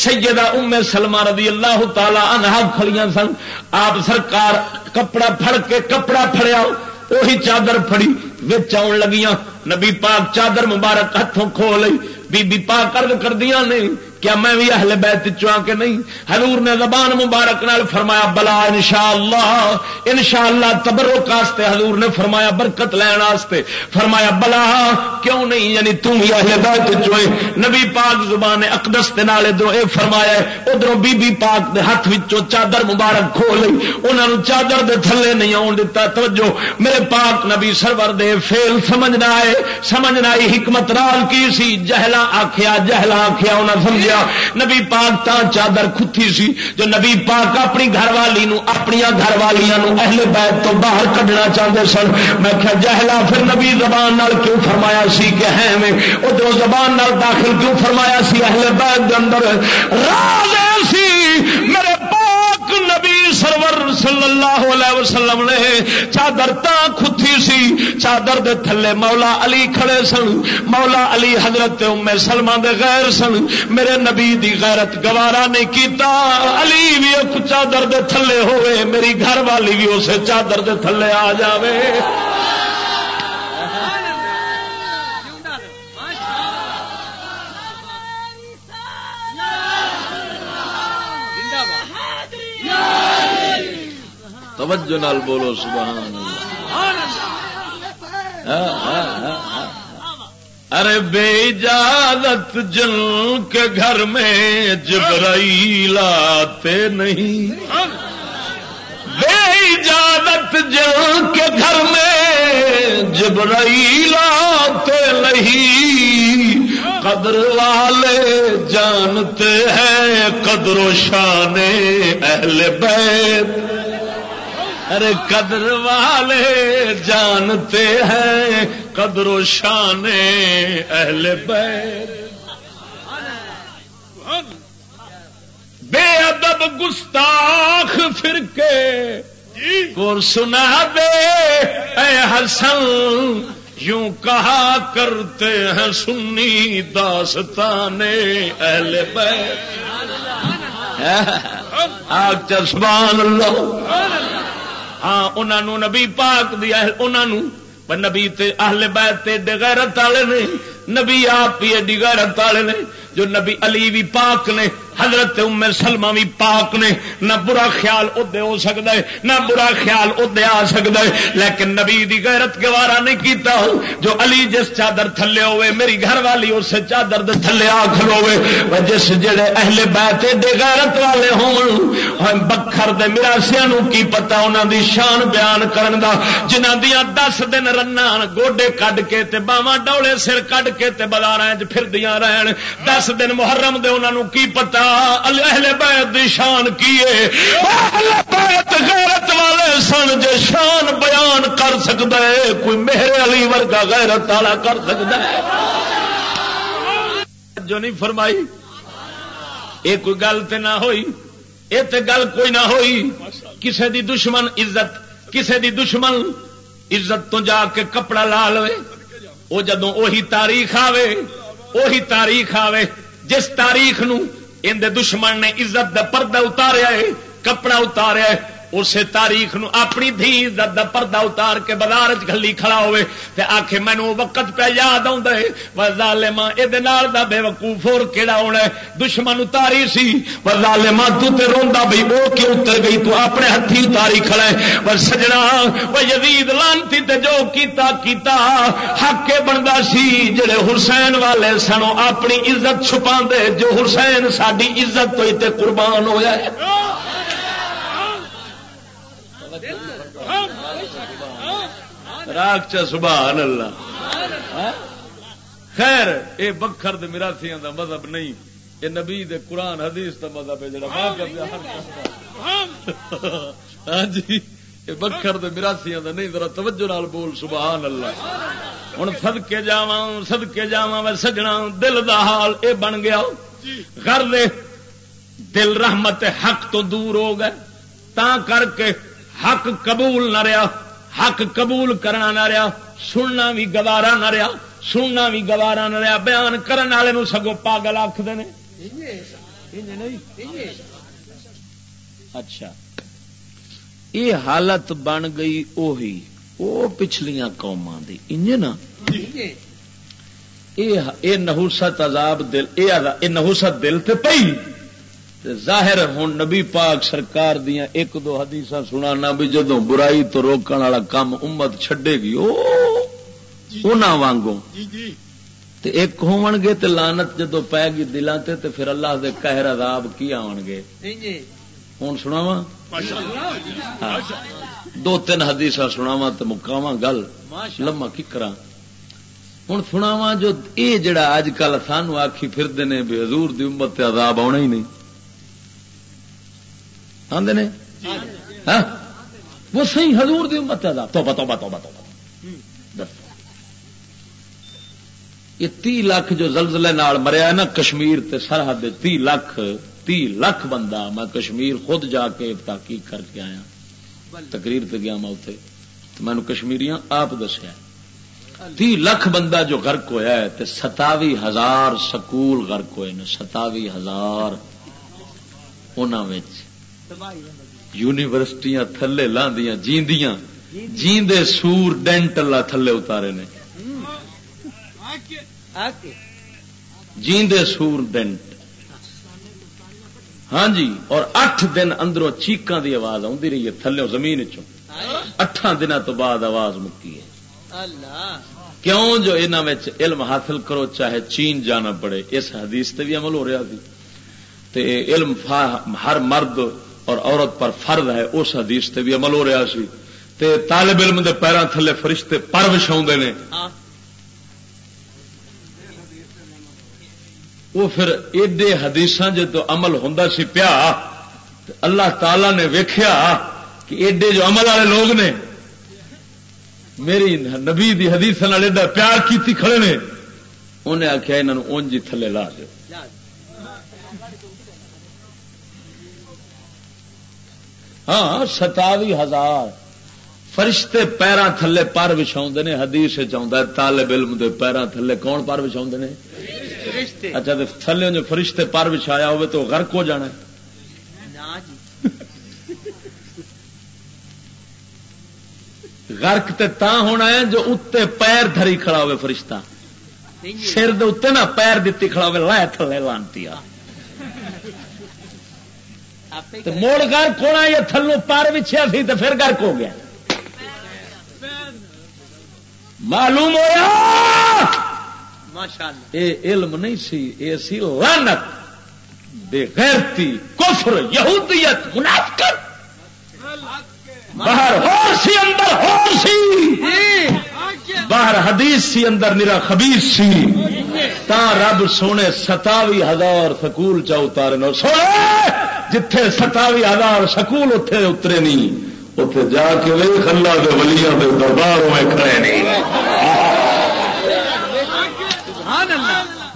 سیدہ ام سلمہ رضی اللہ تعالی عنہا کھڑیاں سن۔ آپ سرکار کپڑا پھڑ کے کپڑا پھڑیا وہی چادر پھڑی، وچ آن لگیاں۔ نبی پاک چادر مبارک ہاتھوں کھو لئی، بی بی پاک کرد کردیاں نہیں کیا میں بھی اہل بیت چواں کے نہیں؟ حضور نے زبان مبارک نال فرمایا، بلا انشاءاللہ انشاءاللہ تبرک واسطے حضور نے فرمایا، برکت لین واسطے فرمایا، بلا، کیوں نہیں؟ یعنی تم ہی اہل بیت چوئے نبی پاک زبان اقدس دے نال ادھر اے فرمایا ادھر بی بی پاک دے ہاتھ وچوں چادر مبارک کھو لئی انہاں نو چادر دے تھلے نہیں آون دتا۔ توجہ، میرے پاک نبی سرور دے فیل سمجھنا ہے، سمجھنا آئی حکمت رال کی سی؟ جہلا آکھیا جہلا آکھیا، انہاں گیا۔ نبی پاک تا چادر کھتی سی۔ جو نبی پاک اپنی گھر والی نو اپنی گھر والیاں نو اہل بیت تو باہر کڈنا چاہتے سن۔ میں کیا جہلا، پھر نبی زبان نال کیوں فرمایا سی کہ ہے میں ادھر زبان نال داخل کیوں فرمایا سی اہل بیت دے اندر؟ راز سی، میرے سرور صلی اللہ علیہ وسلم نے چادر تا کھتی سی، چادر دے تھلے مولا علی کھڑے سن۔ مولا علی حضرت ام سلمہ دے غیر سن۔ میرے نبی دی غیرت گوارا نہیں کیتا۔ علی بھی ایک چادر دے تھلے ہوئے، میری گھر والی بھی اسے چادر دے تھلے آ جاوے۔ توجہ نال بولو، سبحان اللہ۔ ہاں، ہاں، ہاں، ارے بے اجازت جن کے گھر میں جبرائیل آتے نہیں۔ بے اجازت جن کے گھر میں جبرائیل آتے نہیں۔ قدر والے جانتے ہیں قدر و شان اہل بیت۔ ارے قدر والے جانتے ہیں قدر و شان اہل بیت۔ بے ادب گستاخ فرقے۔ کو سنا دے، اے حسن، یوں کہا کرتے ہیں سنی داستان اہل بیت۔ آگ چسبان اللہ۔ ہاں انہوں نبی پاک دی انہوں نبی تے اہل بیت تے غیرت والے نے۔ نبی آپ ہی ایڈی غیرت والے نے، جو نبی علی بھی پاک نے، حضرت ام سلمہ بھی پاک نے۔ نہ برا خیال ادے ہو سکتا ہے، نہ برا خیال ادے آ سکتا ہے۔ لیکن نبی دی غیرت گوارا نہیں کیتا جو علی جس چادر تھلے ہوئے، میری گھر والی اس چادر دے تھلے آ کھلوے جس جڑے اہل بیت ایڈے غیرت والے ہون ہاں، بکھر دے مراسیا کی پتا انہوں دی شان بیان کرن دا۔ جنہ دیا دس دن رنا گوڈے کڈ کے تے باواں ڈولے سر کڈ کے تے بازار پھردیاں رہن۔ دس دن محرم دے انہوں کی پتا اہل بیت دی شان کیے اہل بیت غیرت والے سن جے شان بیان کر سکتا ہے کوئی میرے علی ورگا غیرت والا کر سکتا ہے جو نہیں فرمائی، یہ کوئی گل تے نہ ہوئی، یہ تے گل کوئی نہ ہوئی۔ کسے دی دشمن عزت، کسے دی دشمن عزت تو جا کے کپڑا لا لو وہ جدو تاریخ آوے اہی تاریخ آوے، جس تاریخ نو ان دے دشمن نے عزت دا پردہ اتاریا ہے کپڑا اتاریا ہے اسے تاریخ نو اپنی دھی عزت دا پردہ اتار کے بازار چلی کھڑا ہوئے تے آخے مینو وقت پہ یاد آلما یہ دا بے وقوف اور کہڑا ہونا دشمن اتاری سی۔ وزالما تو تے روندا بھائی وہ کیوں اتر گئی؟ تو اپنے ہاتھی اتاری کھڑا ہے۔ پر سجنا، وہ یزید لانتی تے جو کیتا کیتا۔ حق کے بنتا سی۔ جڑے حسین والے سنو اپنی عزت چھپا دے جو حسین ساری عزت تو تے قربان ہویا ہے۔ راگ چ سبحان اللہ۔ خیر اے بکھر دے میراثیاں دا مذہب نہیں۔ یہ نبی دے قرآن حدیث دا مذہب ہے جڑا ہاں جی یہ بکھر دے میراثیاں دا نہیں ذرا توجہ نال بول سبحان اللہ۔ ہن صدکے جاواں صدکے جاواں میں سجنا دل دا حال اے بن گیا۔ گھر دے دل رحمت حق تو دور ہو گئے۔ تا کر کے حق قبول نہ رہا حق قبول کرنا نہ رہا، سننا بھی گوارا نہ رہا، سننا بھی گوارا نہ رہا، بیان کرنے والے سگو پاگل آخر اچھا۔ یہ حالت بن گئی اوہی، او پچھلیاں قوما دی۔ انج نا؟ یہ نہوست عذاب دل، یہ نہوست دل تے پئی۔ ظاہر ہوں نبی پاک سرکار دیا ایک دو حدیث سنا بھی جدو برائی تو روکن والا کام امت چھڈے گی وانگو جی، جی۔ ایک ہون گے تے لانت جدو پی گی دلان تے تے پھر اللہ دے قہر عذاب کی آن گے۔ جی، ہوں سنا وا ہاں۔ دو تین حدیث سناوا تو مکاوا گل۔ لما کی کرا ہوں سناوا جو یہ جڑا اج کل سانو آخی پھرتے ہیں بھی حضور دی امت تے عذاب آنا ہی نہیں۔ آدھے نے؟ ہاں؟ وہ صحیح حضور دی امت ہے تو بتو بتو بتو یہ تی لاکھ جو زلزلے نال مریا نا کشمیر تے سرحد تی لاکھ تی لاکھ بندہ میں کشمیر خود جا کے تحقیق کر کے آیا۔ تقریر پہ گیا میں اتنے تو میں کشمیریاں آپ دسیا۔ تی لاکھ بندہ جو غرق ہویا ہے تے ستاوی ہزار سکول غرق ہوئے نے۔ ستاوی ہزار۔ انہوں یونیورسٹیاں تھلے لاندیاں جیندیاں۔ جیندے سور ڈینٹ اللہ تھلے اتارے نے۔ جیندے سور ڈینٹ۔ ہاں جی اور اٹھ دن اندروں چیکاں دی آواز آدھی رہی ہے تھلے زمین چٹھان دن تو بعد آواز مکی ہے۔ کیوں جو انہوں علم حاصل کرو چاہے چین جانا پڑے اس حدیث تے بھی عمل ہو رہا تے علم ہر مرد اور عورت پر فرد ہے، اس حدیث تے بھی عمل ہو رہا سی۔ تے طالب علم دے پیروں تھلے فرشتے پر وچھاؤ نے۔ وہ پھر ایڈے حدیث جدو عمل ہوں سی پیا اللہ تعالی نے ویخیا کہ ایڈے جو عمل والے لوگ نے، میری نبی دی حدیث ایڈا پیار کیتی کھڑے نے۔ انہیں آخیا یہاں اونج تھلے لا دو ہاں ستاوی ہزار۔ فرشتے پیران تھلے پر بچھا نے، حدیث چاہتا طالب علم دے پیران تھلے کون پر بچھا نے؟ اچھا تو تھلے جو فرشتے پر بچھایا ہوئے تو غرق ہو جانا غرق تے تا ہونا ہے جو اتنے پیر دھری کھڑا ہوئے فرشتہ۔ سر دے اتنے نا پیر دیتی کھڑا ہوئے، لائے تھلے لانتی آ۔ موڑ گرک ہونا یا تھلو پار بچھیا سی تو پھر گرک ہو گیا معلوم ہوا یہ علم نہیں سی یہ سی لانت بے غیرتی کفر یہودیت منافقت باہر ہو سی اندر ہو سی باہر حدیث سی اندر میرا خبیث سی تا رب سونے ستاوی ہزار سکول چا اتارے نو سونے جتھے ستاوی ہزار سکول اتے اترے نہیں، اتے جا کے ویخ اللہ کے ولیاں کے دربار میں کھڑے نہیں۔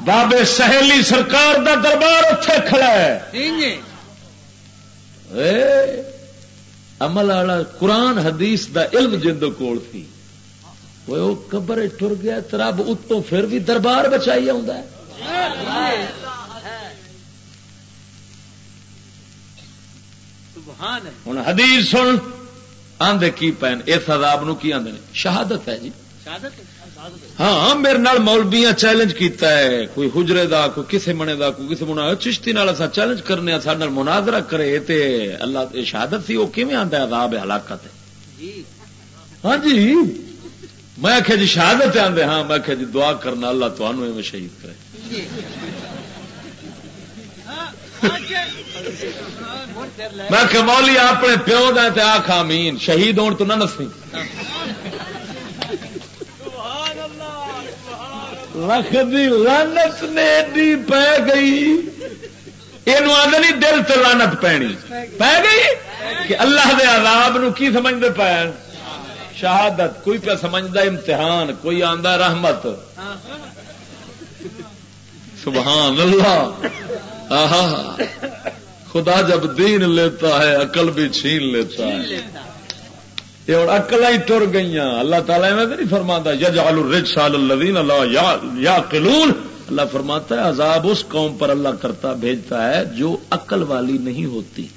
بابے سہیلی سرکار دا دربار اتے کھڑا ہے۔ عمل والا قرآن حدیث دا علم جن کول تھی۔ وہ قبر ٹر گیا رب اتوں پھر بھی دربار بچائی آ ہوں حدیث سن۔ آدھے کی پین؟ اس عذاب نو کی آدھے شہادت ہے جی۔ ہاں میرے نال مولبیاں چیلنج کیتا ہے۔ کوئی حجرے دا کوئی کسے منے دا کوئی کسے منا۔ چشتی نال اسا چیلنج کرنے سارے نال مناظرہ کرے۔ تے اللہ شہادت سی وہ کیویں آندا ہے؟ عذاب ہلاکت ہے ہاں جی۔ میں آخیا جی شہادت آدھے ہاں میں آخیا جی دعا کرنا اللہ تمہیں شہید کرے۔ میں کہ مولی، اپنے پیو دے آخ آمین۔ شہید ہون تو نہ نسی لکھ دی لانت نے ایڈی پی گئی۔ یہ آدھے نہیں دل سے لانت پینی۔ پی گئی؟ کہ اللہ دے عذاب نو کی سمجھتے پے؟ شہادت۔ کوئی پہ سمجھتا امتحان، کوئی آندا رحمت۔ سبحان اللہ۔ آہا. خدا جب دین لیتا ہے عقل بھی چھین لیتا ہے۔ یہ ہوں اکل ہی ٹر گئی اللہ تعالیٰ میں نہیں فرماتا یج الرج سال الدین اللہ یا قلون اللہ فرماتا ہے عذاب اس قوم پر اللہ کرتا بھیجتا ہے جو عقل والی نہیں ہوتی۔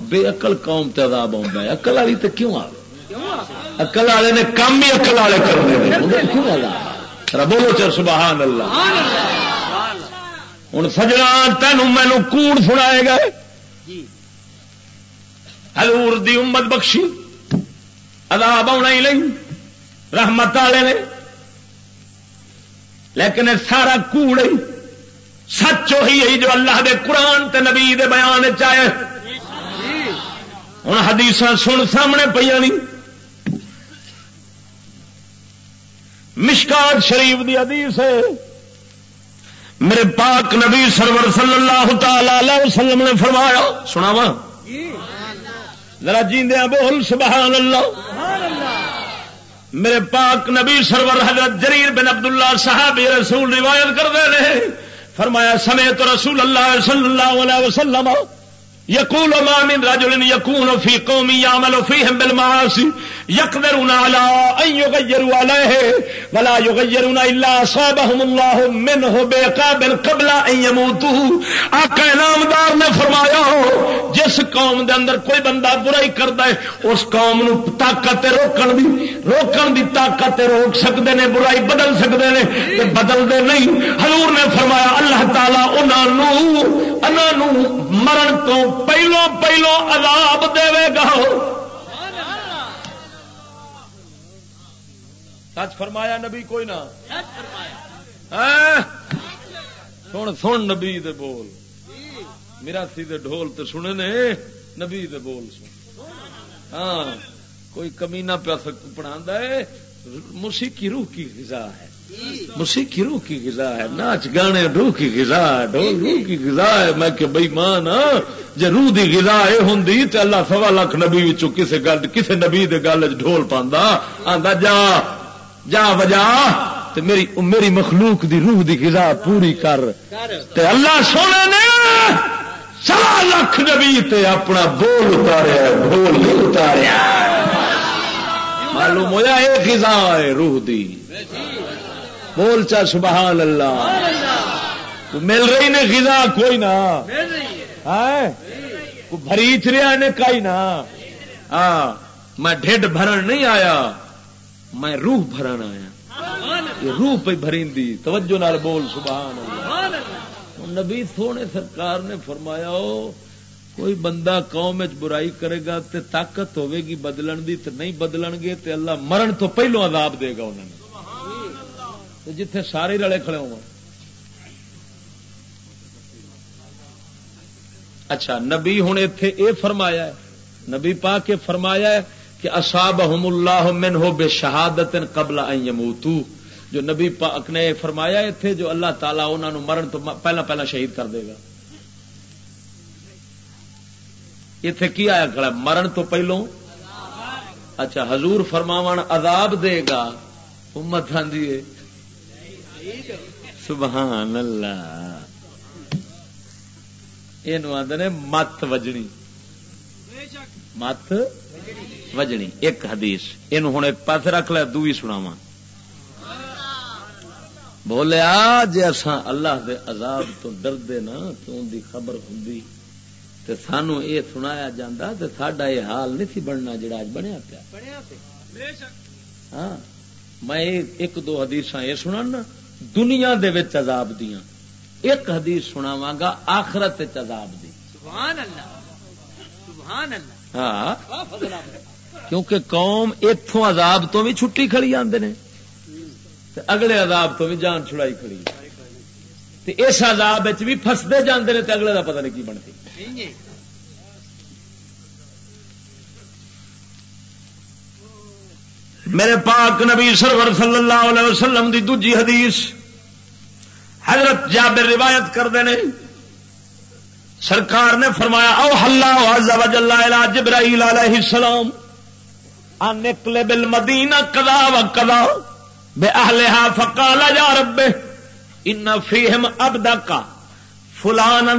بے عقل قوم تے عذاب آتا ہے عقل والی تو کیوں آ عقل والے نے کام ہی عقل والے کرنے۔ بولو چر سبحان اللہ۔ ہوں سجنا تین مینو کوڑ سنائے گئے۔ حضور دی امت بخشی۔ عذاب آنا ہی نہیں۔ رحمت والے نے۔ لیکن سارا کوڑ ہی سچ وہی جو اللہ دے قرآن تے نبی دے بیان چاہے ہوں حدیث سن سامنے پہ نہیں مشکات شریف دی حدیث ہے۔ میرے پاک نبی سرور صلی اللہ تعالی وسلم نے فرمایا سنا وا ذرا جیندیا بول، سبحان اللہ۔ میرے پاک نبی سرور حضرت جریر بن عبداللہ صحابی رسول روایت کر دے رہے فرمایا سمیت رسول اللہ صلی اللہ علیہ وسلم۔ یقول ما من رجل يكون في قوم يعمل فيهم بالمعاصي يقدرون على ان يغيروا عليه ولا يغيرون الا اصابهم الله منه بعقاب قبل ان يموتوا آقا نامدار نے فرمایا ہو جس قوم دے اندر کوئی بندہ برائی کردا ہے، اس قوم نو طاقت روکن دی روکن دی طاقت روک سکدے نے، برائی بدل سکدے نے، تے بدل دے نہیں۔ حضور نے فرمایا، اللہ تعالی انہاں نو انہاں نو مرن تو پہلو پہلو عذاب دے گا۔ سچ فرمایا نبی کوئی نہ۔ ہاں۔ سن سن نبی دے بول۔ میرا سی دے ڈھول تو سنے نے نبی دے بول سن۔ ہاں کوئی کمی نہ پیا پڑھا ہے، موسیقی روح کی غذا ہے۔ موسیقی روح کی غذا ہے، ناچ گانے، روح کی غذا ہے، ڈھول روح کی غذا ہے۔ میں کہ بئی مان جی روح دی غذا یہ ہوں تو اللہ سوا لاکھ نبی کسی گل کسی نبی دے گل ڈھول پاندا۔ آندا، جا جا بجا تے میری میری مخلوق دی روح دی غذا پوری کر۔ تے اللہ سونے نے سوا لاکھ نبی تے اپنا بول اتاریا، ڈھول نہیں اتاریا۔ معلوم ہوا یہ غذا ہے روح دی۔ بول چا سبحان اللہ۔ مل رہی نے غذا کوئی نہ۔ بریچ رہا نے کئی نہ۔ ہاں میں ڈھڈ بھرن نہیں آیا۔ میں روح بھرن آیا۔ یہ روح پہ بھری دی توجہ نال بول، سبحان اللہ۔ نبی سونے سرکار نے فرمایا کوئی بندہ قوم برائی کرے گا تے طاقت ہوے گی بدلن دی، تے نہیں بدلن گے تے اللہ مرن تو پہلو عذاب دے گا انہوں نے جتھے سارے رلے کھڑے ہو اچھا نبی ہوں اتے اے فرمایا ہے، نبی پا کے فرمایا ہے کہ اصاب اللہ من ہو بے شہادت قبل یموتو۔ جو نبی پاک نے فرمایا اتے جو اللہ تعالیٰ انہوں مرن تو پہلا پہلا شہید کر دے گا۔ اتے کی آیا کھڑا مرن تو پہلو اچھا حضور فرماون عذاب دے گا۔ امت آدھی ہے۔ سبحان اللہ۔ یہ آدھے مت وجنی۔ مت وجنی۔ ایک حدیث۔ یہ ہوں ایک پاس رکھ لیا دوئی سناوا بولیا جی اصا اللہ دے عذاب تو ڈردے نا تو ان دی خبر ہوں تے سانو یہ سنایا جاتا تو ساڈا یہ حال نہیں سی بننا جڑا اج بنیا پیا۔ ہاں میں ایک دو حدیث یہ سنا دنیا دے وچ عذاب دیاں۔ ایک حدیث سناواں گا آخرت عذاب دی۔ سبحان اللہ سبحان اللہ ہاں کیونکہ قوم اتوں عذاب تو بھی چھٹی کھڑی آندے نے۔ تے اگلے عذاب تو بھی جان چھڑائی کھڑی۔ تے اس عذاب وچ بھی فسدے جاندے نے تے اگلے دا پتہ نہیں کی بنتی۔ میرے پاک نبی سرور صلی اللہ علیہ وسلم دی دوجی حدیث حضرت جابر روایت کرتے ہیں سرکار نے فرمایا، او اللہ عز و جل الى جبرائیل علیہ السلام ان نکلے بالمدینہ قضا و قضا، بے اہلہا فقال، یا رب، ان فیہم ابدکا فلانا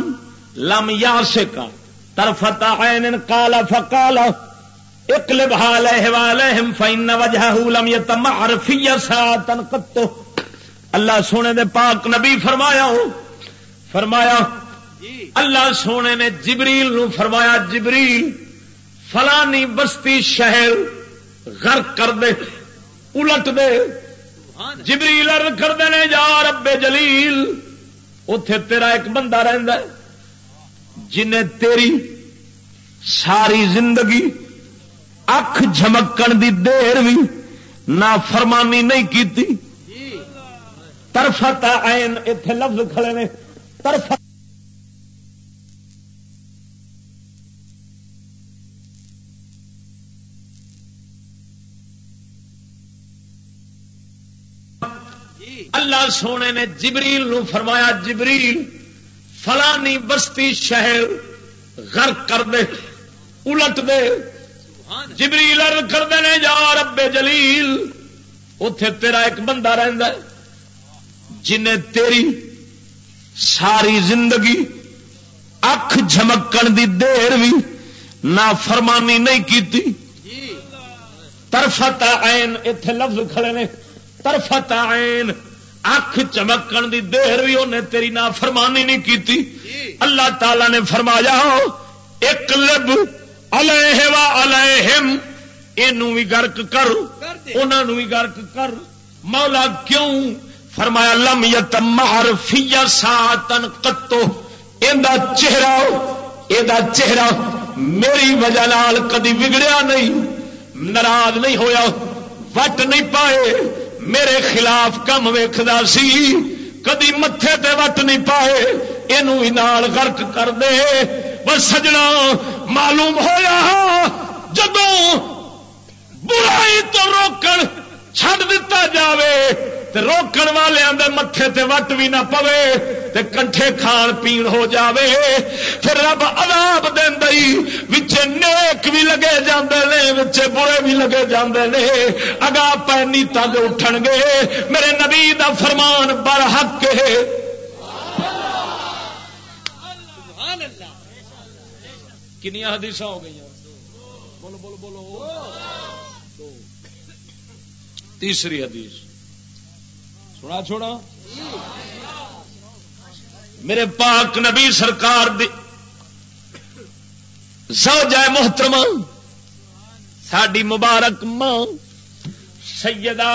لم یاسکا طرفت عین قال فقال اقلب علیہ وعلیہم فإن وجہہ لم یتمعر فی ساعتا قطو اللہ سونے دے پاک نبی فرمایا ہو فرمایا اللہ سونے نے جبریل نو فرمایا جبریل فلانی بستی شہر غرق کر دے الٹ دے۔ جبریل ارد کر دے جا رب جلیل اتے تیرا ایک بندہ رہندا ہے جنہیں تیری ساری زندگی اکھ جھمکن دی دیر بھی نہ فرمانی نہیں کیتی۔ ترفت عین اتے لفظ کھڑے نے۔ ترفت اللہ سونے نے جبریل نو فرمایا، جبریل، فلانی بستی شہر غرق کر دے، الٹ دے۔ جبریل ارد کر دے جا رب جلیل اتے تیرا ایک بندہ رہندا ہے، جنہیں تیری ساری زندگی اکھ جھمکن دی دیر بھی نہ فرمانی نہیں کیتی۔ ترفت عین اتے لفظ کھڑے نے ترفت عین، اکھ چمکن دی دیر بھی انہیں تیری نہ فرمانی نہیں کیتی۔ اللہ تعالی نے فرمایا، ایک لب علیہ و علیہم اینو بھی گرک کر انہوں بھی گرک کر مولا کیوں فرمایا لم یتمہر فی ساتن قطو ایندا چہرہ ایندا چہرہ میری وجہ نال کدی بگڑیا نہیں ناراض نہیں ہویا وٹ نہیں پائے میرے خلاف کم ویکھدا سی کدی متھے تے وٹ نہیں پائے اینو ہی نال غرق کر دے بس سجنا معلوم ہویا جدوں برائی تو روکن چھڈ دتا جاوے تے روکن والے متے تے وٹ بھی نہ پوے تے کنٹھے کھان پین ہو جاوے پھر رب عذاب دین دئی وچے نیک بھی لگے جاندے نے وچے برے بھی لگے جاندے نے۔ اگا پہ نیتا جو اٹھن گے۔ میرے نبی دا فرمان بر حق ہے۔ کنیا حدیث ہو گئی بولو بولو بولو تیسری حدیث۔ سنا، چھوڑا۔ میرے پاک نبی سرکار دی سو جائے محترم ساڈی مبارک ماں، سیدہ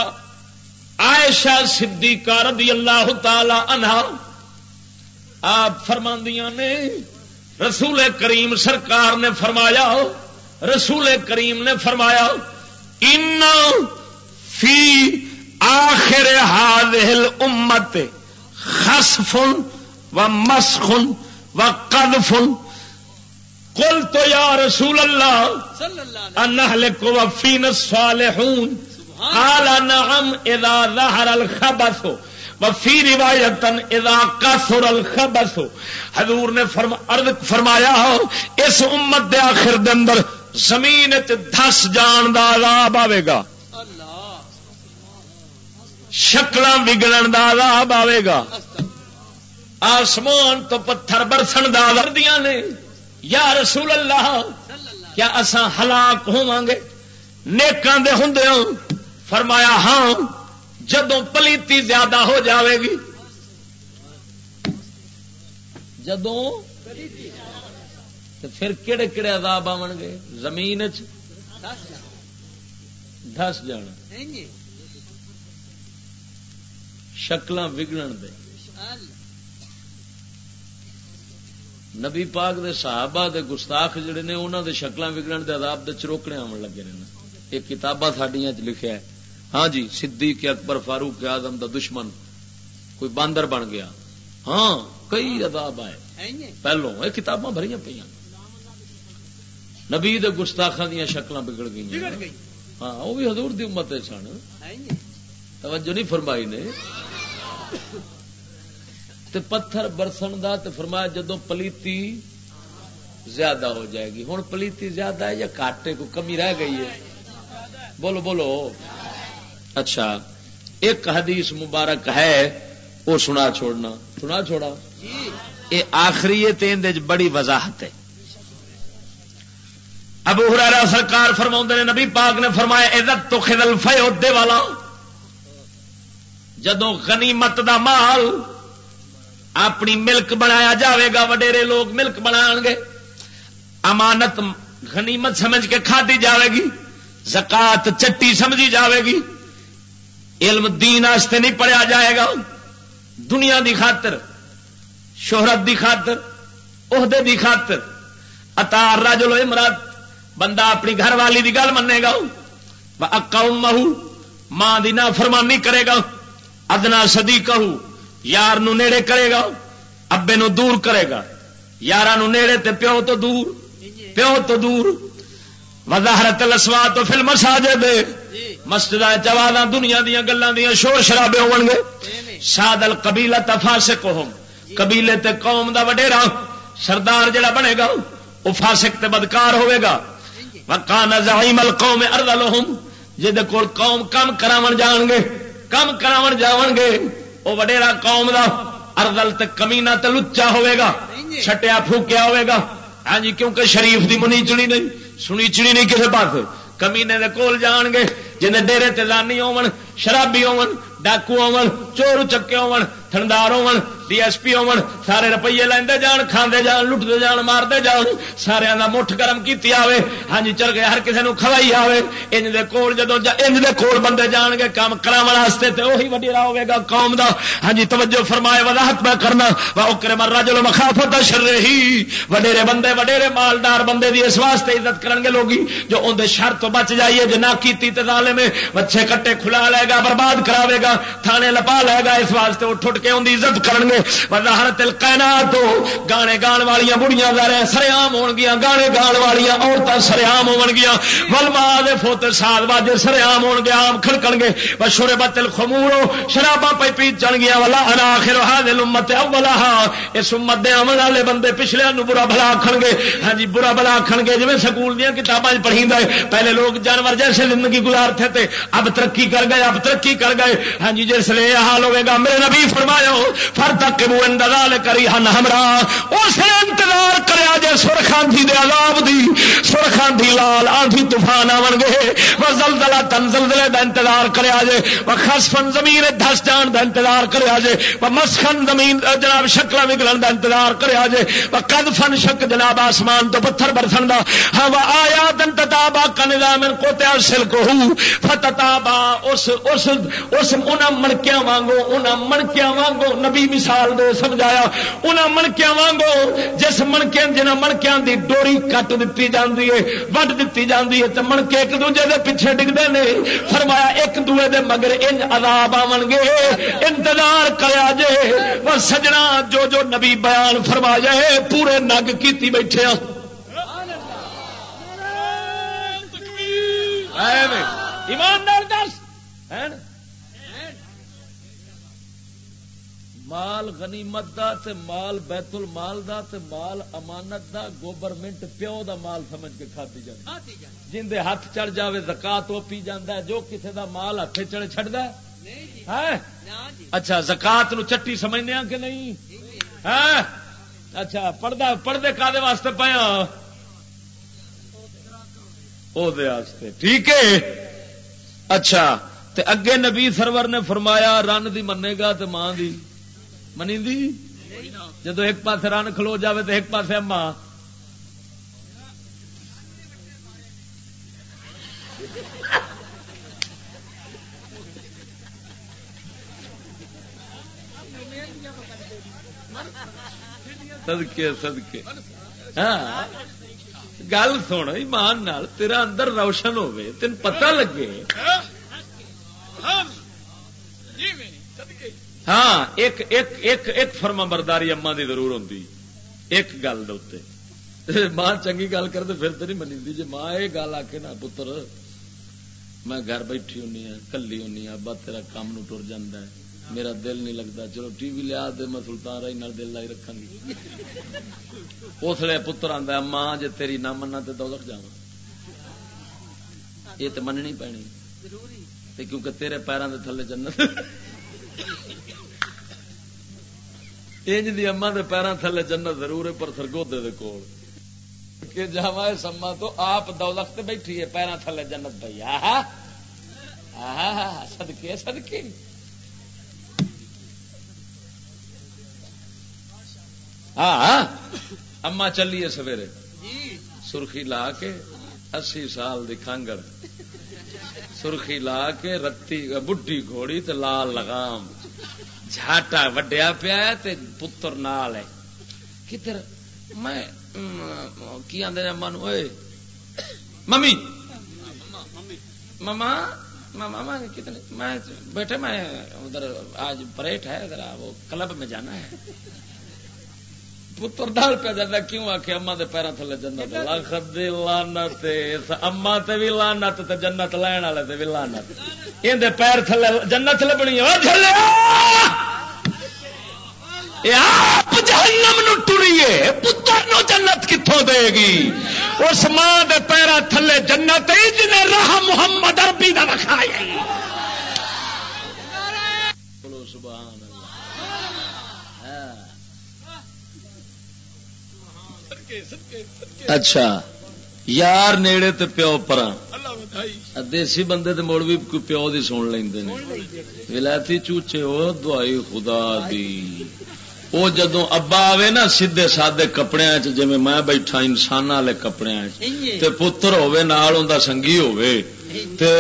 عائشہ صدیقہ رضی اللہ تعالی عنہا آپ فرماندیاں نے رسول کریم سرکار نے فرمایا، رسول کریم نے فرمایا ان فی آخر هذه الامت خسف و مسخ و قذف قلت یا رسول اللہ انہلک و فین الصالحون، قال نعم اذا ظهر الخبث. وفی روایت اذا کثر الخبث. حضور نے فرما عرض فرمایا، اس امت دے آخر دے اندر زمین دس جان دا عذاب آئے گا شکل بگڑن کا عذاب آئے گا آسمان تو پتھر برسن دا وردیاں نے. یا رسول اللہ، کیا اسا ہلاک ہوا گے؟ نیکاں دے ہوں فرمایا ہاں جدو پلیتی زیادہ ہو جاوے گی؟ جدو تو پھر کہڑے کہڑے عذاب آن گے؟ زمین دس جان۔ شکل بگڑن دے۔ نبی پاک دے صحابہ دے گستاخ جڑے نے انہوں دے شکل وگڑن دے عذاب دے چروکنے آن لگے نے یہ کتاباں سڈیا چ لکھا ہے۔ ہاں جی صدیق اکبر فاروق آدم دا دشمن کوئی باندر بن گیا۔ ہاں کئی عذاب آئے۔ پہلو یہ کتاباں بھری پہ نبی گستاخا دیا شکل بگڑ گئی۔ ہاں وہ بھی حضور دی امت سن۔ توجہ نہیں فرمائی نے۔ تے پتھر برسن دا تے فرمایا جدو پلیتی زیادہ ہو جائے گی۔ ہوں پلیتی زیادہ ہے یا کاٹے کو کمی رہ گئی ہے؟ بولو بولو۔ اچھا ایک حدیث مبارک ہے، وہ سنا چھوڑنا۔ سنا چھوڑا۔ یہ آخری بڑی وضاحت ہے۔ ابو ہرارا سرکار فرما نے، نبی پاک نے فرمایا عزت تو خدل فے والا۔ جدو غنیمت دا مال اپنی ملک بنایا جاوے گا، وڈیرے لوگ ملک بنا گے، امانت، غنیمت سمجھ کے کھادی جاوے گی، زکات، چٹی سمجھی جاوے گی۔ علم دین آستے نہیں پڑھیا جائے گا۔ دنیا دی خاطر، شہرت دی خاطر، عہدے دی خاطر۔ اتار رجلو امرات بندہ اپنی گھر والی دی گل منے گا۔ اکا مہو ماں دی نا فرمانی کرے گا۔ ادنا سدی کہو یار نو نیڑے کرے گا۔ ابے نو دور کرے گا۔ یار نیڑے تے پیو تو دور۔ پیو تو دور۔ وظاہرت لسوا تو فلم ساجے دے مسجد چواد دنیا دیا گلوں دیا شور شرابے ہو گے سادل قبیلہ تفاسق ہو قبیلے تے قوم دا وڈیرا سردار جڑا بنے گا وہ فاسق تے بدکار ہوئے گا۔ وکان زعیم القوم ارذلہم جے کول قوم کم کراون جان گے کم کراون جاون گے وہ وڈیرا قوم دا ارذل تے کمینہ تے لچا ہوئے گا۔ چھٹیا پھوکیا ہوئے گا۔ ہاں جی کیونکہ شریف دی منی چڑی نہیں سنی چڑی نہیں کسی پاس۔ کمینے دے کول جان گے جن ڈیرے تزانی ہون شرابی ہون ڈاکو ہون چور چکے ہون تھندار ہون ڈی ایس پی ہون سارے روپیے لیندے جان کھاندے جان لٹتے جان مارتے جان سارے دا مٹھ گرم کیتی آوے ہاں جی چل گئے ہر کسی نو کھوائی آوے انج دے کول جدو انج دے کول بندے جان گے کام کراون واسطے تے وہی وڈیرا ہوے گا قوم دا ہاں جی توجہ فرمائے وضاحت میں کرنا وا اکرم الرجل مخافت شرہی وڈیرے بندے وڈیرے مالدار بندے دی اس واسطے عزت کرن گے لوگی جو اون دے شر تو بچ جائیے جو نہ کیتی تے ظالم بچے کٹے کھلا لے گا برباد کراوے گا تھانے لپا لے گا اس واسطے اٹھ اٹھ کے ان کی عزت کرن گے وضاحت القینات گانے گان والیاں بڑیاں ذرا سریام ہون گیا گانے گان والیاں عورتاں سریام ہون گیا ولما دے فوت سال واجے سریام ہون گیا آم کھڑکن گے بشور بتل خمورو شرابا پی پی چن گیا والا انا آخر هذه الامه اولها اس امت دے آمن والے بندے پچھلے نو برا بھلا آکھن گے۔ ہاں جی برا بھلا آکھن گے، جویں سکول دی کتاباں پڑھیندا ہے۔ پہلے لوگ جانور جیسے زندگی گزارتے تھے، اب ترقی کر گئے، اب ترقی کر گئے۔ ہاں جی جس لیے حال ہوئے گا، میرے نبی فرمایا فر تک وہ اندال کری ہن ہمرا اس نے انتظار کریا جے سرخاندھی دے عذاب دی۔ سرخاندھی لال آندھی طوفان آون گے وہ زلزلہ تن زلزلے دا انتظار کریا جے۔ وہ خسفن زمین دھس جان دا انتظار کریا جے۔ وہ مسخن زمین، جناب شکل وگلن دا انتظار کریا جے۔ وہ قدفن شک جناب آسمان تو پتھر برسن دا۔ ہاں وہ آیا دن تتابا کنظام کوتیا سلک ہوں فتتابا، اس اس اس، انہاں منکیاں وانگو انہاں منکیاں وانگو نبی مثال دے سمجھایا، انہاں منکیاں وانگو، جس منکیاں جنہاں منکیاں دی ڈوری کٹ دتی جاندی ہے، وڈ دتی جاندی ہے، تے منکے ایک دوجے دے پیچھے ڈگدے نے، فرمایا ایک دوے دے مگر ان عذاب آون گے، انتظار کریا جے وہ سجنا جو جو نبی بیان فرمایا ہے، پورے نگ کیتی بیٹھے ہاں۔ ہیں ایماندار دس۔ مال غنیمت دا تے مال بیت المال دا تے مال امانت دا گورنمنٹ پیو دا مال سمجھ کے کھاتی جاتی جن دے ہاتھ چڑھ جاوے زکات وہ پی جاندہ ہے جو کسے دا مال ہاتھ چڑھ چڑھتا ہے۔ اچھا زکات نو چٹی سمجھنے کہ نہیں؟ اچھا پڑھتا پڑھتے کا واسطے پایا ٹھیک ہے؟ اچھا تے اگے نبی سرور نے فرمایا رن دی منے گا تے ماں دی۔ منی جدو ایک پاس رن کھلو جاوے تو ایک پاس اما سدکے سدکے ہاں۔ گل سونا ایمان نال تیرا اندر روشن ہو تین پتہ لگے۔ ہاں۔ ہاں۔ جی ہاں ایک ایک ایک ایک فرما برداری اما دی ضرور ہوتی ایک گل دے ماں چنگی گل کر تو پھر تو نہیں منی جی ماں یہ گل آ کے نا پتر میں گھر بیٹھی ہونی ہوں کلی ہونی ابا تیرا کام نو ٹر جانا ہے۔ میرا دل نہیں لگتا چلو ٹی وی لیا دے میں سلطان رائی نال دل لائی رکھا گی۔ اس لیے پتر آتا ماں جی تیری نہ منا تو دولت جا یہ تو مننی پینی۔ کیونکہ تیرے پیروں کے تھلے جنت۔ انج دی اما دے پیروں تھلے جنت ضرور ہے پر سرگودے دے کول۔ کہ جاوا سما تو آپ دولت بیٹھی ہے پیروں تھلے جنت پی آ سدکے سدکے ہاں اما چلیے سویرے۔ سرخی لا کے اسی سال دی کانگڑ سرخی لا کے رتی بڈی گھوڑی تے لال لگام۔ جھاٹا وڈیا پیا تے پتر نال ہے کدھر میں کی آدھے اما نو ممی مما ماما کتنے میں بیٹھے میں ادھر آج پریٹ ہے ادھر وہ کلب میں جانا ہے پتر ڈال پہ جانا کیوں آ کے اما پیروں تھلے جنت لکھ دی لانت اما تے بھی لانت تے جنت لین والے تے بھی لانت یہ پیر تھلے جنت لبنی جہنم نو ٹریے۔ پتر نو جنت کتوں دے گی؟ اس ماں دے پیرا تھلے جنت جنہیں راہ محمد اربی کا رکھایا اچھا یار نیڑے تے پیو پرا۔ دیسی بندے تے مڑ بھی پیو دی سن لیں ولایتی چوچے وہ دعائی خدا دی۔ وہ جدو ابا آوے نا سیدے سادے کپڑے جی میں بیٹھا انسان والے کپڑے تے پتر ہوے نال ہوں سنگھی ہوے تے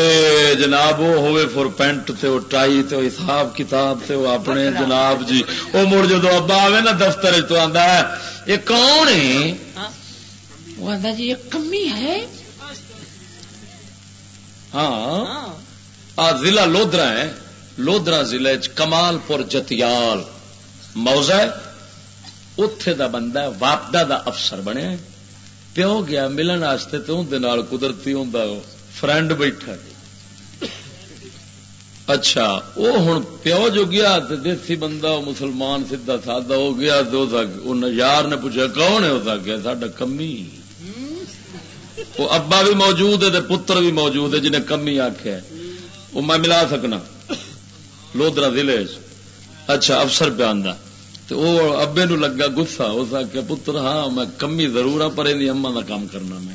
جناب وہ ہوے فور پینٹ تے وہ ٹائی تے حساب کتاب تے وہ اپنے جناب جی۔ وہ مڑ جدو ابا آوے نا دفتر تو آندا ہے یہ کون ہے؟ وہ آتا جی یہ کمی ہے۔ ہاں۔ ضلع لودرا ہے۔ لودرا ضلع کمال پور جتیال۔ موزا اتے دا بندہ واپڈا دا افسر بنے پیو گیا، ملن واسطے تو اندر قدرتی ہوں فرینڈ بیٹھا اچھا وہ ہوں پیو جو گیا دیسی بندہ مسلمان سیدا سادہ ہو گیا تو یار نے پوچھا، کون ہے وہ گیا ساڈا کمی۔ وہ ابا بھی موجود ہے پتر بھی موجود ہے، جنہیں کمی آخیا وہ میں ملا سکنا۔ لودرا ضلع اچھا افسر پہ آدھا تو وہ ابے نو لگا گسا اس آخیا پتر ہاں میں کمی ضرور ہاں پر یہ اما کا کام کرنا میں۔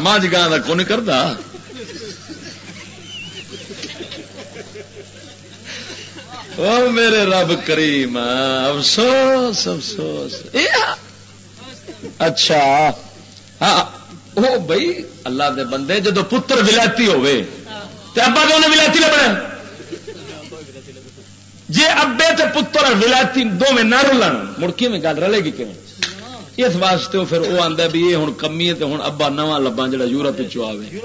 ماں جی جگہ کا کون کرتا او میرے رب کریم، افسوس افسوس۔ اچھا ہاں وہ بھائی اللہ دے بندے جدو پتر ولایتی ہوے تو ابا تو انہیں ولایتی لبنا جی ابے تے پتر ولایتی دو میں نہ رلن مڑکی میں گل رلے گی کیوں اس واسطے وہ پھر وہ آتا بھی یہ ہوں کمی ہے تو ہوں ابا نواں لبا جا یورپ آئے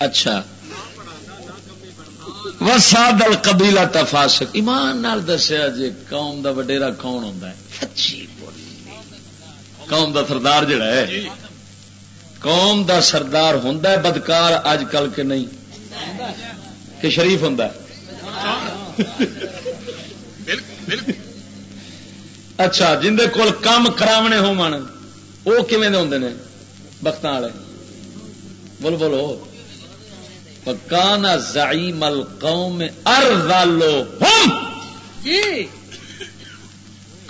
اچھا۔ وساد قبیلہ تفاسق ایمان نال دسیا جی قوم دا وڈیرا کون ہوتا ہے؟ سچی قوم دا سردار جڑا ہے۔ قوم دا سردار ہوں بدکار اج کل کے نہیں۔ کہ شریف ہوں اچھا جن کول کام کراونے ہو من وہ کھے ہوں نے؟ بخت والے۔ بولو بولو۔ پکانا زعیم القوم ارزالو جی۔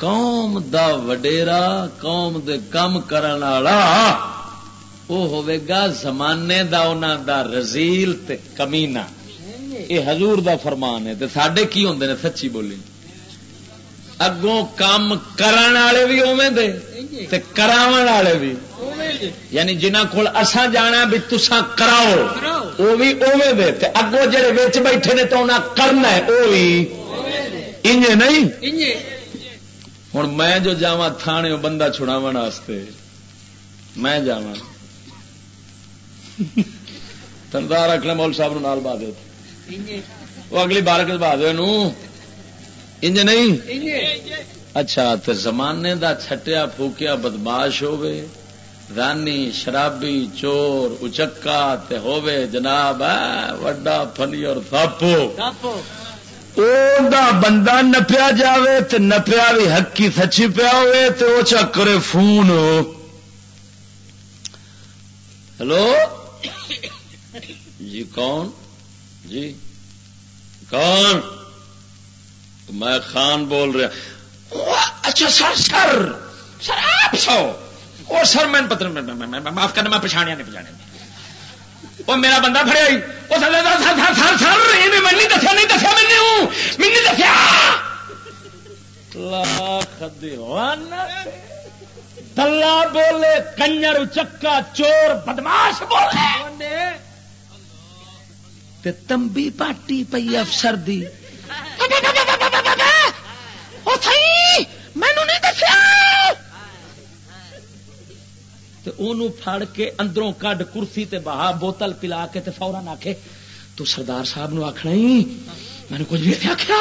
قوم دا وڈیرا، قوم دے کم کرن والا وہ ہوے گا زمانے دا انہاں دا رزیل تے کمینا یہ حضور دا فرمان ہے، تے ساڈے کی ہوندے نے سچی بولی؟ اگوں کام کرن والے بھی اوے دے، تے کراون والے بھی یعنی جنہ کول اساں جانا بھی تساں کراؤ وہ بھی اوے دے۔ تے اگوں جڑے وچ بیٹھے نے تو انہاں کرنا ہے، او بھی انج نہیں؟ انجے ہوں میں جو جا تھانے بندہ چھڑاو واسطے میں جا تندار رکھنا مول صاحب نال با دے۔ وہ اگلی بار کے با دے انج نہیں؟ اچھا تو زمانے دا چھٹیا پھوکیا بدماش ہوے رانی شرابی چور اچکا تے ہوے جناب وڈا فنی اور تھاپو۔ بندہ نپیا جاوے تے نپیا بھی حقی سچی پیا ہوئے تے وہ چکرے فون ہلو جی کون جی کون میں خان بول رہا اچھا سر سر سر آپ سو سر میں پتر معاف کرنا میں پچھاڑیا نہیں پچھاڑیا وہ میرا بندہ فریا وہ سر سر سر سر میں نہیں دسیا نہیں دسیا میں نہیں دسیا دلہ بولے کنجر چکا چور بدماش بولے تمبی پاٹی پی افسر دی مینو نہیں دسیا فڑ کے اندروں کڈ کرسی تے بہا بوتل پلا کے تے فورن آخے تو سردار صاحب نو آخنا ہی میں نے کچھ بھی آخیا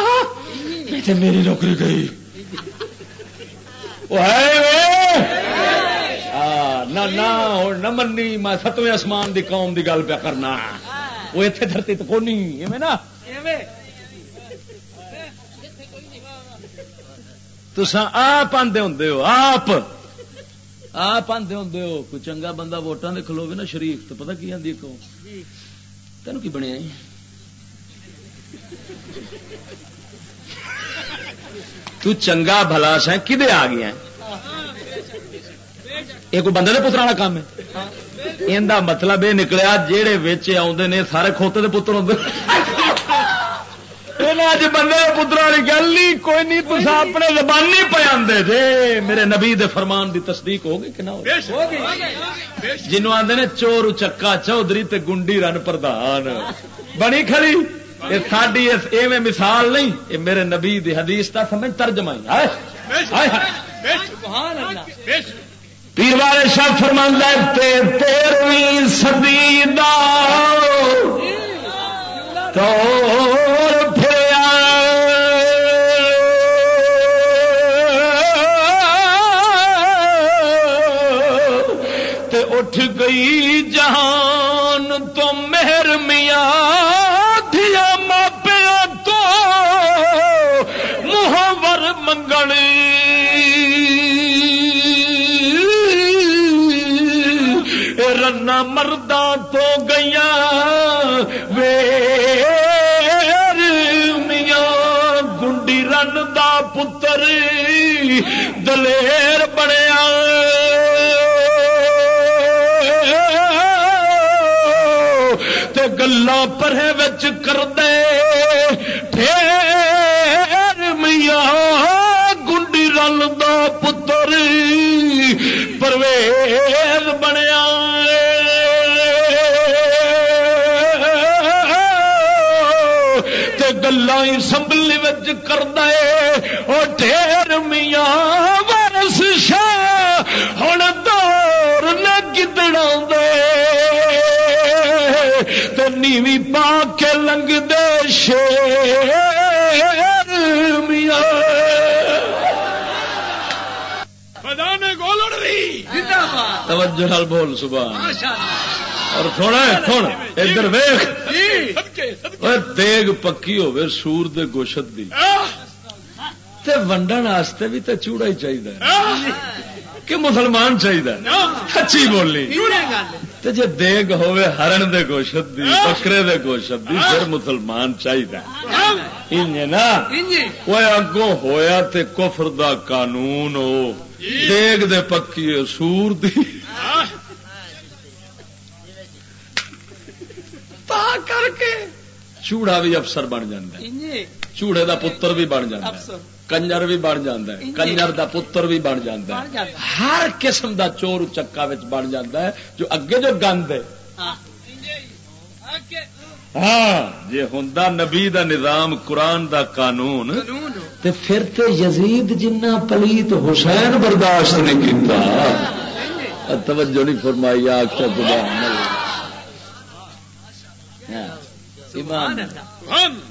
نہیں میری نوکری گئی۔ نہ منی میں ستویں آسمان دی قوم دی گل پہ کرنا۔ وہ اتنے دھرتی تو کونی نا؟ تسا آپ آدھے ہوں آپ۔ آپ آدھے ہوں کوئی چنگا بندہ ووٹان دے کھلو نا شریف تو پتا کی آدھی کو تین کی بنیا تو چنگا بھلا سا کدے آ گیا؟ یہ کوئی بندے پتر والا کام ہے؟ یہ مطلب یہ نکلیا جہے ویچ آدھے سارے کھوتے کے پتر آتے اج بندے پترا والی گل نہیں کوئی نہیں تو اپنے زبانی پہ آدھے جی میرے نبی دے فرمان دی تصدیق ہو گئی کہ نہ جنوب آدھے نے چور چکا چودھری تے گنڈی رن پردھان۔ بنی کھڑی۔ یہ ساری ایویں مثال نہیں یہ میرے نبی دی حدیث کا سمجھ ترجمائی پیر والے شاہ فرماندہ تیرویں صدی دا تو اٹھ گئی جہان تو مہر میاں دیا ماپیا تو محور منگل رنا مردہ تو گیا وے میاں، گنڈی رن دا پتر، دلیر گلا پرے بچ کر دے میاں گنڈی رل دا پتر پرویز بنیا گلا سنبلی بچ کر دے وہ ڈیر میاں نیوی پا کے لنگ دے شیر میاں۔ توجہ نال بول صبح اور تھوڑا تھوڑا ادھر ویخ دیگ پکی ہوے سور دے گوشت دی۔ تے ونڈن واسطے بھی تے چوڑا ہی چاہیے کہ مسلمان چاہیے سچی بولی۔ جی دیگ ہوئے ہرن دے گوشت دی بکرے دے گوشت دی پھر مسلمان چاہیے نا؟ وہ اگوں ہویا تے کفر دا قانون ہو دیگ دے پکی سور دی۔ کر کے چوڑا بھی افسر بن جا چوڑے دا پتر بھی بن جا کنجر بھی بن جاتا ہے کنجر دا پتر بھی بن جاتا ہے۔ ہر قسم دا چور چکا بن جاتا ہے جو اگے جو گند ہے۔ ہاں۔ ہاں جی ہوں نبی دا نظام قرآن دا قانون۔ تے پھر تے یزید جنہ پلیت حسین برداشت نہیں کیتا۔ توجہ نہیں فرمائی آخر سبحان اللہ۔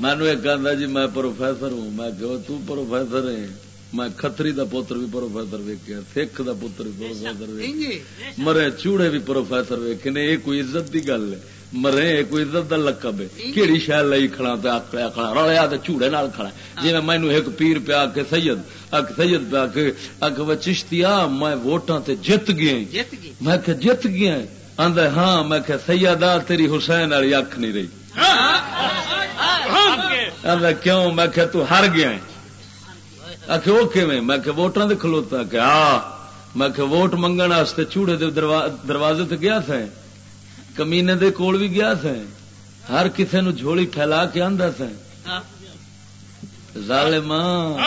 مینو ایک آدھا جی میں پروفیسر ہوں میں کہ تو پروفیسر ہے۔ میں کتری دا پوتر بھی پروفیسر ویکیا سکھ دا پوتر بھی پروفیسر ویکیا مرے چوڑے بھی پروفیسر ویکے نے یہ کوئی عزت دی گل ہے۔ مرے یہ کوئی عزت دا لقب ہے۔ کیڑی شہ لئی کھڑا تے آکڑیا کھڑا رلیا تے چوڑے نال کھڑا جی میں مینو ایک پیر پیا کے سید اک سید پیا کے اک وہ چشتیا میں ووٹاں تے جت جیت گئی میں کہ جت گیا آندا ہاں میں کہ سیدہ تیری حسین والی اکھ نہیں رہی۔ کیوں؟ میں کہ تو ہار گیا آخ وہ کیویں؟ میں کہ ووٹاں دے کھلوتا کہ آ، میں کہ ووٹ منگن واسطے چوڑے دے دروازے تے گیا تھا۔ کمینے دے کول بھی گیا تھا۔ ہر کسے نو جھولی پھیلا کے آندا تھا۔ ظالماں،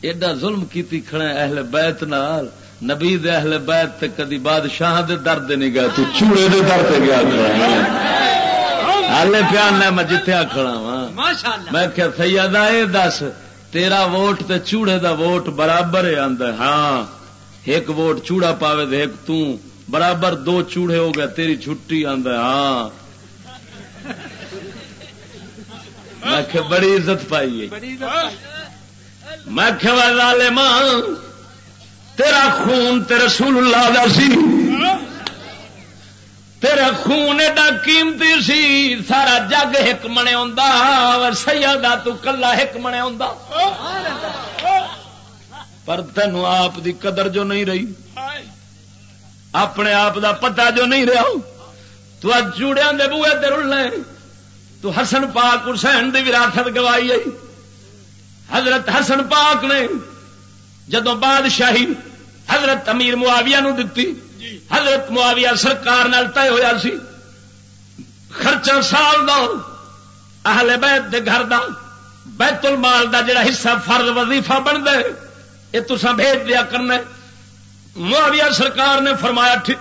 ایڈا ظلم کیتی کھڑا اہل بیت نال۔ نبی دے اہل بیت تے کدی بادشاہ دے در دے نہیں گیا تو چوڑے دے در تے گیا کھڑا ہے حالے پیان نے میں جتیا کھڑا اللہ میں کہ سیدہ اے دس تیرا ووٹ تے چوڑے دا ووٹ برابر ہے۔ آندا۔ ہاں ایک ووٹ چوڑا پاوے تے ایک تو۔ برابر دو چوڑے ہو گئے تیری چھٹی آندا ہے۔ ہاں۔ میں کہ بڑی عزت پائی ہے۔ میں کہ ظالماں تیرا خون تے رسول اللہ دا سی۔ تیرا خون ایڈا قیمتی سی، سارا جگ ایک منے ہوں سیادہ تو کلا ایک منے ہوں پر تینو آپ دی قدر جو نہیں رہی، اپنے آپ دا پتہ جو نہیں رہا، تو اج چوڑیاں دے بوئے تے رلنے، تو حسن پاک حسین دی وراثت گوائی آئی۔ حضرت حسن پاک نے جدو بادشاہی حضرت امیر معاویہ نو دتی حضرت معاویہ سرکار نال طے ہویا سی۔ خرچہ سال دا، اہل بیت دے گھر دا، بیت المال دا جڑا حصہ فرض وظیفہ بن دے یہ تسا بھیج دیا کرنا معاویہ سرکار نے فرمایا، ٹھیک،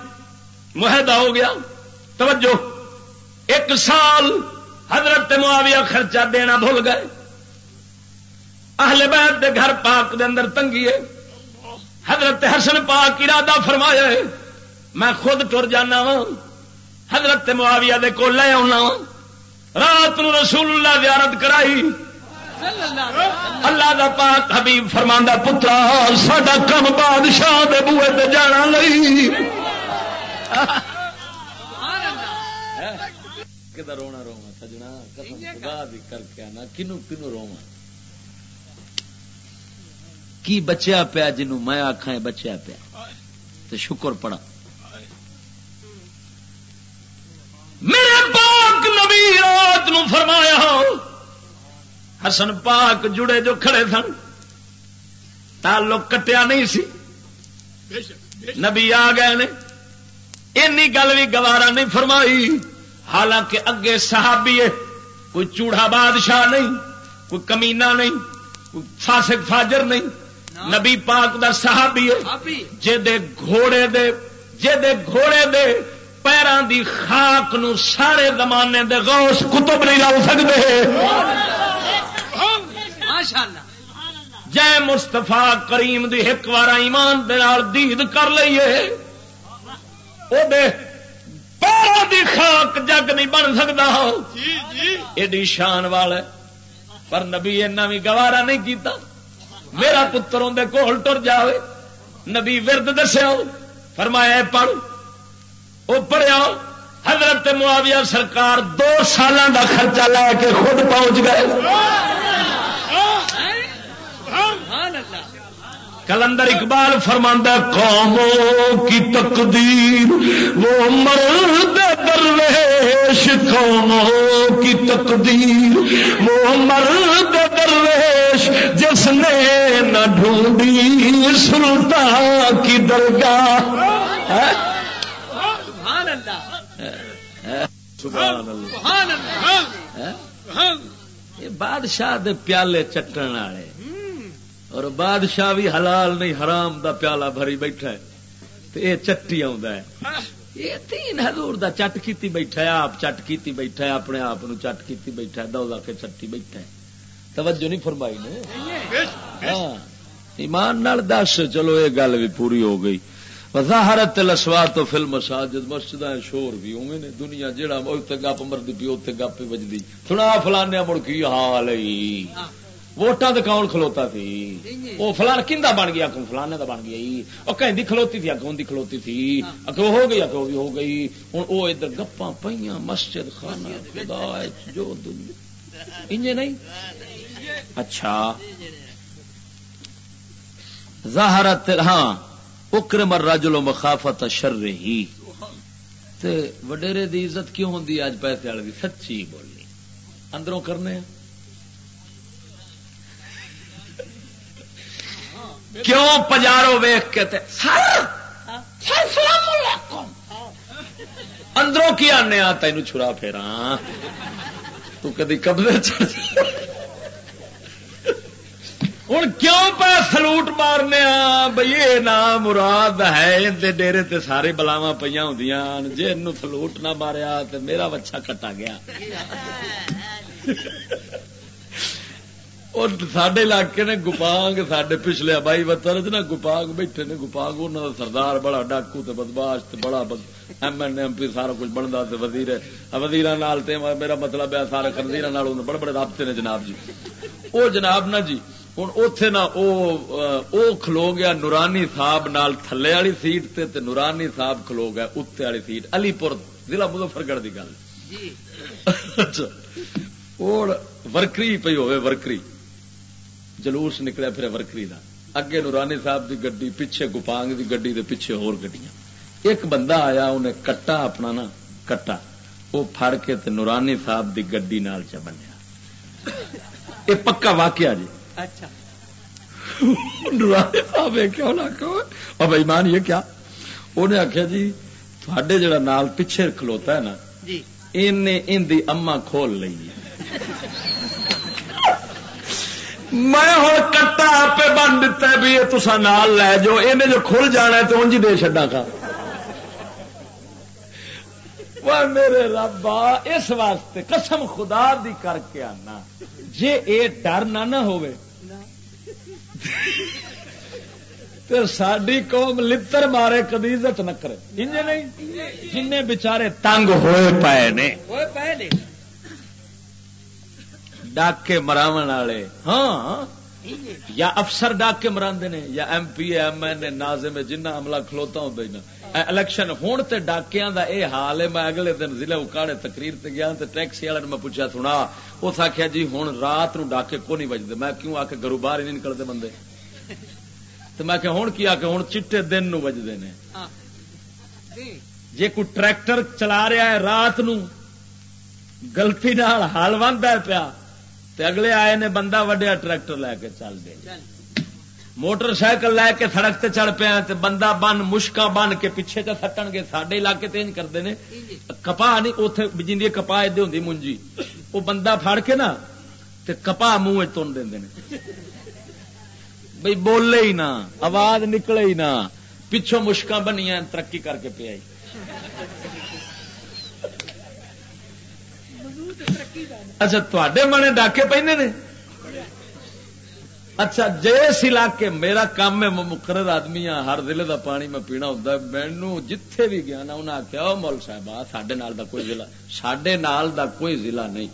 معاہدہ ہو گیا۔ توجہ، ایک سال حضرت معاویہ خرچہ دینا بھول گئے۔ اہل بیت دے گھر پاک دے اندر تنگی ہے۔ حضرت حسن پاک ارادہ فرمایا ہے میں خود ٹر جانا وا۔ حضرت معاویہ دے کو لے آنا وا۔ رات نو رسول اللہ زیارت کرائی۔ اللہ دا پاک حبیب فرماندا پترا، ساڈا کم بادشاہ دے بوئے تے جانا نہیں سبحان اللہ کدا رونا روما سجنا؟ قسم خدا دی کر کے آنا۔ کنو کنو روما کی بچیا پیا جنوں میں آکھاں بچیا پیا؟ تے شکر پڑا میرے پاک نبی رات نو فرمایا حسن پاک جڑے جو کھڑے سن تعلق کٹیا نہیں سی۔ نبی آ گئے نے اینی گل بھی گوارا نہیں فرمائی۔ حالانکہ اگے صحابی ہے کوئی چوڑا بادشاہ نہیں کوئی کمینا نہیں کوئی فاسق فاجر نہیں۔ نبی پاک دا صحابی ہے جے دے گھوڑے دے جے دے گھوڑے دے پیران دی خاک نو سارے زمانے دے غوث کتب نہیں لا سکتے جے مستفا کریم دی ایک بار ایمان دے نال دید کر لئیے او دے پیروں دی خاک جگ نہیں بن سکتا ہو ایڈی شان والا ہے۔ پر نبی اینا بھی گوارا نہیں کیتا۔ میرا پتر اندر کول ٹر جاوے۔ نبی ورد دسیا فرمایا پڑھ۔ وہ پڑھیا، حضرت معاویہ سرکار دو سالوں دا خرچہ لے کے خود پہنچ گئے۔ کلندر اقبال فرماندہ، قوموں کی تقدیر، وہ مرد درویش، قوموں کی تقدیر۔ وہ مرد درویش، جس نے نہ ڈھونڈی سلطان کی درگاہ۔ سبحان اللہ. سبحان اللہ. یہ بادشاہ دے پیالے چٹن والے اور بادشاہ بھی حلال نہیں حرام دا پیالہ بھری بیٹھا ہے۔ تے یہ چٹی آ یہ تین حضور دا چٹ کیتی بیٹھا ہے آپ چٹ کیتی بیٹھا ہے اپنے آپ نو چٹ کیتی بیٹھا ہے دو کے چٹی بیٹھا ہے۔ توجہ نہیں فرمائی نے ہاں ایمان نال دس چلو یہ گل بھی پوری ہو گئی۔ وظاہرت لسوا تو فلم مساجد مسجد شور بھی اوے نے، دنیا جہاں اتنے گپ مرد پی اتنے گپ بجتی سنا فلانے مڑ کی ہاں، حال ووٹاں تو کون کھلوتا سی؟ وہ فلان کھا بن گیا؟ اگوں فلانے کا بن گیا وہ کہیں کھلوتی تھی اگوں کی کھلوتی تھی؟ اگو ہو گئی اگو بھی ہو گئی۔ ہوں وہ ادھر گپا پہ مسجد خانہ خدا جو دنیا۔ انجے نہیں؟ اچھا۔ ظاہرت ہاں۔ اکرم الرجل مخافت شر ہی تے وڈیرے دی عزت کیوں ہوندی اج پیسے والے دی سچی بولنی۔ اندروں کرنے کیوں پجارو ویخ کے تے سر! السلام علیکم! اندروں کی آنے آ تینوں چھڑا پھیرا۔ تو کدی قبضے چڑھ ہوں کیوں پہ سلوٹ مارنے بھائی یہ نام مراد ہے اندر ڈیرے تے سارے بلاوا پہ ہوں جی ان سلوٹ نہ ماریا تو میرا بچا کٹا گیا اور سڈے علاقے نے گپانگ سڈے پچھلے ابائی وطر چ نا گپانگ بیٹھے نے گپانگ انہوں کا سردار بڑا ڈاکو تے بدماش تے بڑا ایم ایل ایم پی سارا کچھ بنتا وزیر وزیر میرا مطلب ہے سارے خردیر بڑے بڑے رابطے نے جناب جی وہ جناب نا جی ہوں اتے نا او کھلو گیا نورانی صاحب نال تھلے والی سیٹ تے تے نورانی صاحب کھلو گیا اتنے والی سیٹ علی پور ضلع مظفر گڑھ کی گل اچھا ورکری پی ہوئے ورکری جلوس نکلیا پھر ورکری دا اگے نورانی صاحب دی گڈی پیچھے گپانگ دی گڈی دے پیچھے ہور گڈیاں ایک بندہ آیا انہیں کٹا اپنا نا کٹا وہ پھڑ کے تے نورانی صاحب دی گڈی نال چ بنیا یہ پکا واقعہ جی کیوں نہ کہو اور بےمان یہ کیا؟ انہیں آخیا جی تھے جڑا نال پیچھے کھلوتا ہے نا جی۔ ان دی اما کھول لی میں ہوں کٹا آپ بن دتا بھی یہ تسا نال لے جو یہ جو کھل جانا ہے تو انج دے چڈا کا میرے ربا اس واسطے قسم خدا دی کر کے آنا۔ جی یہ ڈر نہ ہوئے ساری قوم لتر مارے کدی عزت نہ کرے۔ انجے نہیں جن بچارے تنگ ہوئے پائے نے۔ ڈاکے مراو والے۔ ہاں یا افسر ڈاکے مراندے نے یا M P M N A norms جنہ عملہ کھلوتا ہوں نا الیکشن ہون تے ڈاکیاں دا اے حال ہے میں اگلے دن ضلع اکاڑے تقریر تے گیا تے ٹیکسی والے میں پوچھا سنا اس آخیا جی ہوں رات نو ڈاکے کو نہیں بجتے میں کیوں آ کے گرو باہر ہی نہیں نکلتے بندے؟ تو میں کہ ہوں کی آ کے ہوں چٹے دن نو بجتے ہیں ہاں۔ جی۔ کوئی ٹریکٹر چلا رہا ہے رات نو گلتی نال حال بنتا ہے پیا۔ تے اگلے آئے نے بندہ وڈیا ٹریکٹر لے کے چل دے۔ موٹر سائیکل لے کے سڑک تے چڑھ پیا تے بندہ بن، مشکا بن کے پیچھے چ سٹن گے سڈے علاقے تین کرتے ہیں کپا نہیں اتنے جی کپا ادی ہوں منجی وہ بندہ پھڑ کے نا تے کپا منہ تن دے بھائی بولے ہی نہ آواز نکلے ہی نہ پچھوں مشکا بنیا ترقی کر کے پیا اچھا تے منے ڈاکے پہ نے؟ اچھا جس علاقے میرا کام ہے مقرر آدمی ہاں ہر ضلع دا پانی میں پینا ہوتا ہے۔ مینو جتھے بھی گیا نا انہیں آخیا مول صاحب سڈے نال دا کوئی ضلع سڈے نال دا کوئی ضلع نہیں۔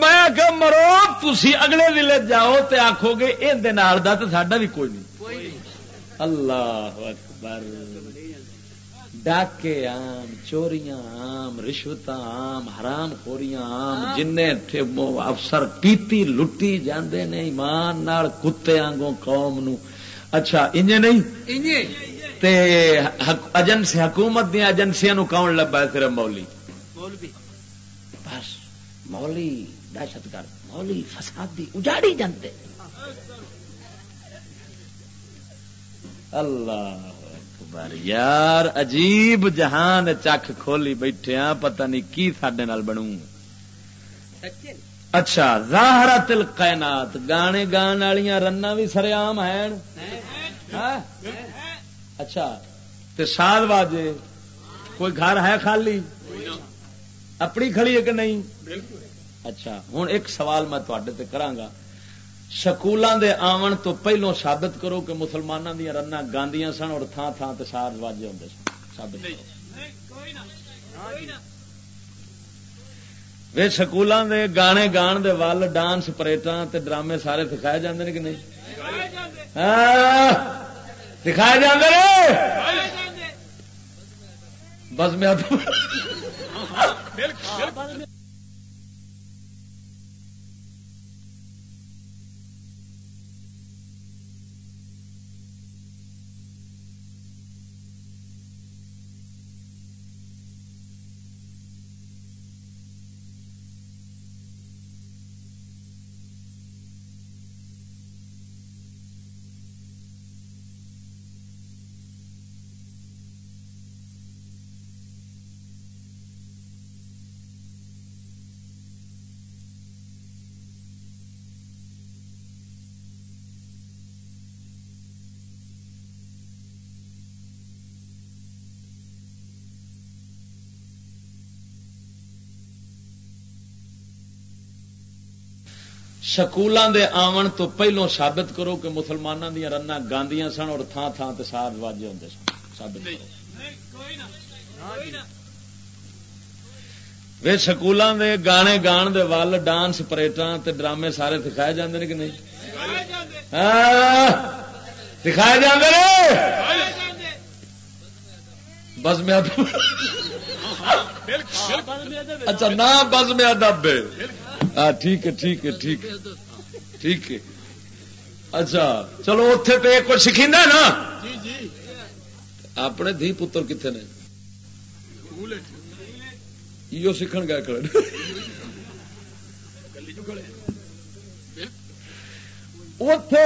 میں آخیا مرو تھی اگلے ضلع جاؤ تو آخو گے یہ سڈا بھی کوئی نہیں۔ اللہ اکبر۔ ڈاکے آم چوریاں آم رشوت آم حرام خوریاں آم جن افسر پیتی لٹی جاندے نے ایمان نال کتے آنگوں قوم نو۔ اچھا انجے نہیں؟ تے ایجنسی حکومت دیا ایجنسیاں نو کون لبا ہے صرف مولی بس مولی دہشت گرد مولی فسادی اجاڑی جاندے۔ اللہ۔ اکبر یار عجیب جہان چکھ کھولی بیٹھے پتہ نہیں کی سڈے بنوں۔ سچے اچھا ظاہرت القینات گانے گان والی رنا بھی سریام ہیں۔ ہاں؟ اچھا تے سال واجے کوئی گھر ہے خالی؟ اپنی کھڑی ہے کہ نہیں؟ اچھا ہوں ایک سوال میں تے کرانگا سکولوں دے آون تو پہلو ثابت کرو کہ مسلمانوں دیا رنا گاندیاں سن اور تھان تھان تے سال واجے ہوں سن۔ ثابت وے سکولوں دے گانے گان دے ول ڈانس پریٹاں تے ڈرامے سارے سکھائے جاندے نے کہ نہیں؟ ہاں، سکھائے جاندے نے؟ بس میں سکولوں دے آون تو پہلو ثابت کرو کہ مسلمانوں دیا رنا گاندیاں سن اور تھان تھان تے سار واجے ہوں سن۔ ثابت کرو۔ وے سکولوں دے گانے گان دے ول ڈانس پریٹاں تے ڈرامے سارے سکھائے جاندے نے کہ نہیں؟ ہاں، سکھائے جاندے نے؟ بس میں اچھا نہ بس میں ادب ہاں ٹھیک ہے ٹھیک ہے ٹھیک ہے ٹھیک ہے۔ اچھا چلو اتے تو ایک کچھ سکھی نا؟ اپنے دھی پتر کتنے نے؟ یہ سیکھ گیا اتے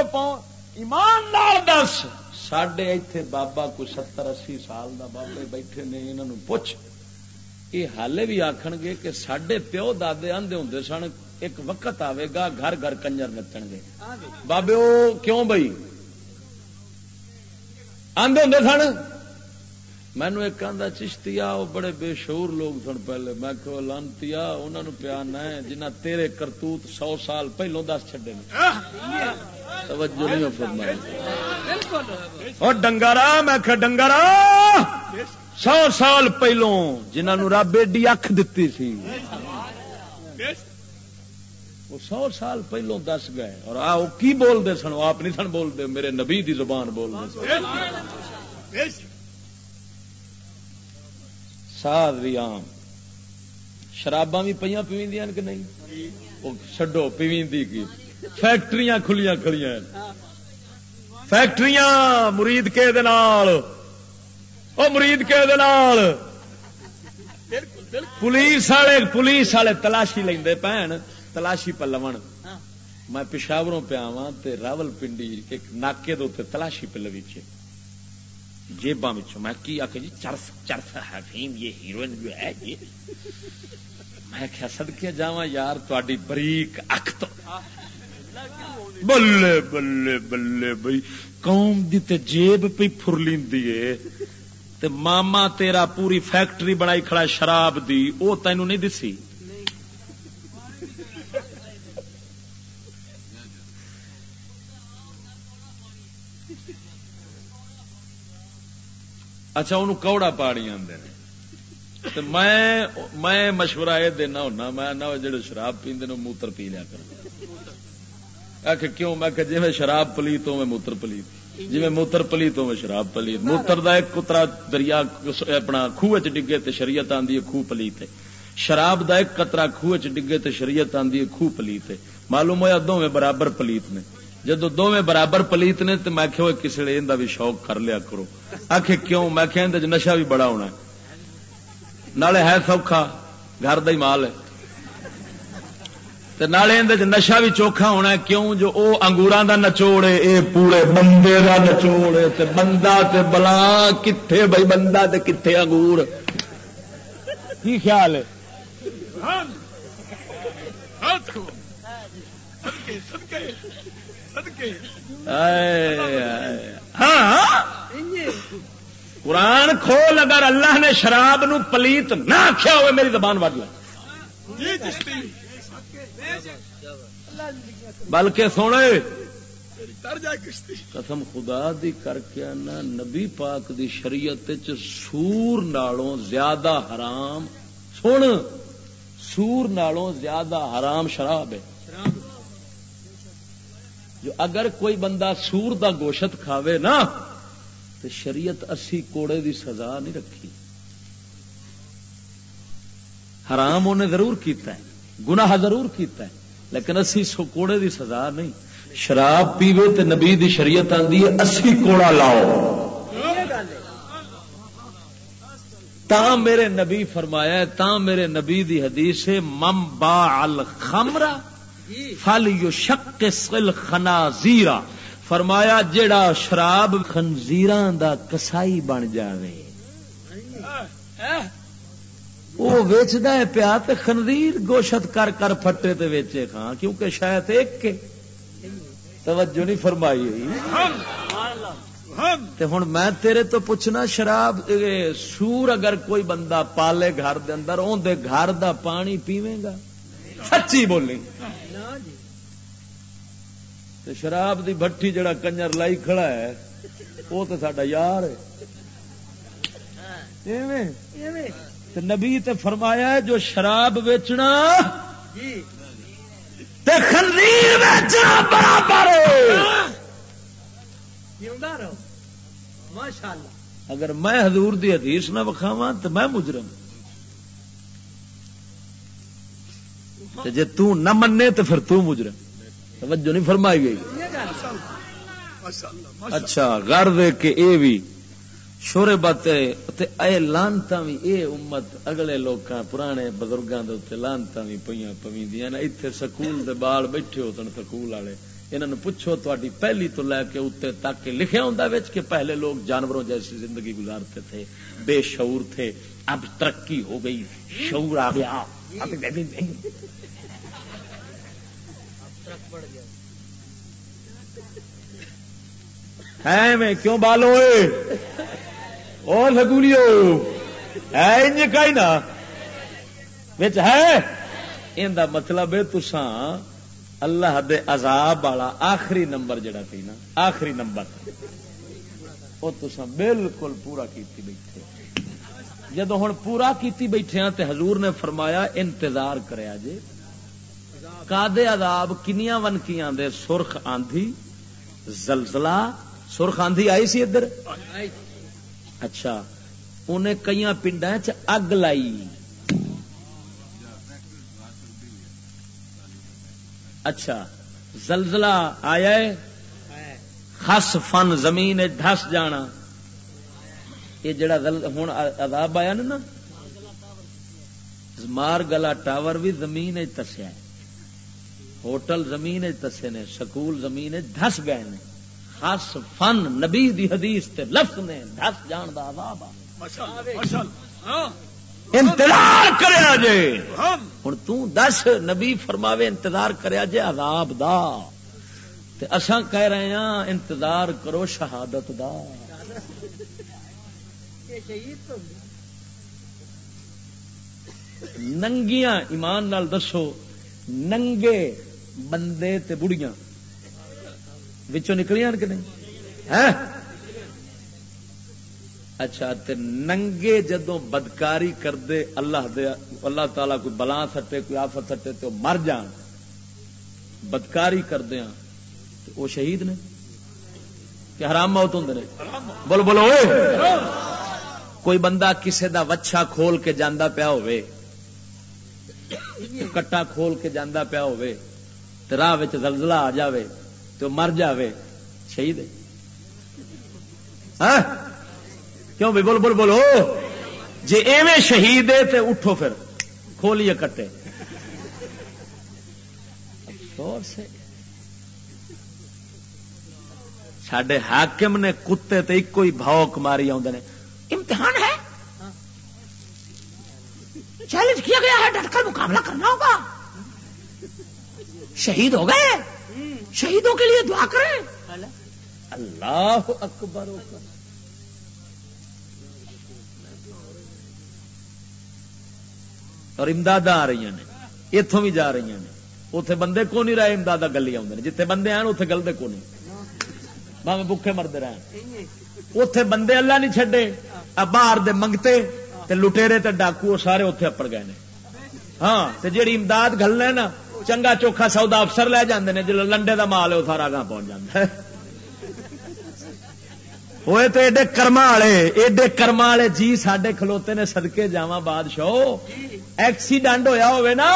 ایماندار دس۔ سڈے اتے بابا کوئی ستر اسی سال دا بابے بیٹھے نے انہوں پوچھ۔ یہ حالے بھی آخن گے کہ سڈے پیو دے آدھے ہوں سن ایک وقت آئے گا گھر گھر کنجر نچن گے۔ بابے وہ کیوں بئی آدھے ہوں سن؟ مینو ایک آدھا چشتی وہ بڑے بے شعور لوگ سن پہلے۔ میں کہ لانتی انہوں پیانا ہے جنہ تیرے کرتوت سو سال پہلو دس چڈے توجہ نہیں فرمائی۔ اور ڈنگارا میں کہ ڈنگارا سو سال پہلوں جنہوں رب ایڈی اکھ دتی سی، وہ سو سال پہلوں دس گئے۔ اور آ کی بولتے سن؟ آپ نہیں سن بولتے میرے نبی دی زبان بولتے ساد بھی آم۔ شراباں بھی پہ پیوی کہ نہیں؟ وہ چڈو پیوی کی۔ فیکٹریاں کھلیاں کھلیاں فیکٹریاں، مرید کے وہ مرید کے دلال پولیس والے پولیس والے تلاشی لے پہن، تلاشی پہ پلو میں پشاوروں پہ آوا راول پنڈی ایک ناکے دو تلاشی پہ لویچے جیبا میں کی آ جی چرس چرس ہے فیم یہ ہیروئن جو ہے، یہ۔ میں کیا سدکے جا یار تاری بریک اک تو۔ بلے بلے بلے بھائی، قوم دی تے جیب پہ فرلیندی ہے۔ تے ماما تیرا پوری فیکٹری بنائی کھڑا شراب دی، او تینوں نہیں دسی؟ اچھا انہوں کوڑا پاڑی آدھے میں مشورہ یہ دینا ہونا، میں نہ جڑے شراب پیندے نے موتر پی لیا کر کیوں؟ میں کہ جی میں شراب پلیت ہوں، میں موتر پلیت جی موتر پلیت ہوں شراب پلیت۔ موتر دا ایک کترا دریا اپنا خوہ چ ڈگے تے شریعت آندی ہے خوہ پلیت ہے۔ شراب دا ایک قطرہ خوہ چ ڈگے تے شریعت آندی ہے خوہ پلیت ہے۔ معلوم ہوا دونوں برابر پلیت نے۔ جدو دونوں برابر پلیت نے تو میں کہ کسی نے بھی شوق کر لیا کرو۔ آخ کیوں؟ میں کہ جی نشا بھی بڑا ہونا ہے۔ نالے ہے سوکھا، گھر دا ہی مال ہے۔ نالے نشا بھی چوکھا ہونا کیوں؟ جو او انگورا دا نچوڑ ہے اے پورے بندے دا نچوڑ ہے تے بندہ تے بلا کتھے بھائی بندہ تے کتھے انگور؟ کی خیال ہے؟ آئے۔ ہاں قرآن کھول اگر اللہ نے شراب نو پلیت نہ آخیا ہوئے میری زبان وڈ لے بلکہ سونے قسم خدا دی کر کے آنا نبی پاک دی شریعت سور نالوں زیادہ حرام۔ سن سور نالوں زیادہ حرام شراب ہے۔ جو اگر کوئی بندہ سور دا گوشت کھاوے نا تو شریعت اسی کوڑے دی سزا نہیں رکھی۔ حرام انہیں ضرور کیتا ہے۔ گناہ ضرور کیتا ہے، لیکن اسی کوڑے دی سزا نہیں۔ شراب پیوے تے نبی دی شریعت آندی ہے، اسی کوڑا لاؤ۔ تا میرے نبی فرمایا ہے، تا میرے نبی دی حدیث ہے مم با الخمرہ فل یو شک فرمایا، جیڑا شراب خنزیراں دا کسائی بن جاوے۔ وہ ویچدا ہے پیا تے خنزیر گوشت کر کر پھٹے تے ویچے کھاں، کیونکہ شاید ایک کے۔ توجہ نہیں فرمائی ہوئی۔ تے ہن میں تیرے تو پوچھنا، شراب سور اگر کوئی بندہ پالے گھر دے اندر، اون دے گھر دا پانی پیویں گا؟ سچی بولی۔ تے شراب دی بھٹی جڑا کنجر لائی کھڑا ہے وہ تو ساڈا یار ہے۔ ایویں؟ تے نبی تے فرمایا ہے جو شراب ویچنا تے خنزیر ویچنا برابر ہے۔ اگر میں حضور دی حدیث نہ وکھاواں تو میں مجرم۔ تے جے تو نہ مننے تو پھر تو مجرم۔ توجہ نہیں فرمائی گئی۔ اچھا غرض ہے کہ اے بھی شورے باتے تے اے لانتا بھی، اے امت، اگلے لوکاں، پرانے بزرگاں دے تے لانتا بھی پئیاں پویندیاں نا۔ ایتھے سکول دے بال بیٹھے ہوتن سکول والے۔ انہاں نوں پوچھو، تہاڈی پہلی تو لے کے اوتے تک کہ لکھیا ہوندا وچ کہ پہلے لوگ جانوروں جیسی زندگی گزارتے تھے، بے شعور تھے، اب ترقی ہو گئی، شعور آ گیا۔ اب ہے میں کیوں بالو او سکولیو ہے انج نا؟ وچ ہے؟ ان دا مطلب ہے تساں اللہ دے عذاب والا آخری نمبر جڑا سی نا، آخری نمبر۔ وہ تساں بالکل پورا کیتی بیٹھے۔ جدو ہن پورا کیتی بیٹھے ہاں تے حضور نے فرمایا، انتظار کریا جے کادے عذاب کنیاں ونکیاں دے سرخ آندھی، زلزلہ، سرخ آندھی آئی سی ادھر؟ اچھا انہیں کئی پنڈا چ اگ لائی۔ اچھا زلزلہ آیا ہے؟ خس فن زمین ڈس جانا۔ یہ جڑا ہوں عذاب آیا نا مار گلا ٹاور بھی زمین تسیا ہوٹل زمین تسے نے، سکول زمین دس گئے نے۔ خاص فن نبی دی حدیث تے لفظ نے دس جان دا عذاب آ انتظار کریا جے۔ ہوں تس نبی فرماوے انتظار کریا جے عذاب دا۔ تے اساں کہہ رہے ہیں انتظار کرو شہادت دا۔ ننگیاں ایمان نال دسو ننگے بندے تے بڑیاں وچوں نکلیاں کہ نہیں؟ ہیں اچھا تے ننگے جدوں بدکاری کردے اللہ دے، اللہ تعالی کوئی بلا سٹے، کوئی آفت سٹے تو مر جان۔ بدکاری کردیا وہ شہید نے؟ کہ حرام موت ہوں نے؟ بولو بولو، اوئے! کوئی بندہ کسے دا وچھا کھول کے جانا پیا ہوئے کٹا کھول کے جانا پیا ہوئے راہ زلزلہ آ جاوے تو مر جاوے، شہید ہے۔ ہاں؟ کیوں بھی بول بول بولو جی ایویں شہید ہے تو اٹھو پھر، کھولیے کٹے۔ افسوس ہے۔ سڈے حاکم نے کتے تے ایک ہی بھوک ماری آدھے امتحان ہے؟ چیلنج کیا گیا ہے؟ ڈٹ کر مقابلہ کرنا ہوگا۔ شہید ہو گئے؟ شہیدوں کے لیے دعا کریں۔ اللہ اکبر اور امداد آ رہی نے اتوں بھی جا رہی نے۔ اتے بندے کو نہیں رہے امداد گلی آدھے جتنے بندے آن اتے گلتے کو نہیں۔ باوے بکھے مرد رہے اتے بندے اللہ نہیں چڈے باہر دے منگتے تے لٹےرے تے ڈاکو سارے اتے اپڑ گئے نے۔ ہاں تے جیڑی امداد گلنا نا چنگا چوکھا سودا افسر لے جاندے نے جلو لنڈے دا مال ہے وہ سارا گاہ پہنچ جاتا ہے ہوئے تو ایڈے کرما والے ایڈے کرما والے جی سڈے کھلوتے نے سدکے جا بادشاہ ایکسیڈنٹ ہویا ہوئے نا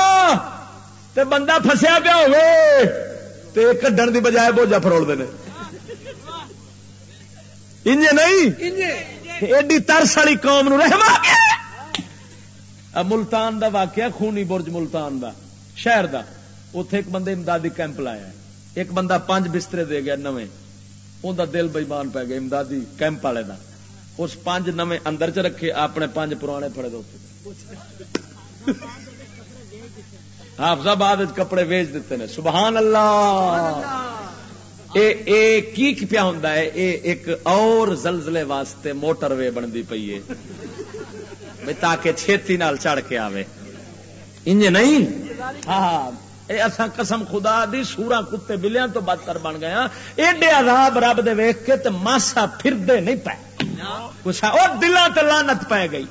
تے بندہ فسیا پیا ہوئے کڈن دی بجائے بوجھا فروڑ دے انجے نہیں؟ ایڈی ترس والی قوم نو رحم ملتان دا واقعہ خونی برج ملتان دا شہر دا۔ اتے ایک بندے امدادی کیمپ لایا ایک بندہ پانچ بسترے دے گیا نویں ان دل بئیمان پی گیا امدادی کیمپ والے دا اس پانچ نویں اندر چ رکھے اپنے پانچ پرانے پڑے دو حافظ آباد کپڑے ویچ دیتے ہیں سبحان اللہ اے اے کی پیا ہوں اے ایک اور زلزلے واسطے موٹر وے بنتی پی ہے تاکہ چھتی نال چڑھ کے آوے انج نہیں ہاں اساں قسم خدا دی سورا کتے بلیاں تو بدتر بن گیا ہاں۔ ایڈے عذاب رب دے ویخ کے تے ماسا پھردے نہیں پے۔ کچھ او دلاں تے لعنت پے گئی۔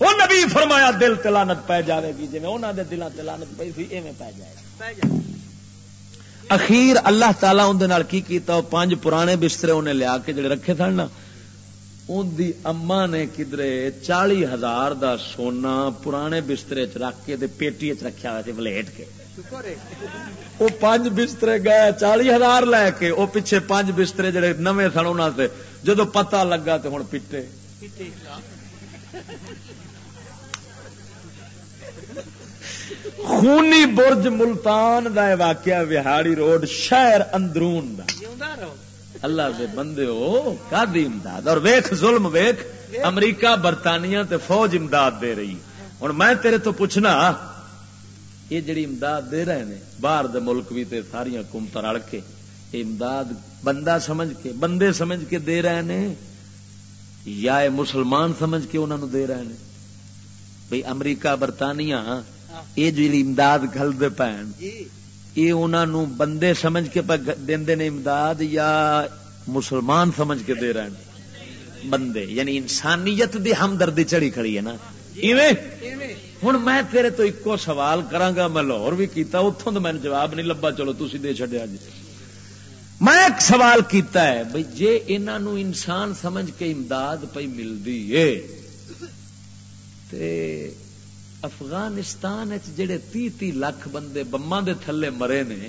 وہ نبی فرمایا دل تلانت پی جائے گی جی انہوں دے دلان تلانت پی سی ایویں پی جائے اخیر اللہ تعالیٰ اندر کی کیتا؟ وہ پانچ پرانے بسترے انہیں لیا کے جڑے رکھے سن نا۔ ان دی اما نے کدرے چالی ہزار دا سونا پرانے بسترے چ رکھ کے پیٹی چ رکھا ہوا ولیٹ کے۔ وہ پانچ بسترے گئے چالی ہزار لے کے وہ پیچھے پانچ بسترے جڑے نویں سن انہوں سے جدو پتہ لگا تو ہوں پیٹے خونی برج ملتان دا واقعہ وہاڑی روڈ شہر اندرون دا اللہ دے بندے ہو کا امداد اور ویخ ظلم ویخ امریکہ برطانیہ تے فوج امداد دے رہی ہوں میں تیرے تو پوچھنا یہ جڑی امداد دے رہے ہیں باہر دے ملک بھی تے ساری حکومت رل کے امداد بندہ سمجھ کے بندے سمجھ کے دے رہے ہیں یا مسلمان سمجھ کے انہوں دے رہے ہیں بھائی امریکہ برطانیہ یہ جی امداد گلتے پین یہ انہوں بندے سمجھ کے دے نے امداد یا مسلمان سمجھ کے دے رہے ہیں بندے یعنی انسانیت دی ہمدردی چڑی کھڑی ہے نا۔ ہوں میں تیرے تو ایکو سوال کرا میں لاہور بھی کیتا اتوں تو میں جواب نہیں لبا چلو تھی دے چڈیا جی۔ میں ایک سوال کیتا ہے بھائی جے انہوں انسان سمجھ کے امداد پی ملتی ہے افغانستان جڑے تی تی لاکھ بندے بما دے تھلے مرے نے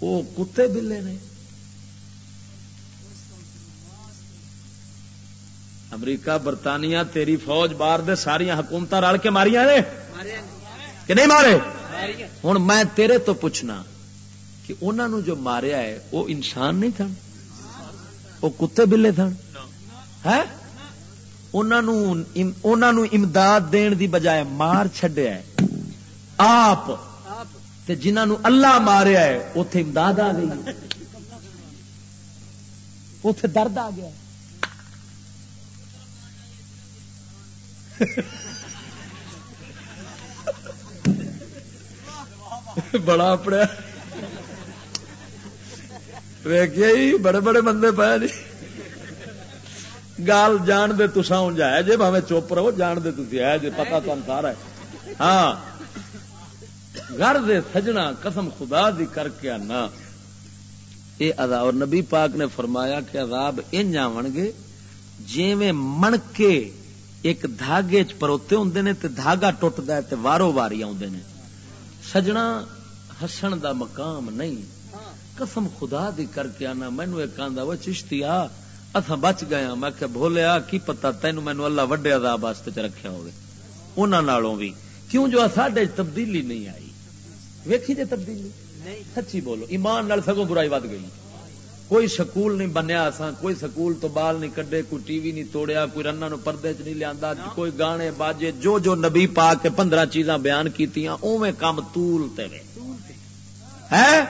وہ کتے بلے نے۔ امریکہ، برطانیہ، تیری فوج، باہر دے ساری حکومت رل کے ماریا نے کہ نہیں مارے؟ ہوں میں تیرے تو پوچھنا کہ انہوں جو ماریا ہے، وہ انسان نہیں تھن؟ وہ کتے بلے تھن؟ ہے؟ امداد دین دی بجائے مار چڈیا آپ جنہوں اللہ ماریا ہے اتے امداد آ گئی۔ اتے درد آ گیا۔ بڑا اپنے ویکیا بڑے بڑے بندے پائے نہیں گال جان دے تسا ہے جی بھاوے چپ رہو، جان دے تھی ہے جی پتا تو سارا ہے۔ ہاں۔ گھر دے سجنا قسم خدا دی کر کے آنا۔ یہ ادا اور نبی پاک نے فرمایا کہ عذاب ان آن گے۔ جی میں من کے ایک دھاگے چ پروتے ہوں نے تے دھاگا ٹوٹتا ہے تے وارو واری آدھے نے۔ سجنا ہسن دا مقام نہیں۔ قسم خدا دی کر کے آنا مینو ایک آدھا وہ چشتی آ اصا بچ گیا میں کہ بولیا کی پتا؟ تین مینو اللہ وڈے عذاب واسطے چ رکھا ہوگی انہوں بھی کیوں جو ساڈے تبدیلی نہیں آئی؟ ویکھی جی تبدیلی؟ سچی بولو ایمان نال سگوں برائی ود گئی۔ کوئی سکول نہیں بنیا اساں کوئی سکول تو بال نہیں کڈے کوئی ٹی وی نہیں توڑیا کوئی رنا نو پردے چ نہیں لیا کوئی گانے باجے جو جو نبی پا کے پندرہ چیزاں بیان کیتیاں اوویں کام تول تے ہے؟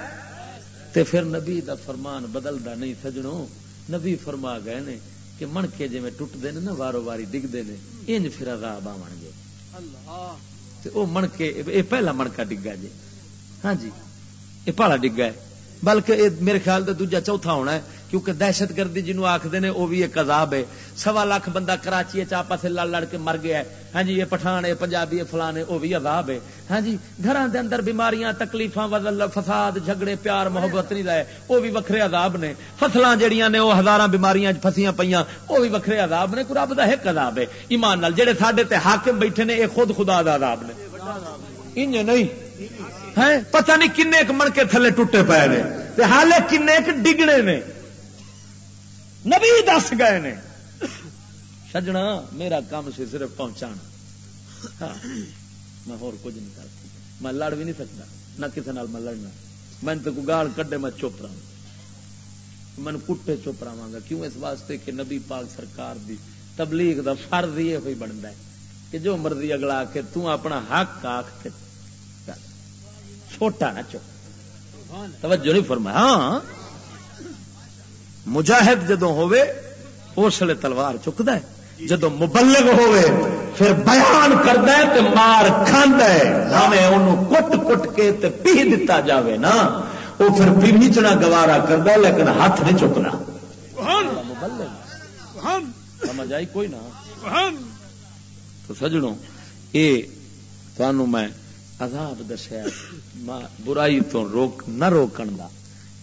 تے پھر نبی دا فرمان بدلدا نہیں سجنوں۔ نبی فرما گئے نے کہ منکے جی ٹوٹتے ہیں نا وارو واری ڈگتے ہیں انج پھر عذاب آن گے۔ تے او منکے اے پہلا منکا ڈگا جی ہاں جی یہ پالا ڈگا ہے۔ بلکہ اے میرے خیال سے دوجا چوتھا ہونا ہے، کیونکہ دہشت گردی جنوب آخر نے، وہ بھی ایک عذاب ہے۔ سوا لاکھ بندہ کراچی چاپا سے لڑ لڑ کے مر گیا ہے۔ ہاں جی یہ پٹھان ہے پنجابی فلانے وہ بھی عذاب ہے۔ ہاں جی گھر دے اندر بیماریاں، تکلیفاں بدل فساد، جھگڑے، پیار، محبت نہیں رہے۔ وہ بھی وکھرے عذاب نے۔ فصلاں جڑیاں نے، وہ ہزار بیماریاں فسیاں پہ وہ بھی وکھرے عذاب نے۔ رب کا ایک عذاب ہے۔ ایمان نال، جڑے ساڈے تے حاکم بیٹھے نے، یہ خود خدا دا عذاب نے۔ انج نہیں۔ ہے پتہ نہیں کن ایک من کے تھلے ٹوٹے پے نے۔ حالے کن ایک ڈگنے نے۔ نبی دس گئے نے۔ سجنا، میرا کام سی صرف پہنچا ہاں، میں ہور کچھ نہیں کر میں لڑ بھی نہیں سکتا، نہ کسی نال میں لڑنا۔ میں تو گال کڈے، میں چپ رہا میں کٹے چپ رہا گا۔ کیوں؟ اس واسطے کہ نبی پاک سرکار دی تبلیغ دا فرض یہ ہوئی بنتا ہے کہ جو مرضی اگلا کے تو اپنا حق آخ کے چھوٹا نہ چپ توجہ نہیں فرمایا۔ ہاں۔ مجاہد جدو ہوئے تلوار چکتا ہے۔ جدو مبلغ ہوئے پھر بیان کرتا ہے مار کھانا ہے۔ ہمیں انہوں کٹ کٹ کے تے پی دیتا جاوے نا۔ وہ پھر پیچنا گوارا کرتا ہے لیکن ہاتھ نہیں چکنا۔ سمجھ آئی کوئی نہ تو سجڑوں یہ تمہوں میں عذاب دسیا برائی تو روک نہ روکن دا۔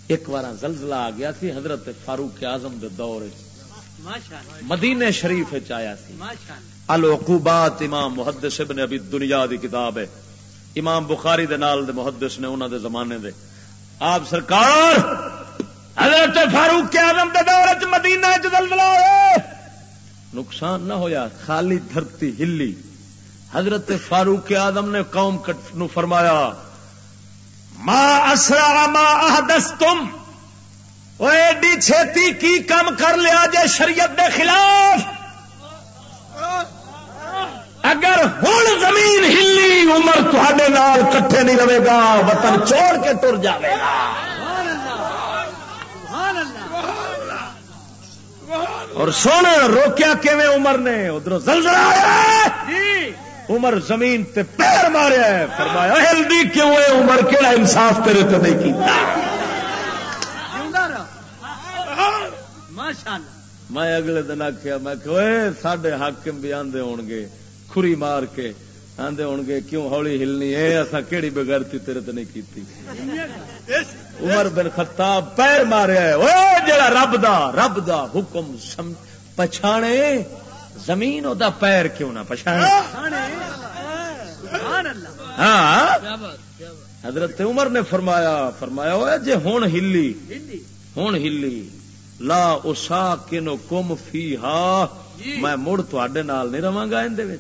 ایک بار زلزلہ آ گیا سی حضرت فاروق اعظم دے دور مدینے شریف آیا سی۔ العقوبات امام محدث ابن ابی دنیا دی کتاب ہے۔ امام بخاری دے نال دے محدث نے انہوں دے زمانے دے۔ آپ سرکار حضرت فاروق اعظم دے دور چ مدینہ چ زلزلہ ہوئے۔ نقصان نہ ہویا خالی دھرتی ہلی۔ حضرت فاروق آدم نے قوم نو فرمایا، ما اسرا ما احدث تم ایڈی چھتی کی کم کر لیا جے شریعت دے خلاف؟ اگر ہوں زمین ہلی، عمر تھوڑے نال کٹھے نہیں رہے گا، وطن چھوڑ کے تر جائے گا۔ اور سونا روکیا کیویں عمر نے؟ ادھر زلزلہ آیا عمر زمین تے پیر ماریا ہے فرمایا ہلدی کیوں ہے عمر؟ کہڑا انصاف تیرے تو نہیں کیتا؟ میں اگلے دن آخیا میں سڈے حاکم بھی آدھے ہون گے کھری مار کے آدھے ہون گے کیوں ہولی ہلنی؟ ہے اصا کہڑی بغیرتی تیرے تو نہیں کیتی؟ عمر بن خطاب پیر ماریا ہے جڑا رب دا رب دا حکم پچھانے زمین دا پیر کیوں نہ پچھا ہاں؟ حضرت عمر نے فرمایا فرمایا ہوا جی ہوں ہلی ہوں ہلی۔ لا اسا کینو کم فی ہا میں مڑ تے نہیں رہا گا اندر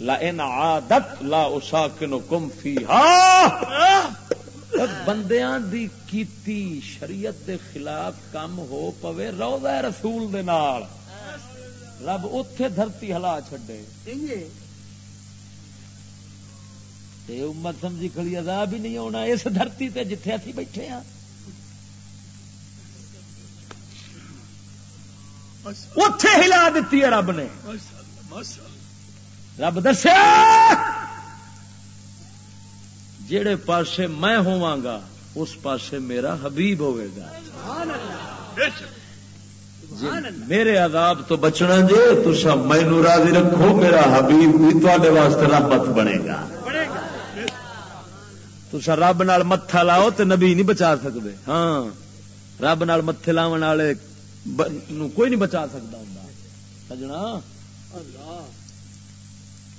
لا ان عادت لا اسا کینو کم فی ہا بندیاں دی کیتی شریعت دے خلاف کم ہو پوے روزہ رسول دے نال۔ رب اتے دھرتی ہلا چڈے امت سمجھی کھڑی عذاب ہی نہیں ہونا اس دھرتی تے جتھے اسی بیٹھے ہاں۔ اتے ہلا دیتی ہے رب نے۔ رب دسیا جڑے پاسے میں ہوا اس پاسے میرا حبیب ہوئے گا۔ میرے عذاب تو بچنا جی تسا مینو راضی رکھو میرا حبیب بھی تے واسطے رحمت بنے گا تسا رب نال متھا لاؤ تو نبی نہیں بچا سکتے ہاں رب نال متے لاو والے کوئی نہیں بچا سکتا ہوں سجنا؟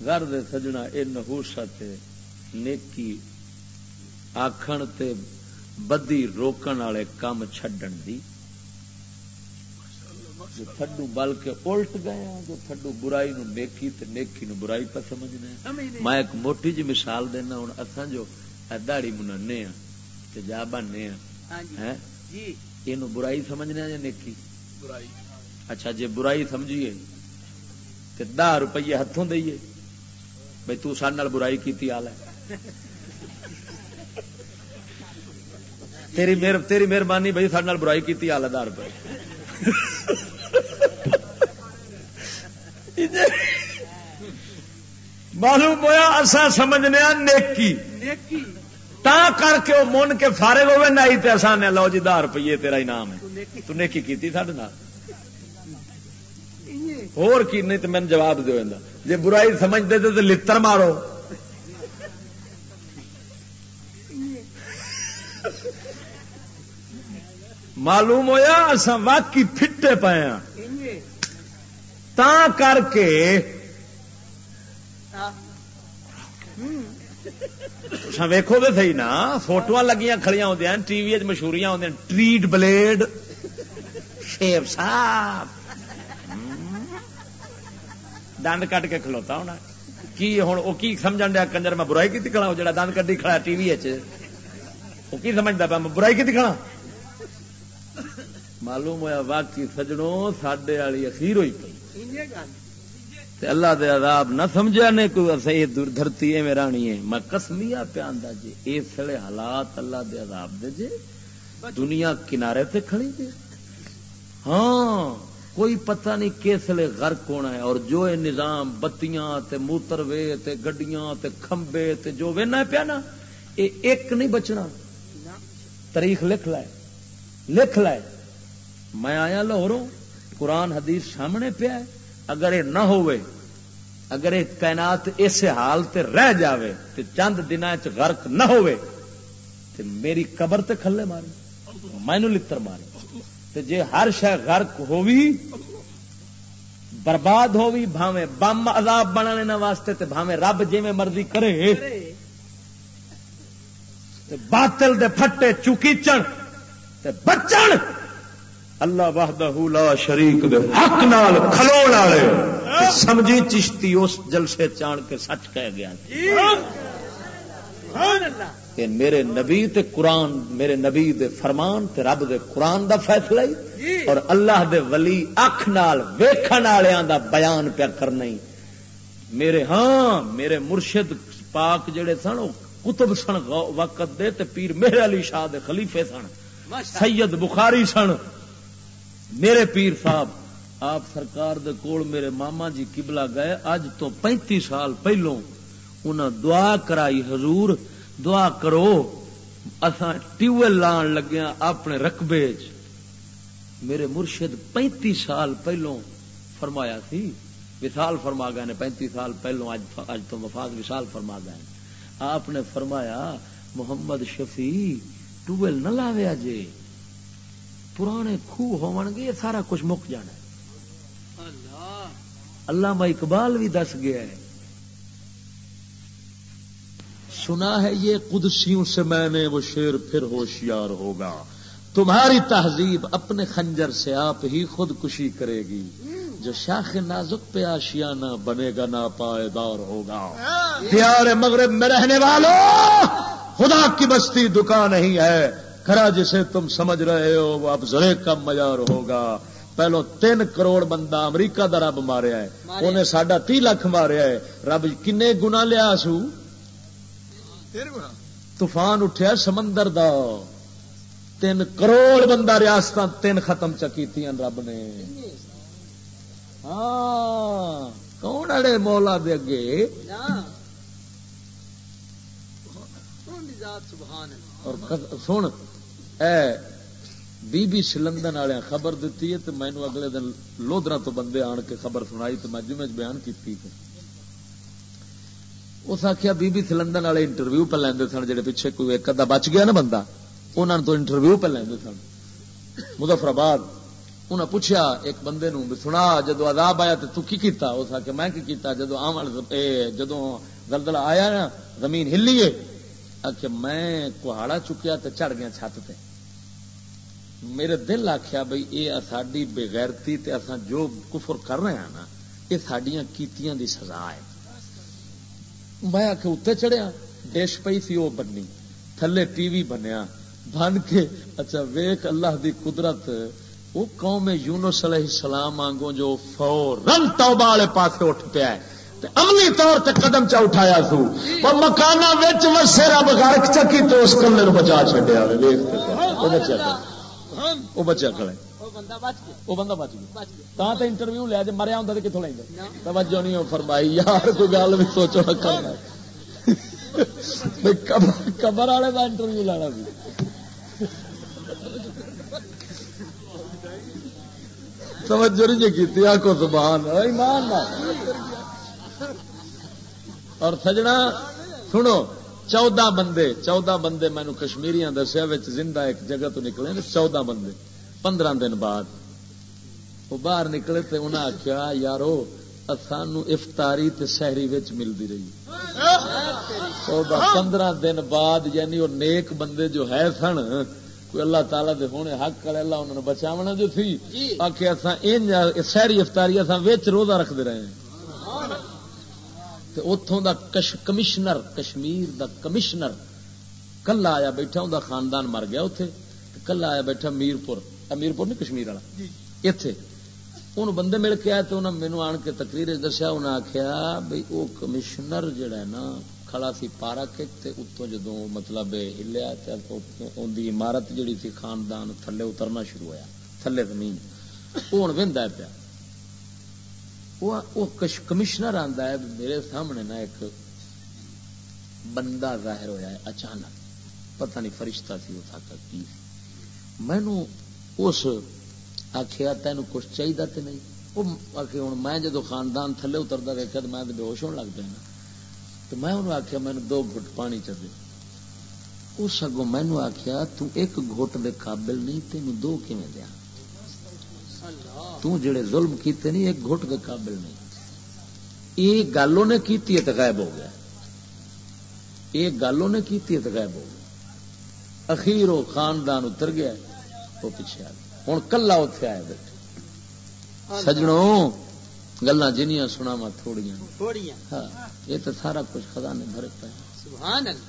گھر دے سجنا یہ نہوست نیکی آخر بدی روکن والے کام چڈن دی۔ جو تھڈو بل کے الٹ گئے ہیں جو تھڈو برائی نو نیکی تے نیکی نو برائی پہ سمجھنے میں ایک موٹی جی مثال دینا ہوں اصا جو دہڑی منانے ہاں تے جا بننے ہاں۔ یہ برائی سمجھنے یا نیکی؟ برائی۔ اچھا جی برائی سمجھیے تے دہ روپیے ہاتھوں دئیے بھائی تو سارے برائی کی آل ہے۔ تیری مہر تیری مہربانی بھائی سارے برائی کی آل ہزار روپئے معلوم ہوا اصا سمجھنے نیکی۔ تا کر کے وہ من کے فارغ ہوئے نہ تے آسان لو جی دار روپیے تیرا انعام ہے۔ تو نیکی۔ کی سڈے اور کی نہیں تو مین جواب دو جی برائی سمجھتے تو لڑ مارو۔ معلوم ہویا اصا واقعی فٹے پے ہاں۔ تا کر کے ویکو تو سی نا فوٹو لگیاں کھڑیاں ہوتی ہیں، ٹی وی مشہوریاں ہوتی ہیں ٹریٹ بلیڈ شیو صاحب۔ دند کٹ کے کھلوتا ہونا۔ کی ہوں وہ کی سمجھ دیا کنجر، میں برائی کی کھڑا جا دند کٹی کھڑا ٹی وی وہ کی سمجھتا پا میں برائی کی کھڑا ہاں؟ معلوم ہوا واقعی سجڑوں سڈے والی اخیر ہوئی اللہ دے عذاب نہ سمجھا نے کوئی صحیح دھرتی ہے میرا نہیں ہے۔ میں کسمیا پیا جی یہ سڑے حالات اللہ دے عذاب دے جے۔ دنیا کنارے تے کھڑی جے۔ ہاں کوئی پتہ نہیں کس لیے غرق ہونا ہے۔ اور جو اے نظام بتیاں تے موتر وے تے گڈیاں تے کھمبے تے جو وینا پیا نا اے ایک نہیں بچنا۔ تاریخ لکھ لائے لکھ لائے میں آیا لاہوروں، قرآن حدیث سامنے پیا اگر یہ نہ ہوئے، اگر یہ کائنات اس حال تے رہ جاوے تے چند دن غرق نہ ہوئے، تے میری قبر تے کھلے مارے مینو لتر مارے۔ تے جے ہر شہ غرق ہووی، برباد ہووی بھاوے بم عذاب بنانے نہ واسطے تے بھاوے رب جی میں مرضی کرے۔ تے باطل دے پھٹے چوکی چڑھ، تے بچن اللہ وحدہ لا شریک دے حق نال کھلو والے سمجھی چشتی اس جلسے چان کے سچ کہہ گیا۔ کہ میرے نبی تے قرآن میرے نبی دے فرمان تے رب دے قرآن دا فیصلہ اور اللہ دے ولی اکھ نال ویکھن والےاں دا بیان پیا کرنا میرے ہاں میرے مرشد پاک جڑے سن کتب سن وقت دے تے پیر میرے علی شاہ دے خلیفے سن۔ سید بخاری سن۔ میرے پیر صاحب، آپ سرکار دے کول میرے ماما جی کبلا گئے، اج تو پینتی سال پہلو انہاں دعا کرائی، حضور دعا کرو، اساں ٹیوب لان لگیا اپنے رقبے میرے مرشد پینتی سال پہلو فرمایا سی وسال فرما گئے نے پینتی سال پہلو اج اج تو وفات وسال فرما گئے آپ نے فرمایا، محمد شفیع ٹیوب ویل نہ لاویا جے پرانے خوہ ہون گے یہ سارا کچھ مک جانا اللہ۔ میں اقبال بھی دس گیا ہے۔ سنا ہے یہ قدسیوں سے میں نے وہ شیر پھر ہوشیار ہوگا۔ تمہاری تہذیب اپنے خنجر سے آپ ہی خود کشی کرے گی۔ جو شاخ نازک پہ آشیانہ بنے گا نا پائیدار ہوگا پیارے مغرب میں رہنے والوں خدا کی بستی دکان نہیں ہے۔ کھرا جسے تم سمجھ رہے ہو وہ اب زرے کا معیار ہوگا۔ پہلو تین کروڑ بندہ امریکہ دا رب ماریا ہے انہیں ساڈا تی لاکھ ماریا ہے رب کن گنا لیا سو؟ طوفان اٹھیا سمندر دا۔ تین کروڑ بندہ ریاست تین ختم چکی رب نے۔ ہاں کون اڑے مولا دے اگے؟ اور سن بی بی سی لندن والے خبر دیتی ہے تو مینو اگلے دن لودرا تو بندے آن کے خبر سنائی تو میں جمع بیان کی اس آخیا بی بی سی لندن والے انٹرویو پہ لیندے سن جڑے پیچھے کوئی ایک ادا بچ گیا نا بندہ انہوں نے تو انٹرویو پہ لیندے سن۔ مظفر آباد انہیں پوچھا ایک بندے نو سنا جدو عذاب آیا تو کی کیتا؟ اس آخیا میں کی کیتا؟ جدو آمن جدو دلدلا آیا نا، زمین ہلی ہے۔ کہ میں کہاڑا چکیا تو چڑھ گیا چھت تے۔ میرے دل آخیا بھائی یہ ساری بےغیرتی اساں جو کفر کر رہے ہیں نا یہ سڈیا کیتیاں دی سزا ہے۔ میں آ کے اتنے چڑھیا ڈش پی سی وہ بنی تھلے ٹی وی بنیا، بن کے اچھا ویخ اللہ دی قدرت وہ قوم یونس علیہ السلام آنگوں جو فورن توبہ والے پاس اٹھ پیا ہے۔ عملی طور تے قدم چا اٹھایا سو۔ اور مکانا وسے رب غرق چکی تو اس کلے بچا چڈیا وہ بچیا کھڑا وہ کھڑا وہ بندہ بچ گیا۔ تا تو انٹرویو لیا جی مریا ہوں تو کتوں لیں توجہ نہیں فرمائی یار کوئی گل بھی سوچو نہ کرنا قبر والے کا انٹرویو لینا بھی۔ توجہ نہیں کی آکو زبان۔ ایمان اور سجنا سنو۔ چودہ بندے چودہ بندے مینو کشمیری دسیا زندہ ایک جگہ تو نکلے چودہ بندے۔ پندرہ دن بعد وہ باہر نکلے تو انہیں آخیا یارو سانو افطاری تے سحری ملتی رہی۔ پندرہ دن بعد یعنی وہ نیک بندے جو ہے سن کوئی اللہ تعالیٰ دے ہونے حق کرے اللہ انہوں نے بچاونا جو تھی۔ جی۔ آخر سہری افطاری ویچ روزہ رکھتے رہے ہیں۔ اتوں دا کمشنر کشمیر دا کمشنر کلا آیا بیٹھا انہوں خاندان مر گیا اتے کلا آیا بیٹھا میرپور میرپور نہیں کشمیر والا جی۔ اتے ان بندے مل کے آئے تو انہوں نے مینو آن کے تقریر دسیا انہیں آخیا بھائی وہ کمشنر جڑا ہے نا کھڑا سی پارک اتوں جدو مطلب ہلیا عمارت جڑی تھی خاندان تھلے اترنا شروع ہوا تھلے زمین۔ وہ ہوں وا پیا۔ وہ کمشنر آتا ہے، میرے سامنے نا ایک بندہ ظاہر ہوا ہے، اچانک، پتہ نہیں فرشتہ سی، وہ تھا کی مینو اس آخیا تین کچھ چاہیے تو نہیں؟ وہ ہوں میں جدو خاندان تھلے اترتا دیکھا تو میں بے ہوش ہونے لگ پیا نا۔ تو میں انہوں آخیا مینو دو گٹ پانی چلے اس اگوں مینو آخیا ایک گھٹ دے قابل نہیں تین دو کیون دیا؟ تڑے ظلم کیتے نہیں ایک گھٹ دے قابل نہیں۔ یہ گل انہیں کی تو غائب ہو گیا۔ یہ گل انہیں کی تو غائب ہو گیا۔ اخیر وہ خاندان اتر گیا وہ پیچھے آ گیا۔ ہوں کلا اتے آئے بیٹھے۔ سجڑوں گلا جنیا سنا وا تھوڑی ہاں یہ تو سارا کچھ خزانے بھرے پے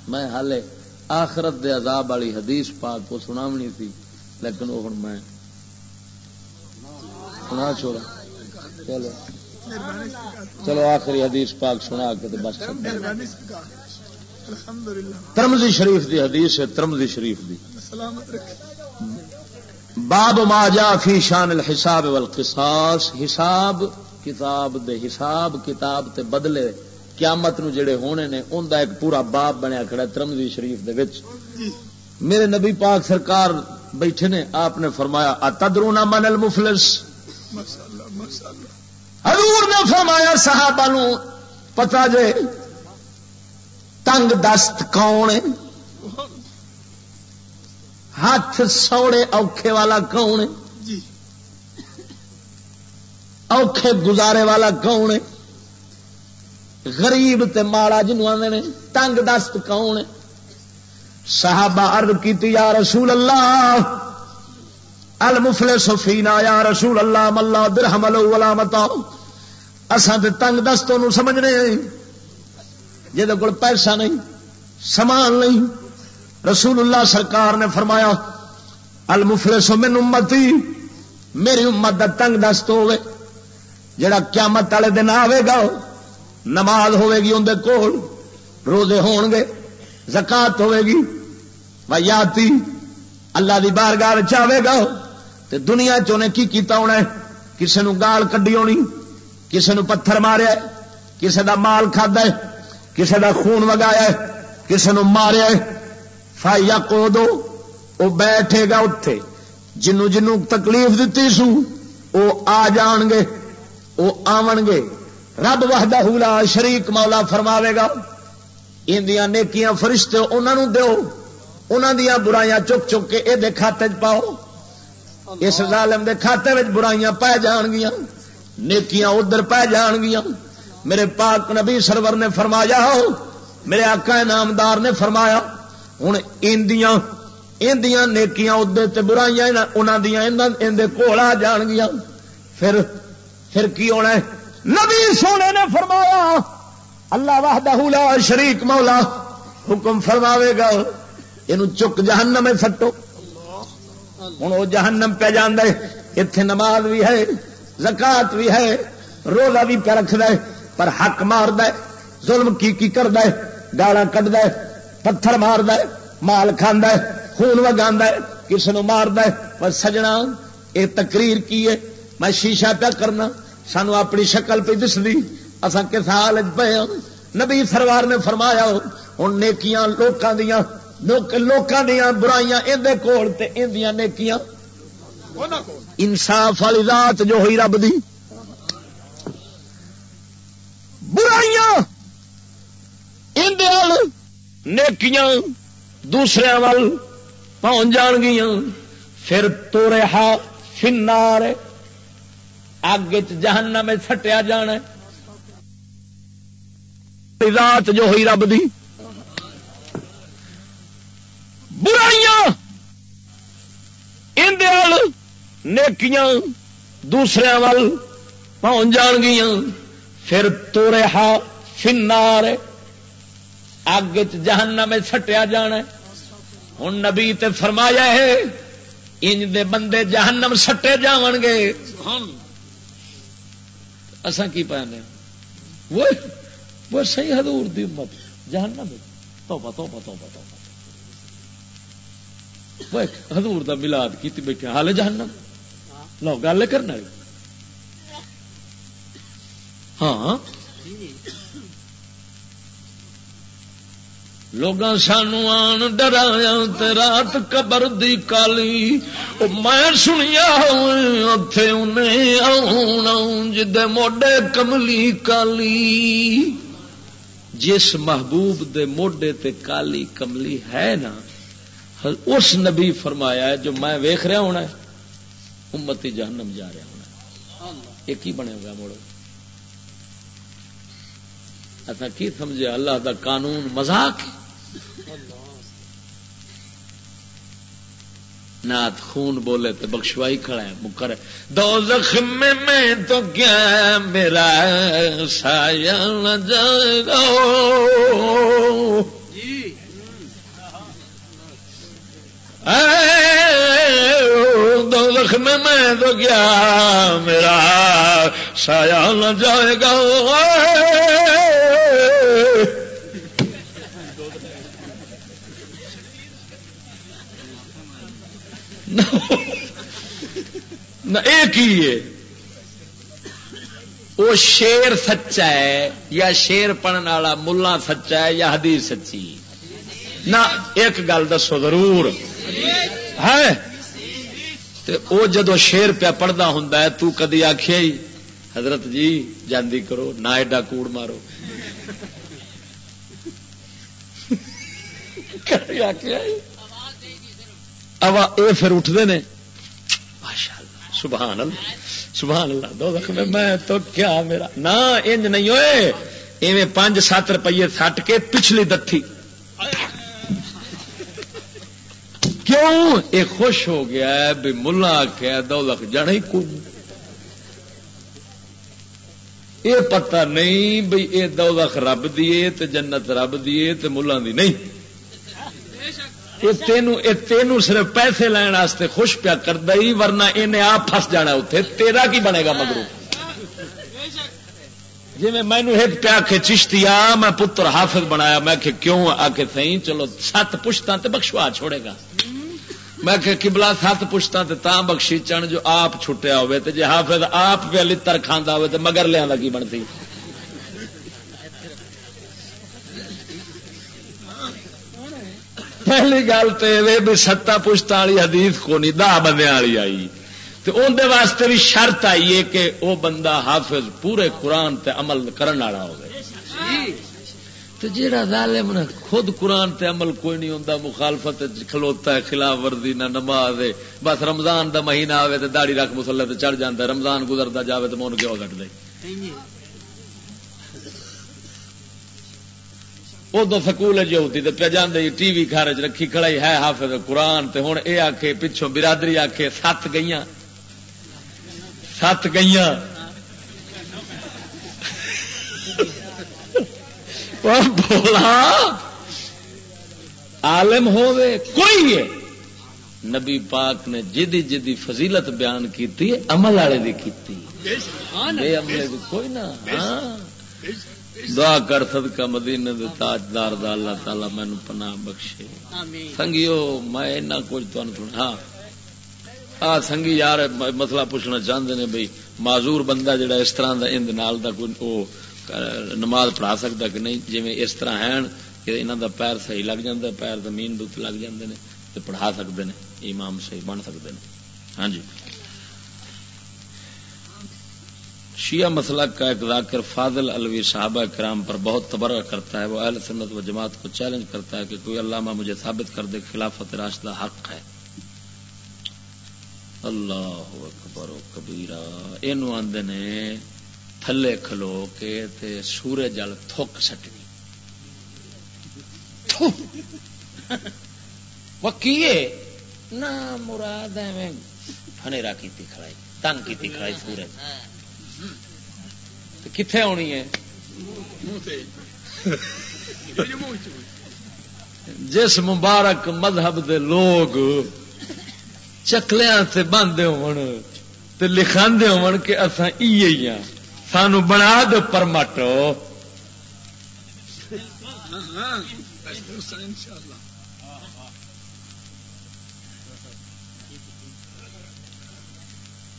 میں ہالے آخرت دے عذاب والی حدیث پاک کو سناونی تھی لیکن وہ میں سنا چھوڑا۔ چلو۔ چلو آخری حدیث پاک سنا کے بس ترمزی شریف دی حدیث ہے ترمزی شریف دی۔ باب ما جا فی شان الحساب والقصاص۔ حساب کتاب دے حساب کتاب تے بدلے قیامت نو جڑے ہونے نے ان دا ایک پورا باب بنیا کھڑا ترمذی شریف دے وچ۔ میرے نبی پاک سرکار بیٹھے نے، آپ نے فرمایا اتدرونا من المفلس؟ حضور نے فرمایا صحابہ نو پتا جے تنگ دست کون ہے؟ ہاتھ سوڑے اوکھے والا کون ہے؟ اوکھے گزارے والا کون ہے؟ غریب تے ماڑا جنو آدھے تنگ دست کون ہے؟ صحابہ عرض کی یا رسول اللہ المفل سفینا یا رسول اللہ، ملا درہم ولا متا. اساں تے تنگ دستوں نو سمجھنے جہد کول پیسہ نہیں، سامان نہیں۔ رسول اللہ سرکار نے فرمایا المفل سو من امتی، میری امت دا تنگ دست ہوئے جڑا قیامت والے دن آئے گا، نماز ہوے گی اندر کول، روزے ہون گے، زکات ہوے گی۔ ویاتی، اللہ دی بارگاہ چاہے گا۔ تے دنیا چنے کی کیتا ہونا ہے؟ کسے نو گال کڈی ہونی؟ کسے نو پتھر ماریا ہے؟ کسے دا مال کھادا ہے؟ کسے دا خون وگایا ہے؟ کسے نو ماریا ہے؟ فایا کو دو؟ وہ بیٹھے گا اتے۔ جنو جنو تکلیف دیتی سو وہ آ جان گے وہ آن گے۔ رب وحدہ حولا شریک مولا فرماوے گا اندیاں نیکیاں فرشتے انہوں دیو انہوں دیا برائیاں چک چک کے یہ کھاتے پاؤ۔ اس ظالم دے کھاتے میں برائیاں پی جان گیا نیکیاں ادھر پی جان گیا میرے پاک نبی سرور نے فرمایا ہو میرے آقا نامدار نے فرمایا ہوں اندیاں اندیاں نیکیاں ادھر تے برائیاں انہوں دیا اندر کول آ جان گیا پھر پھر کی ہونا ہے؟ نبی سونے نے فرمایا، اللہ واہدہ لا شریک مولا، حکم فرماوے گا یہ چک جہنم میں فٹو ہوں وہ جہنم پہ جانا اتے نماز بھی ہے زکات بھی ہے، روزہ بھی پہ رکھ دے پر حق مار دے ظلم کی کی کر دے گالا کٹ دے پتھر مار دے مال کھانا خون وگا کس نو مار دے پر سجنا یہ تقریر کی ہے، میں شیشہ پیا کرنا، سانو اپنی شکل پہ دس دی اصا کس حال پہ نبی سروار نے فرمایا، ہوں نیکیاں لوکاں دیاں لوکاں دیاں برائیاں اندے کول تے اندیاں نیکیاں۔ انصاف والی ذات جو ہوئی رب دی۔ برائیاں اندے نیکیاں دوسرے وال پہنچ جان گیا پھر تو رہا فنار۔ اگ جہنم میں سٹیا جانا۔ رات جو ہوئی رب دی۔ برائیاں۔ اندر نیکیاں دوسرے وال پہنچ جان گیا پھر تو رہا فنار۔ اگ جہنم میں سٹیا جانا۔ ہوں نبی تے فرمایا ہے، انج دے بندے جہنم سٹے جان گے۔ اسا کی پہنے وہ وہ صحیح حضور دی امت۔ جہنم۔ توبہ توبہ توبہ توبہ۔ حضور دا ملاد کیتی بیٹھے، حال جہنم؟ لو، گل کرنا ہاں۔ لوگ سانو آن ڈرایا رات قبر دی کالی۔ میں سنیا اتے انہیں آنا جد جی موڈے کملی کالی۔ جس محبوب دے موڈے تے کالی کملی ہے نا اس نبی فرمایا ہے جو میں ویخ رہا ہونا ہے، امتی جہنم جا رہا ہونا ہے۔ یہ کی بنے گا موڑ اصا کی سمجھے؟ اللہ دا قانون مزاق نات خون بولے تو بخشوائی کھڑا ہے مکر دو زخم میں تو کیا میرا سایہ نہ جائے گا جی۔ دو زخم میں تو کیا میرا سایہ نہ جائے گا ایک ہی ہے وہ شیر سچا ہے یا شیر پڑھنے والا ملا سچا ہے یا حدیث سچی نہ ایک گل دسو ضرور۔ ہے؟ وہ جدو شیر پیا پڑھتا ہوں تو کدی آخیا ہی، حضرت جی جاندی کرو، نہ ایڈا کوڑ مارو۔ آخیا اے پھر اٹھتے ہیں سبحان اللہ سبحان اللہ، دو میں میں تو کیا میرا، نہ انج نہیں ہوئے، ایویں پانچ سات روپیے سٹ کے پچھلی دتھی۔ کیوں؟ یہ خوش ہو گیا ہے بھی ملا آخیا دو لکھ جانا ہی کوئی۔ یہ پتہ نہیں بھائی یہ دو لکھ رب دیے تے جنت رب دیے تے ملا دی نہیں۔ تینوں صرف پیسے لین واسطے خوش پیا کر دئی ورنہ انہیں آپ پس جانا اتنے تیرا کی بنے گا مگرو؟ جی مینو ایک پیا کے چشتی آ میں پتر حافظ بنایا، میں کہ کیوں؟ آ کے سی چلو سات پشتا تے بخشوا چھوڑے گا۔ میں کہ کبلا سات پشتا تے تا بخشی چن جو آپ چھٹیا ہوئے تے جی حافظ آپ پہ لر کھانا ہوئے تے مگر لیا کی بنتی۔ پہلی گل تو یہ بھی ستا پشتا والی حدیث کو نہیں دہ بندے والی آئی۔ تو اندر واسطے بھی شرط آئی ہے کہ وہ بندہ حافظ پورے قرآن تے عمل کرن والا ہو تو جیڑا ظالم نے خود قرآن تے عمل کوئی نہیں ہوتا مخالفت کھلوتا ہے، خلاف ورزی نہ نماز بس رمضان دا مہینہ آئے تو داڑی رکھ مسلے تے چڑھ جاتا ہے۔ رمضان گزرتا جاوے تو من کیوں کٹ دے۔ ادو سکول جو ہوتی تو پہ جانے ٹی وی خارج رکھی کھڑائی ہے حافظ قرآن تے ہوں یہ آ کے پچھوں برادری آ کے سات گئی سات گئی بولا عالم ہوئے کوئی ہے؟ نبی پاک نے جدی جدی فضیلت بیان کی عمل والے کی کوئی نہ ہاں۔ دعا کر صدقہ مدینے دے تاجدار دا اللہ تعالی مینو پناہ بخشے۔ سنگیو میں اتنا کچھ تمہیں ہاں۔ آ سنگی یار مسئلہ پوچھنا چاہتے نے بھائی معذور بندہ جڑا اس طرح دا اند نال دا کوئی او نماز پڑھا سکتا کہ نہیں جی اس طرح ہیں کہ انہوں دا پیر صحیح لگ جاتا پیر زمین دت لگ جاتے ہیں تو پڑھا سکتے ہیں امام صحیح بن سکتے ہیں ہاں جی شیعہ مسئلہ کا ایک ذاکر فاضل الوی صحابہ کرام پر بہت تبرہ کرتا ہے وہ اہل سنت و جماعت کو چیلنج کرتا ہے کہ کوئی علامہ مجھے ثابت کر دے خلافت راشدہ حق ہے اللہ اکبر و کبیرہ یہ آدھے نے تھلے کھلو کے تے سورج جل تھک سٹنی۔ وکیے، نہ مراد ایویں فنیرا کی کھڑائی، تنگ کی کھڑائی سورج۔ کتنے آنی ہے؟ جس مبارک مذہب دے لوگ چکلیاں سے باندھے ہو لکھا ہو کہ اصا ہاں۔ سانو بنا دو پرمٹ۔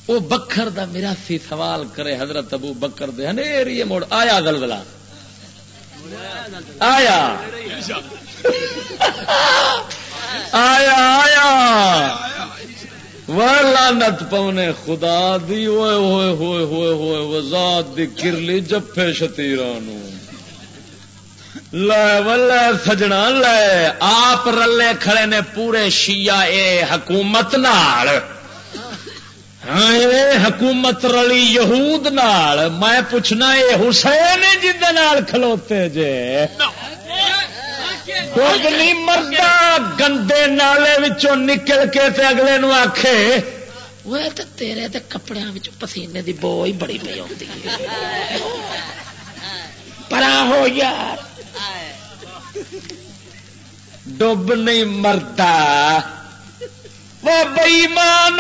وہ بکر دا میراسی سوال کرے حضرت ابو بکر دے۔ ہنیری موڑ۔ آیا گلگلا آیا۔ آیا آیا۔ لانت پونے خدا دی ہوئے ہوئے ہوئے ہوئے ہوئے وزاد دی کرلی جفے شتیران لے ولے سجنا، لے آپ رلے کھڑے نے پورے شیعہ اے حکومت نال۔ ہاں، حکومت رلی یہود نال۔ میں پوچھنا، اے حسین جی جد کھلوتے جے؟ خود نہیں مرتا گندے نالے نکل کے تے اگلے نو آخے وہ تیرے تے کپڑے پسینے دی بو ہی بڑی پی آتی پرا ہو یار، ڈب نہیں مرتا وہ بئیمان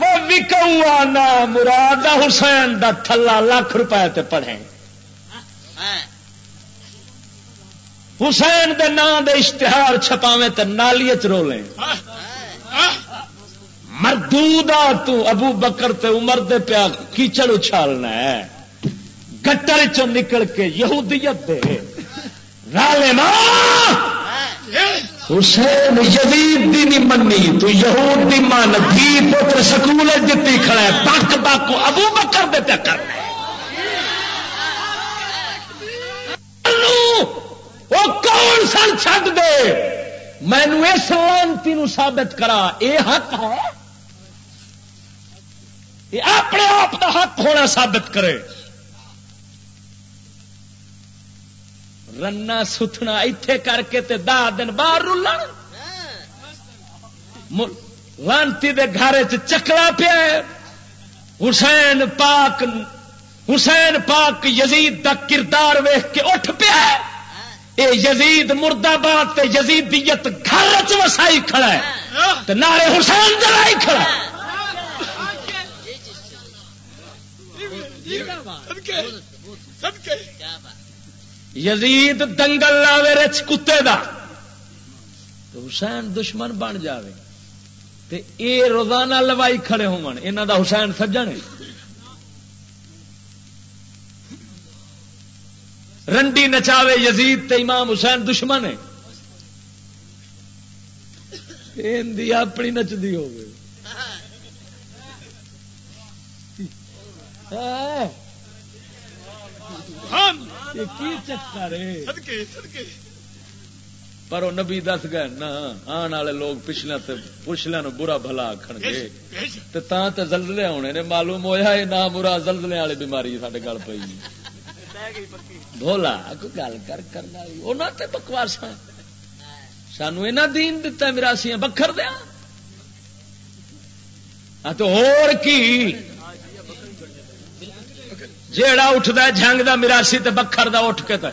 وہ وکوانا مراد حسین دا تھلا لاکھ روپے تے پڑھے حسین دے نام دے اشتہار چھپاوے تے نالی چرو لیں مردودا تو ابو بکر تے عمر دے پیا کیچڑ اچھالنا ہے۔ گٹر چ نکل کے یہودیت دے۔ رالے حسین یزید دی نہیں منی تو یہود دی من دی پتر سکول جتی کھڑا ہے۔ پک پک ابو بکر دے پیا کرنا وہ کون سن چڈ دے؟ مینو اس لانتی ثابت کرا یہ حق ہے؟ یہ اپنے آپ کا حق ہونا ثابت کرے۔ رنا ستنا اتے کر کے تے دہ دن باہر رولن لانتی دے گھر چکلا پیا حسین پاک حسین پاک یزید دا کردار ویخ کے اٹھ پیا اے یزید مردہ یزید دیت گھر چ وسائی کھڑا ہے نارے حسین جلائی کھڑا ہے۔ یزید دنگل لاوے رچ کتے دا۔ تو حسین دشمن بن جاوے۔ تے اے روزانہ لوائی کھڑے ہو دا حسین سجن رنڈی نچاوے یزید تے امام حسین دشمن ہے اپنی نچدی ہو گئی چکر پر وہ نبی دس گئے نا آن والے لوگ پچھلے پچھلے برا بلا آخ گے۔ زلزلے ہونے نے معلوم ہوا یہ نہ برا زلزلے والی بیماری سارے گل پی بولا کوئی گل کر کرنا انہوں تے بکواس سانو اینا دین دتا مراسیاں بکھر دیا تو اور کی جیڑا اٹھتا جنگ دا مراسی تے بکھر دا اٹھ کے تے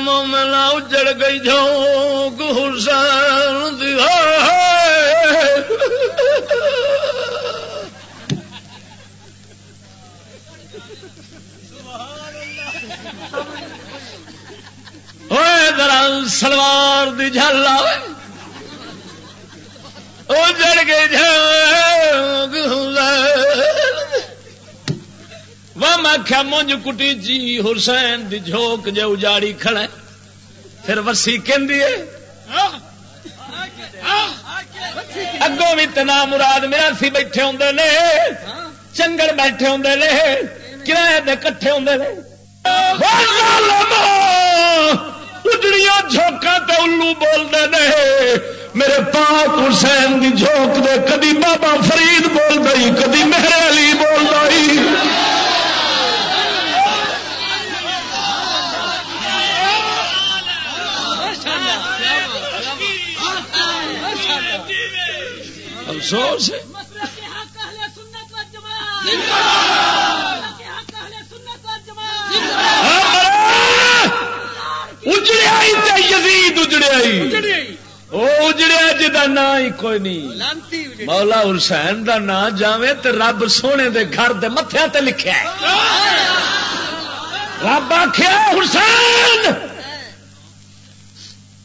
مومنا اجڑ گئی جاؤ حسین دی سلوار دی جل آئے اجڑ کے وہ میں کیا مونج کٹی جی حسین دی جھوک جے اجاڑی کھڑے پھر وسی کہ اگوں بھی تنا مراد میرا سی بیٹھے ہوں نے چنگڑ بیٹھے ہوں نے کرایہ دے کٹھے ہوں نے اجڑیاں جھوکا تو الو بولتے نے میرے پاک حسین دی جھوک دے کدی بابا فرید بول رہی کدی میرے علی بول رہی افسوس ہے اجڑیا یزید اجڑیا وہ اجڑیا جا نا ہی کوئی نہیں۔ مولا حسین دا نا جاوے تے رب سونے دے گھر دے متھیا تے لکھیا ہے۔ رب آخیا حسین!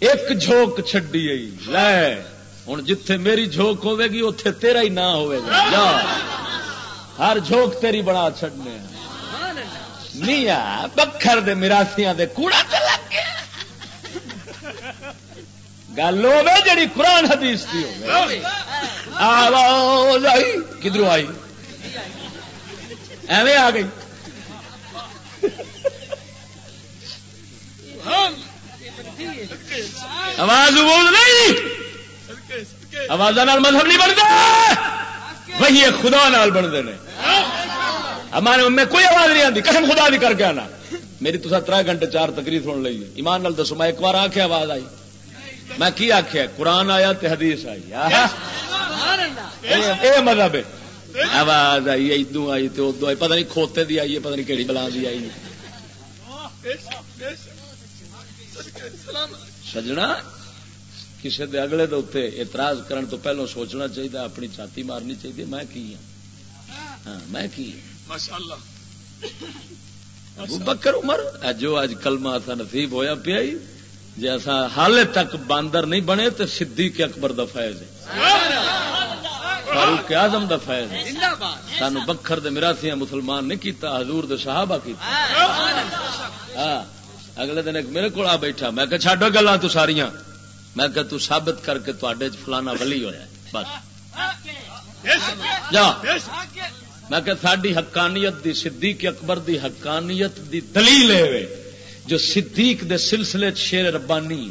ایک جھوک چڈی آئی۔ لے ہوں جتھے میری جھوک ہوے گی اتے تیرا ہی نہ ہوے گا۔ جا۔ ہر جھوک تیری بڑا چڈنے نہیں آ بکھر دے مراسیاں دے کوڑا تے لگ گیا۔ گل ہوے جڑی قرآن حدیث کی ہوے آواز آئی۔ کدھر آئی؟ ایویں آ گئی۔ آواز بول نہیں۔ آواز مذہب نہیں بنتا۔ وہی خدا نال بنتے ہیں۔ ہمارے میں کوئی آواز نہیں آتی قسم خدا نہیں کر کے آنا۔ میری تو تر گھنٹے چار تقریر سن لی۔ ایمان نال دسو، میں ایک بار آخیا آواز آئی۔ میں کی آخیا قرآن آیا تے حدیث آئی۔ یہ مذہب ہے آواز آئی ادو آئی تو ادو آئی۔ پتہ نہیں کھوتے دی آئی ہے، پتہ نہیں کہڑی بلا دی آئی سجنا کسی دے اگلے دے اتنے اعتراض کرن تو پہلو سوچنا چاہیے اپنی چھاتی مارنی چاہیے میں کی ہوں ہاں میں کی؟ ابو بکر عمر جو اج کلمہ ایسا نصیب ہویا پیا جی ایسا حال تک باندر نہیں بنے تو صدیق اکبر دا فیض ہے۔ فاروق اعظم دا فیض ہے۔ سانو بکھر دے مراسیاں مسلمان نہیں کیتا حضور دے صحابہ کیتا۔ ہاں اگلے دن ایک میرے کو آ بیٹھا میں کہ چڈو گلا تو ساریاں۔ میں کہ تو ثابت کر کے تے فلانا ولی ہوا بس۔ جا۔ میں کہ ساری حقانیت دی، صدیق اکبر دی حقانیت دی دلیل ہے جو صدیق دے سلسلے شیر ربانی۔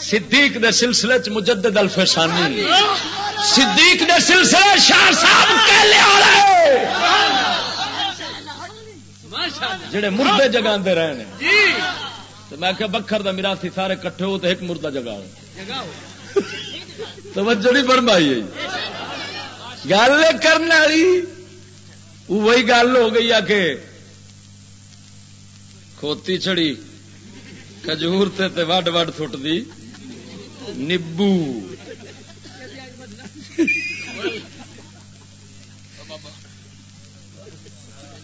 صدیق دے سلسلے چ مجدد الفسانی صدیق دے سلسلے شاہ صاحب کہلے آ جڑے مردے جگا رہے ہیں تو میں کہ بکھر دا میرا سی سارے کٹھے ہو تو ایک مردہ جگہ ہو توجہ نہیں فرمائی۔ گل کرنے والی؟ وہی گل ہو گئی آ کہ کھوتی چڑی کجور تے وڈ وڈ سٹ دی نبو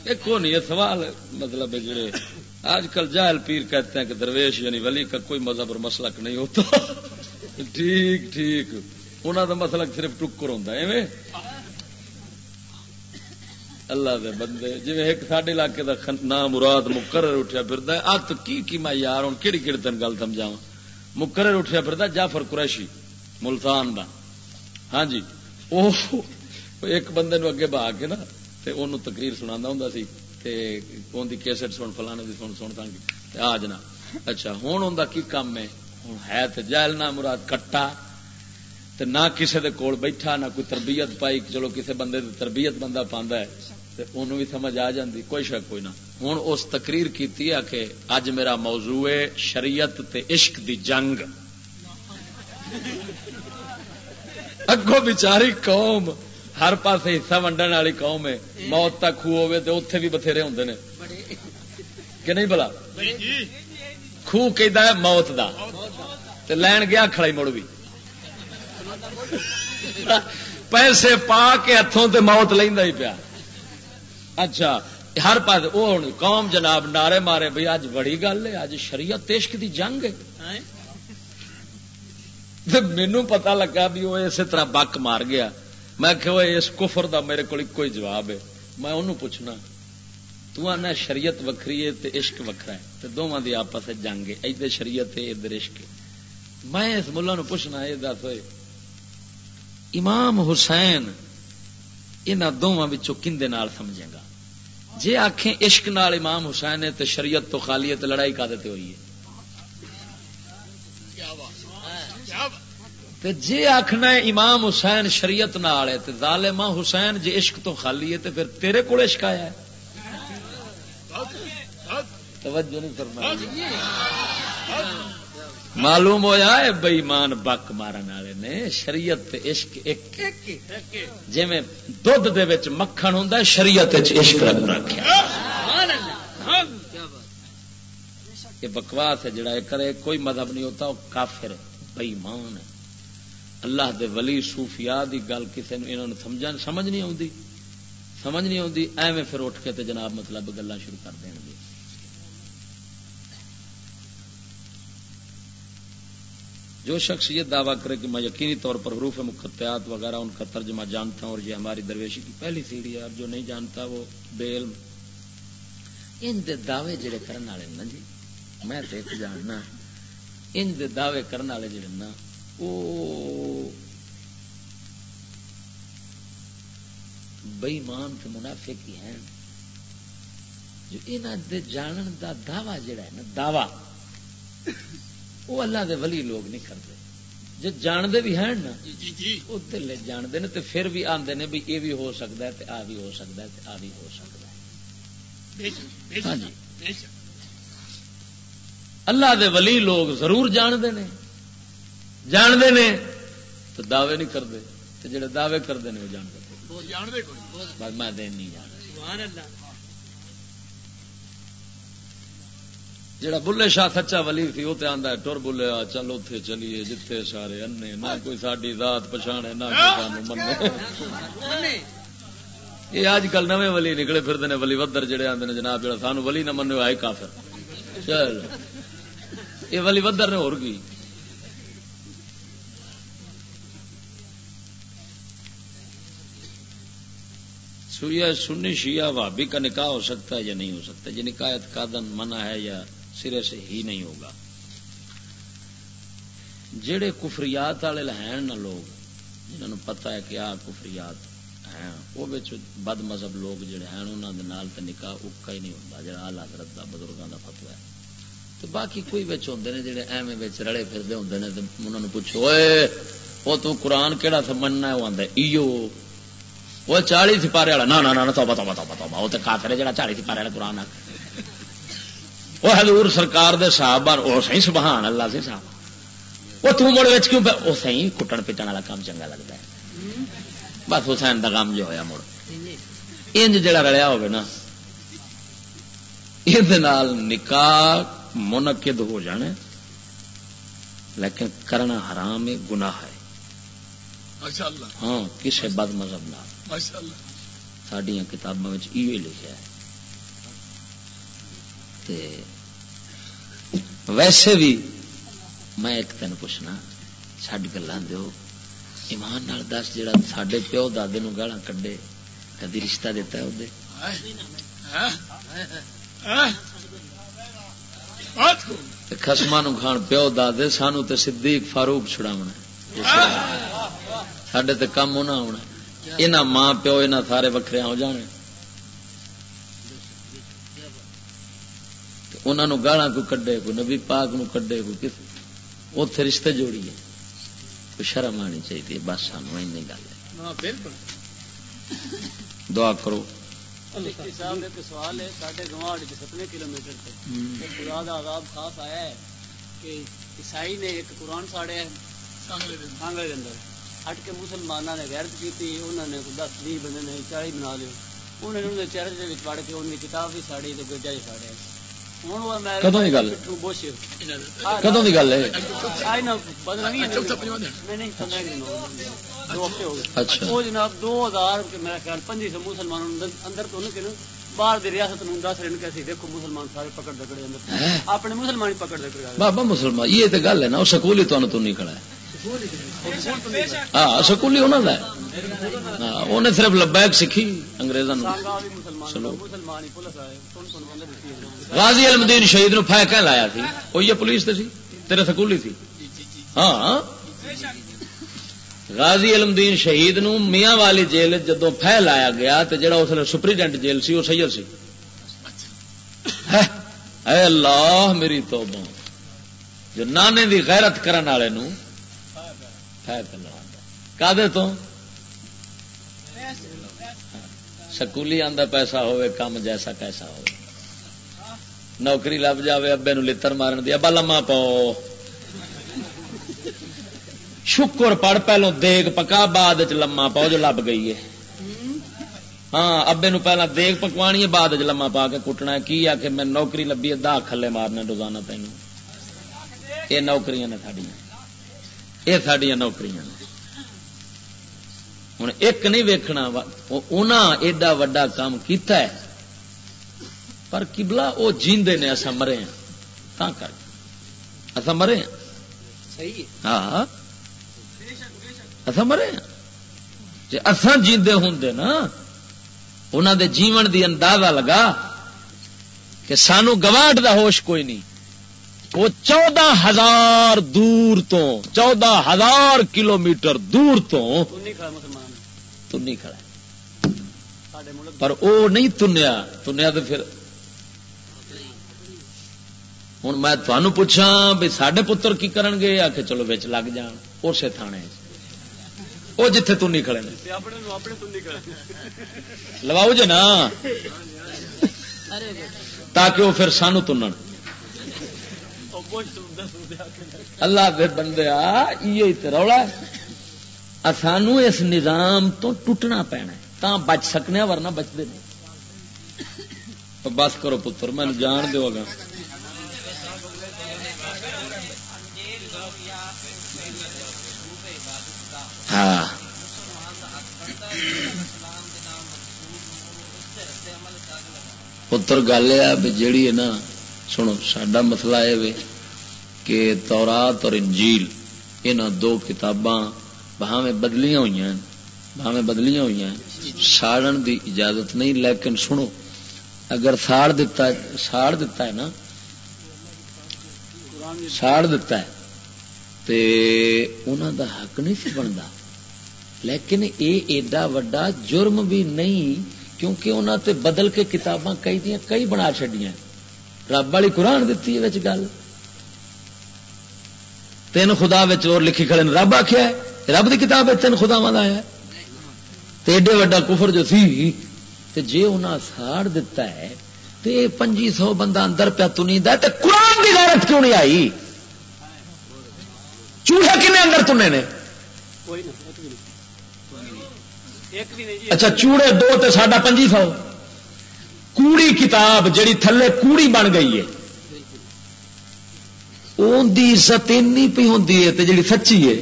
ایک نہیں یہ سوال مطلب جڑے آج کل جاہل پیر کہتے ہیں کہ درویش یعنی ولی کا کوئی مذہب اور مسلک نہیں ہوتا۔ ٹھیک ٹھیک۔ انہوں کا مسلک صرف ٹکر ہوتا ہے اللہ دے بندے جی ایک ساڈے علاقے کا نام مراد مقرر اٹھیا پھر ات کی کی میں یار ہوں کہڑی کہڑی تین گل سمجھا مقرر اٹھیا پھر جعفر قریشی، ملتان دا۔ ہاں جی وہ ایک بندے نو اگے بہا کے نا، تے انہوں تقریر سنا ہوں سی ان کی کیسٹ سن، فلانے کی سن سن آ جنا اچھا ہوں ان کی کام ہے؟ ہوں ہے تو جہل نہ مراد کٹا۔ تو نہ کسی دے کول بیٹھا نہ کوئی تربیت پائی چلو کسی بندے دی تربیت بندہ پاندا ہے تو انہوں بھی سمجھ آ جاندی کوئی شک کوئی نہ۔ ہوں اس تقریر کیتی ہے کہ اج میرا موضوع ہے شریعت تے عشق دی جنگ۔ اگوں بیچاری قوم ہر پاس حصہ ونڈن والی قوم ہے۔ موت تک خوہ ہوے تو اتے بھی بتھیرے ہوں نے۔ کہ نہیں بلا خوہ کہ موت دا۔ تے لین گیا کھڑائی مڑ بھی پیسے پا کے ہاتھوں تے موت لینا ہی پیا۔ اچھا ہر پاس وہ ہوں قوم جناب نعرے مارے بھائی اج بڑی گل ہے اج شریعت عشق دی جنگ ہے۔ مینو پتا لگا بھی وہ اسی طرح بک مار گیا۔ میں کہ اس کفر دا میرے کو کوئی جواب ہے۔ میں انہوں پوچھنا تو آنا شریعت وکری ہے تے عشق وکرا ہے؟ تے دونوں دی آپس جنگ ہے ادھر شریعت ہے ادھر عشق میں اس ملا نو پوچھنا یہ دس ہوئے امام حسین ان دونوں کھندے سمجھے گا؟ جی آخیں عشق نال امام حسین ہے تو شریعت تو خالی ہے تو لڑائی کا دیتے ہوئی ہے؟ جی آخنا امام حسین شریعت نال ہے تو ظالما حسین جی عشق تو خالی ہے تو پھر تیرے کو عشق آیا ہے؟ توجہ نہیں کرنا معلوم ہوا ہے بئیمان بک مارن والے نے، شریعت عشق ایک۔ جی دھد مکھن ہوں شریعت عشق رکھا یہ بکواس ہے جڑا کرے، کوئی مذہب نہیں ہوتا، وہ کافر بئیمان ہے۔ اللہ دے ولی صوفیاء دی گل کسی نے انہوں نے سمجھ نہیں آتی سمجھ نہیں آتی ایویں پھر اٹھ کے تے جناب مطلب گلا شروع کر دیں گے جو شخص یہ دعویٰ کرے کہ میں یقینی طور پر حروف مقطعات وغیرہ ان کا ترجمہ جانتا ہوں اور یہ ہماری درویشی کی پہلی سیڑھی ہے، اور جو نہیں جانتا وہ بیل ان دے دعوے جڑے کرنے والے نا جی میں دیکھ جاننا، ان دے دعوے کرنے والے جڑے نا وہ بئیمان کے منافق ہی ہیں۔ جو انہوں دے جانن دا دعوی جڑا ہے نا، دعوی وہ اللہ دے ولی لوگ نہیں کرتے۔ جی جانتے بھی ہیں نا جی، جی، جی۔ وہ دلے جانتے ہیں تو پھر بھی آتے ہیں بھی یہ بھی ہو سکتا ہے آ بھی ہو سکتا ہے آ بھی ہو سکتا ہے۔ ہاں جی۔ اللہ دے ولی لوگ ضرور جانتے ہیں جانتے ہیں تو دعوے نہیں کرتے۔ تو جڑے دعوے کرتے ہیں وہ جانتے میں دین نہیں جانتا۔ جڑا بلے شاہ سچا ولی تھی وہ آتا ٹر بلے چل اتے چلیے جتھے سارے انے نہ کوئی ساری ذات پچھانے نہ یہ اج کل نویں ولی نکلے پھرتے ہیں ولی ودر جڑے آتے ہیں جناب جڑا سانو ولی نہ منو آئے کافر۔ چل۔ یہ ولی ودر نے ہو گئی سنی شیعہ بھابی کا نکاح ہو سکتا ہے یا نہیں ہو سکتا؟ یہ نکاح اعتقادن منع ہے یا سرے سے ہی نہیں ہوگا۔ جڑے کفریات والے ہیں نا لوگ، جنہوں نے پتا ہے کہ آ کفریات ہیں، وہ بد مذہب لوگ جڑے ہیں انہوں دے نال تے نکاح اکا ہی نہیں ہوتا جڑا آلہ حضرت دا بزرگوں دا فتوا ہے۔ تو باقی کوئی بچ ہوندے نے جڑے ایویں وچ رڑے پھردے ہوندے نے، تے انہوں نے پوچھو، اے وہ تو قرآن کیڑا سمجھنا ہے؟ وہ آندا ایو، وہ چالی سپارے والا، نہ نہ توبہ توبہ توبہ توبہ، وہ تے کافر ہے، جڑا چالی سپارے والا قرآن ہے وہ حضور سرکار دے صاحب وہ سی سبحان اللہ سے صاحب وہ تم مڑ کیوں وہ سی کٹن پٹن والا کام چنگا لگتا ہے۔ بس حسین کا کام جو ہوا مڑ۔ انج جڑا رلیا ہوگا نا یہ نکاح منعقد ہو جانے لیکن کرنا حرام ہے گناہ ہے۔ ہاں کسی بد مذہب نہ سڈیا کتابوں یہ لکھا ہے۔ ویسے بھی میں ایک تین پوچھنا چڈ گلا دو ایمان نال دس جا سڈے پیو دے گالا کڈے، کدی رشتہ دیتا ہے خسما نو کھان پیو دے سانو تے صدیق فاروق چھڑاونا سڈے تے کم ہونا ہونا یہاں ماں پیو یہاں سارے وکھرے ہو جانے۔ انہوں گالا کوئی کڈے کوئی نبی پاک نو کڈے کوئی کس اتے رشتے جوڑیے کوئی شرم آنی چاہیے بس سان گل ہے۔ دعا کرو۔ سوال ہے ساڈے گواڑ ستویں کلو میٹر خدا کا آزاد خاص آیا ہے کہ عیسائی نے ایک قرآن ساڑیا اندر۔ ہٹ کے مسلمانوں نے غیرت کی انہوں نے دس بھی بندے نے چالی بنا انہوں نے چرچ پڑھ کے کتاب بھی ساڑی تو گجا ہی ساڑیا کدو کی گل کدو کی گل ہے اچھا جناب دو ہزار میرا خیال پنجی سو مسلمان اندر تو نہیں باہر دی ریاست نوں دس رہن کہ اسی دیکھو مسلمان سارے پکڑ دکڑے اندر اپنے مسلمان ہی پکڑ دکڑے بابا مسلمان یہ تو گل ہے نا سکول ہی تو نہیں کھڑا ہے ہاں سکول ہی انہوں کا ہاں انہیں صرف لبیک سیکھی انگریزوں سانگا غازی المدین شہید نو پھا لایا تھی وہ یہ پولیس تے سی۔ تیرے سکول ہی تھی ہاں۔ غازی علمدین شہید نو میاں والی جیل جدو پھہ لایا گیا تو جڑا اس لیے سپریڈینٹ جیل سی وہ سید سی۔ اے اللہ، میری توبہ۔ جو نانے دی غیرت کرن والے نو پھہ کے تو؟ سکولی آندا پیسہ ہوئے، کام جیسا کیسا ہو نوکری لب جاوے، ابے نو لتر مارن دی، ابا لما پاؤ۔ شکر پڑ، پہلو دیگ پکا، بعد چ لما پاؤ جو لب گئی ہے۔ ہاں ابے نو پہلا دیگ پکوانی ہے، بعد چ لما پا کے کٹنا کی آ کہ میں نوکری لبی ہے دہ کھلے مارنے روزانہ تین یہ نوکریاں نے ساڈیاں۔ یہ ساڈیاں نوکریاں نے۔ ہوں ایک نہیں ویکھنا، انہاں ایڈا وڈا کام کیتا ہے۔ پر کبلا وہ جیندے نے اصا مرے ہیں۔ تا کر۔ اصا مرے ہیں۔ صحیح ہاں۔ مرے ہیں۔ جی اصا جیندے ہوں نا انہوں دے جیون دی اندازہ لگا کہ سانو گواٹ دا ہوش کوئی نہیں۔ وہ چودہ ہزار دور تو چودہ ہزار کلو میٹر دور تو تنی کھڑا پر وہ نہیں تنیا تنیا تو پھر ہوں میں تمہوں پوچھا بھی سڈے پتر کی کرن گے آ کے چلو بچ لگ جان اسی تھانے وہ جتھے تنی کھڑے لواؤ جے نا تاکہ وہ پھر سانو تنن اللہ دے بندے یہ رولا سانو اس نظام تو ٹوٹنا پینا تا بچ سکنے ورنہ بچتے نہیں بس کرو پتر میں جان دو گا ہاں۔ پتر، گل یہ بھی جیڑی ہے نا، سنو سڈا مسئلہ یہ کہ تورات اور انجیل یہ دو کتاباں بہاویں بدلیاں ہوئی ہیں بہاویں بدلیاں ہوئی ہیں۔ ساڑن دی اجازت نہیں، لیکن سنو، اگر ساڑ دیتا ہے، ساڑ دیتا ہے نا، ساڑ دیتا ہے، تے انہوں دا حق نہیں سی بنتا لیکن اے ایڈا وڈا جرم بھی نہیں کیونکہ انہوں تے بدل کے کتاباں کئی دیاں، کئی بنا چڈیاں رب والی قرآن دیتی ہے گل۔ تین خدا اور لکھی کھڑے رب آخیا رب دی کتاب ہے تین خدا آیا ہے۔ تے ایڈے وڈا کفر جو سی، تے جے انہاں ساڑ دیتا ہے، تے پنجی سو بندہ اندر پیا تنی دا تے قرآن دی غیرت کیوں نہیں آئی؟ چوہے کنے اندر تنے نے کوئی نہ ایک بھی نہیں ایک بھی نہیں جی اچھا چوڑے دو تے ساڈا پنجی سو۔ کوڑی کتاب جڑی تھلے کوڑی بن گئی ہے۔ اون دی عزت اینی پی ہے تے جڑی سچی ہے۔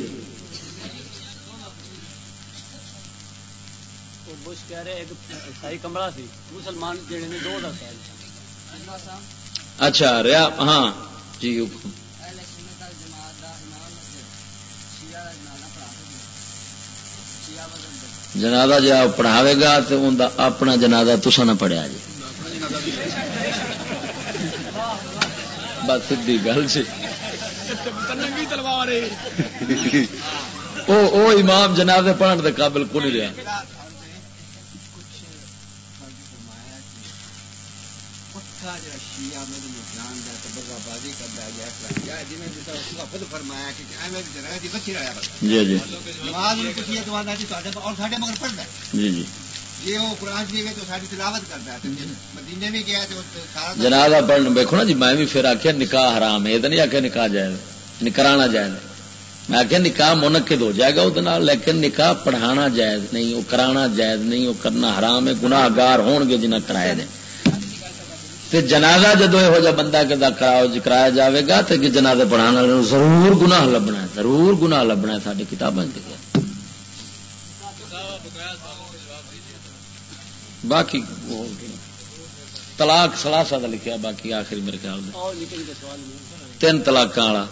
اچھا ریا ہاں جی جنازہ جی آپ پڑھاوے گا تو ان دا اپنا جنازہ تسا نہ پڑھیا جی۔ بس سیدھی گل سی او او امام جنازے پڑھن دے قابل کو نہیں رہا جی جی جی جی۔ جنازہ پڑھن دیکھو نا جی میں بھی پھر آخیا نکاح حرام ہے یہ نہیں آخیا نکاح جائز نکرانا جائز میں آخیا نکاح منعقد ہو جائے گا وہ لیکن نکاح پڑھانا جائز نہیں وہ کرانا جائز نہیں وہ کرنا حرام ہے گناہ گار ہون گے جنہیں کرائے نے تے جنازہ جدو یہ جا بندہ کدا جی، کرایا جاوے گا تو جنازے پڑھانے والے ضرور گناہ لبنا ہے، ضرور گناہ لبنا ہے ساری کتابیں لکھا باقی طلاق سلاسا کا لکھا باقی آخری میرے خیال میں۔ تین طلاق والا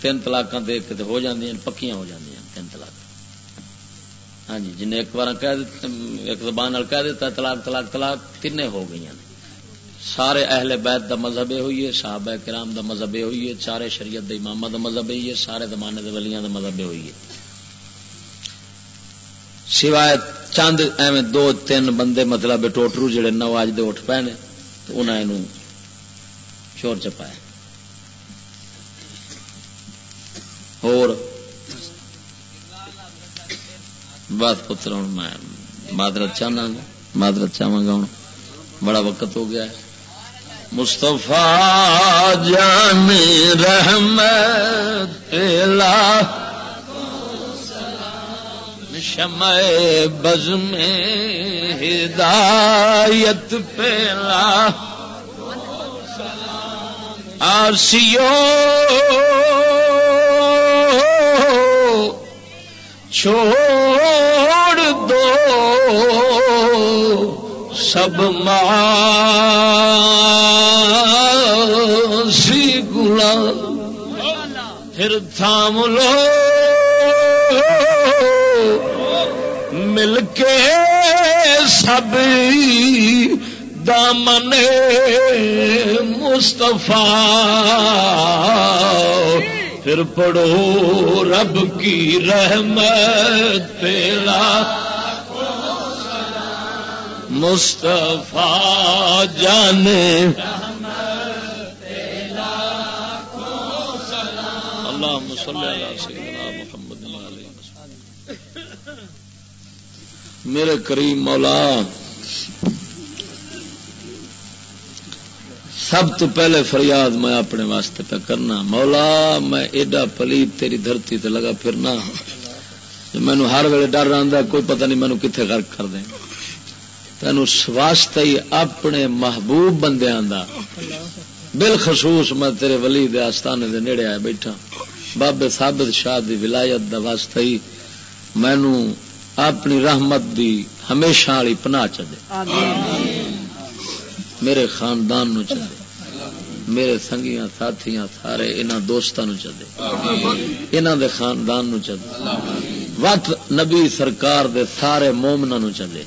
تین طلاق دیکھ کے ہو جاندی ہیں پکیاں ہو جاندی ہیں تین طلاق۔ ہاں جی جن ایک بار کہہ ایک زبان کہہ دیتا، طلاق طلاق طلاق تین ہو گئی ہیں سارے اہل بیت دا مذہب یہ ہوئی ہے، صحابہ کرام دا مذہب یہ ہوئی ہے، سارے شریعت دے امامہ دا مذہب یہ ہے، سارے زمانے دے ولیاں دا مذہب یہ ہوئی ہے۔ سوائے چند ایویں دو تین بندے مطلب ٹوٹرو جڑے نو اج دے اٹھ پے نے، تو انہاں اینو چور چپایا اور بات پتر ہوں میں معذرت چاہنا گا معذرت چاہوں گا ہوں بڑا وقت ہو گیا ہے۔ مصطفیٰ جان رحمت پہلا شمع بز میں ہدایت پہلا آسیو چھوڑ دو۔ سب سی گلا پھر تھام لو۔ مل کے سب دامن مصطفیٰ۔ پھر پڑھو رب کی رحمت پیلا مصطفیٰ جانے اللہ محمد میرے کریم مولا، سب تو پہلے فریاد میں اپنے واسطے پہ کرنا۔ مولا، میں ایڈا پلیت تیری دھرتی تے لگا پھرنا۔ مینو ہر ویلے ڈر رہا کوئی پتہ نہیں مینو کتنے غرق کر دیں تین واسطے ہی اپنے محبوب بندیاں دا۔ بالخصوص میں تیرے ولی دے آستانے دے نیڑے آئے بیٹھا۔ بابے ثابت شاہ دی ولایت دا واسطے ہی مینو اپنی رحمت دی ہمیشہ والی پناہ چلے میرے خاندان نو چلے میرے سنگیاں ساتھیاں سارے انہاں دوستاں نو چلے انہاں دے خاندان نو چلے وقت نبی سرکار دے سارے مومنا نو چلے۔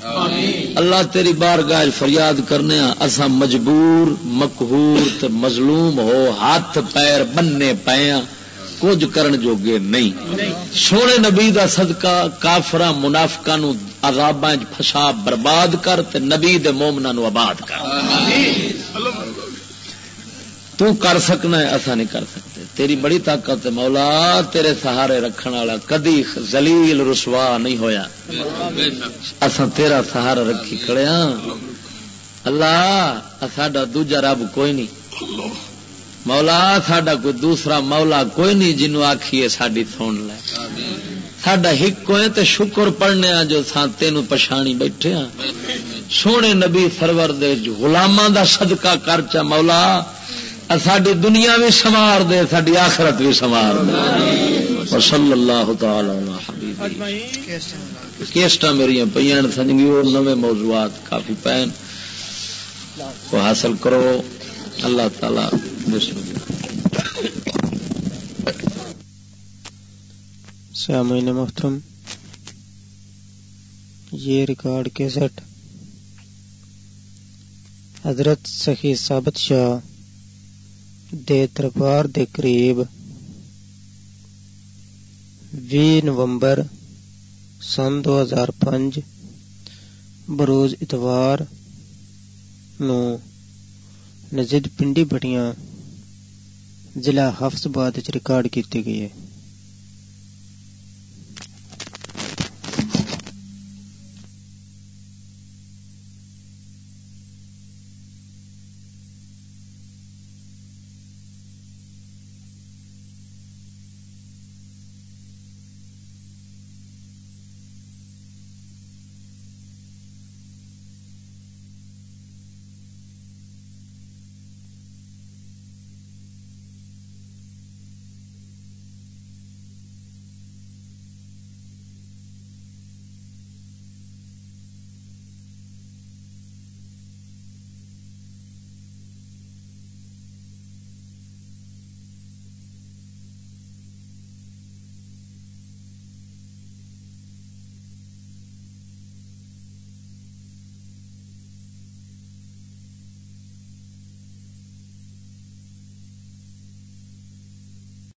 اللہ تیری بار گاہ فریاد کرنے اسا مجبور مقہور تے مظلوم ہو ہاتھ پیر بننے پیا کچھ کرن جوگے نہیں۔ سونے نبی دا صدقہ کافرا منافقا نو عذاب پھسا برباد کر تے نبی دے مومنا نو آباد کر۔ تو کر سکنا ہے نہیں کر سکتے تیری بڑی طاقت مولا، تیرے سہارے رکھن والا کدی زلیل رسوا نہیں ہویا۔ اصا تیرا سہارا رکھی کھڑے ہاں۔ اللہ، ساڈا دوجا رب کوئی نہیں۔ مولا، ساڈا کوئی دوسرا مولا کوئی نہیں جنو آخیے ساری سن لے۔ ساڈا ہک ہوئے تے شکر پڑھنے ہاں جو تین پچھانی بیٹھے ہاں۔ سونے نبی سرور دے غلاماں دا صدقہ کر چا، مولا ساری دنیا بھی سوار دے ساری آخرت بھی سوار دے۔ صلی اللہ تعالی کیسٹا میری پہ سنگی اور نوے موضوعات کافی پین۔ کو حاصل کرو۔ اللہ تعالی سامعین محترم یہ ریکارڈ کیسٹ۔ حضرت سخی ثابت شاہ۔ دے دربار دے قریب وی نومبر سن دو ہزار پنج بروز اتوار نو نزد پنڈی بٹیاں ضلع حفظ آباد ریکارڈ کیتی گئی ہے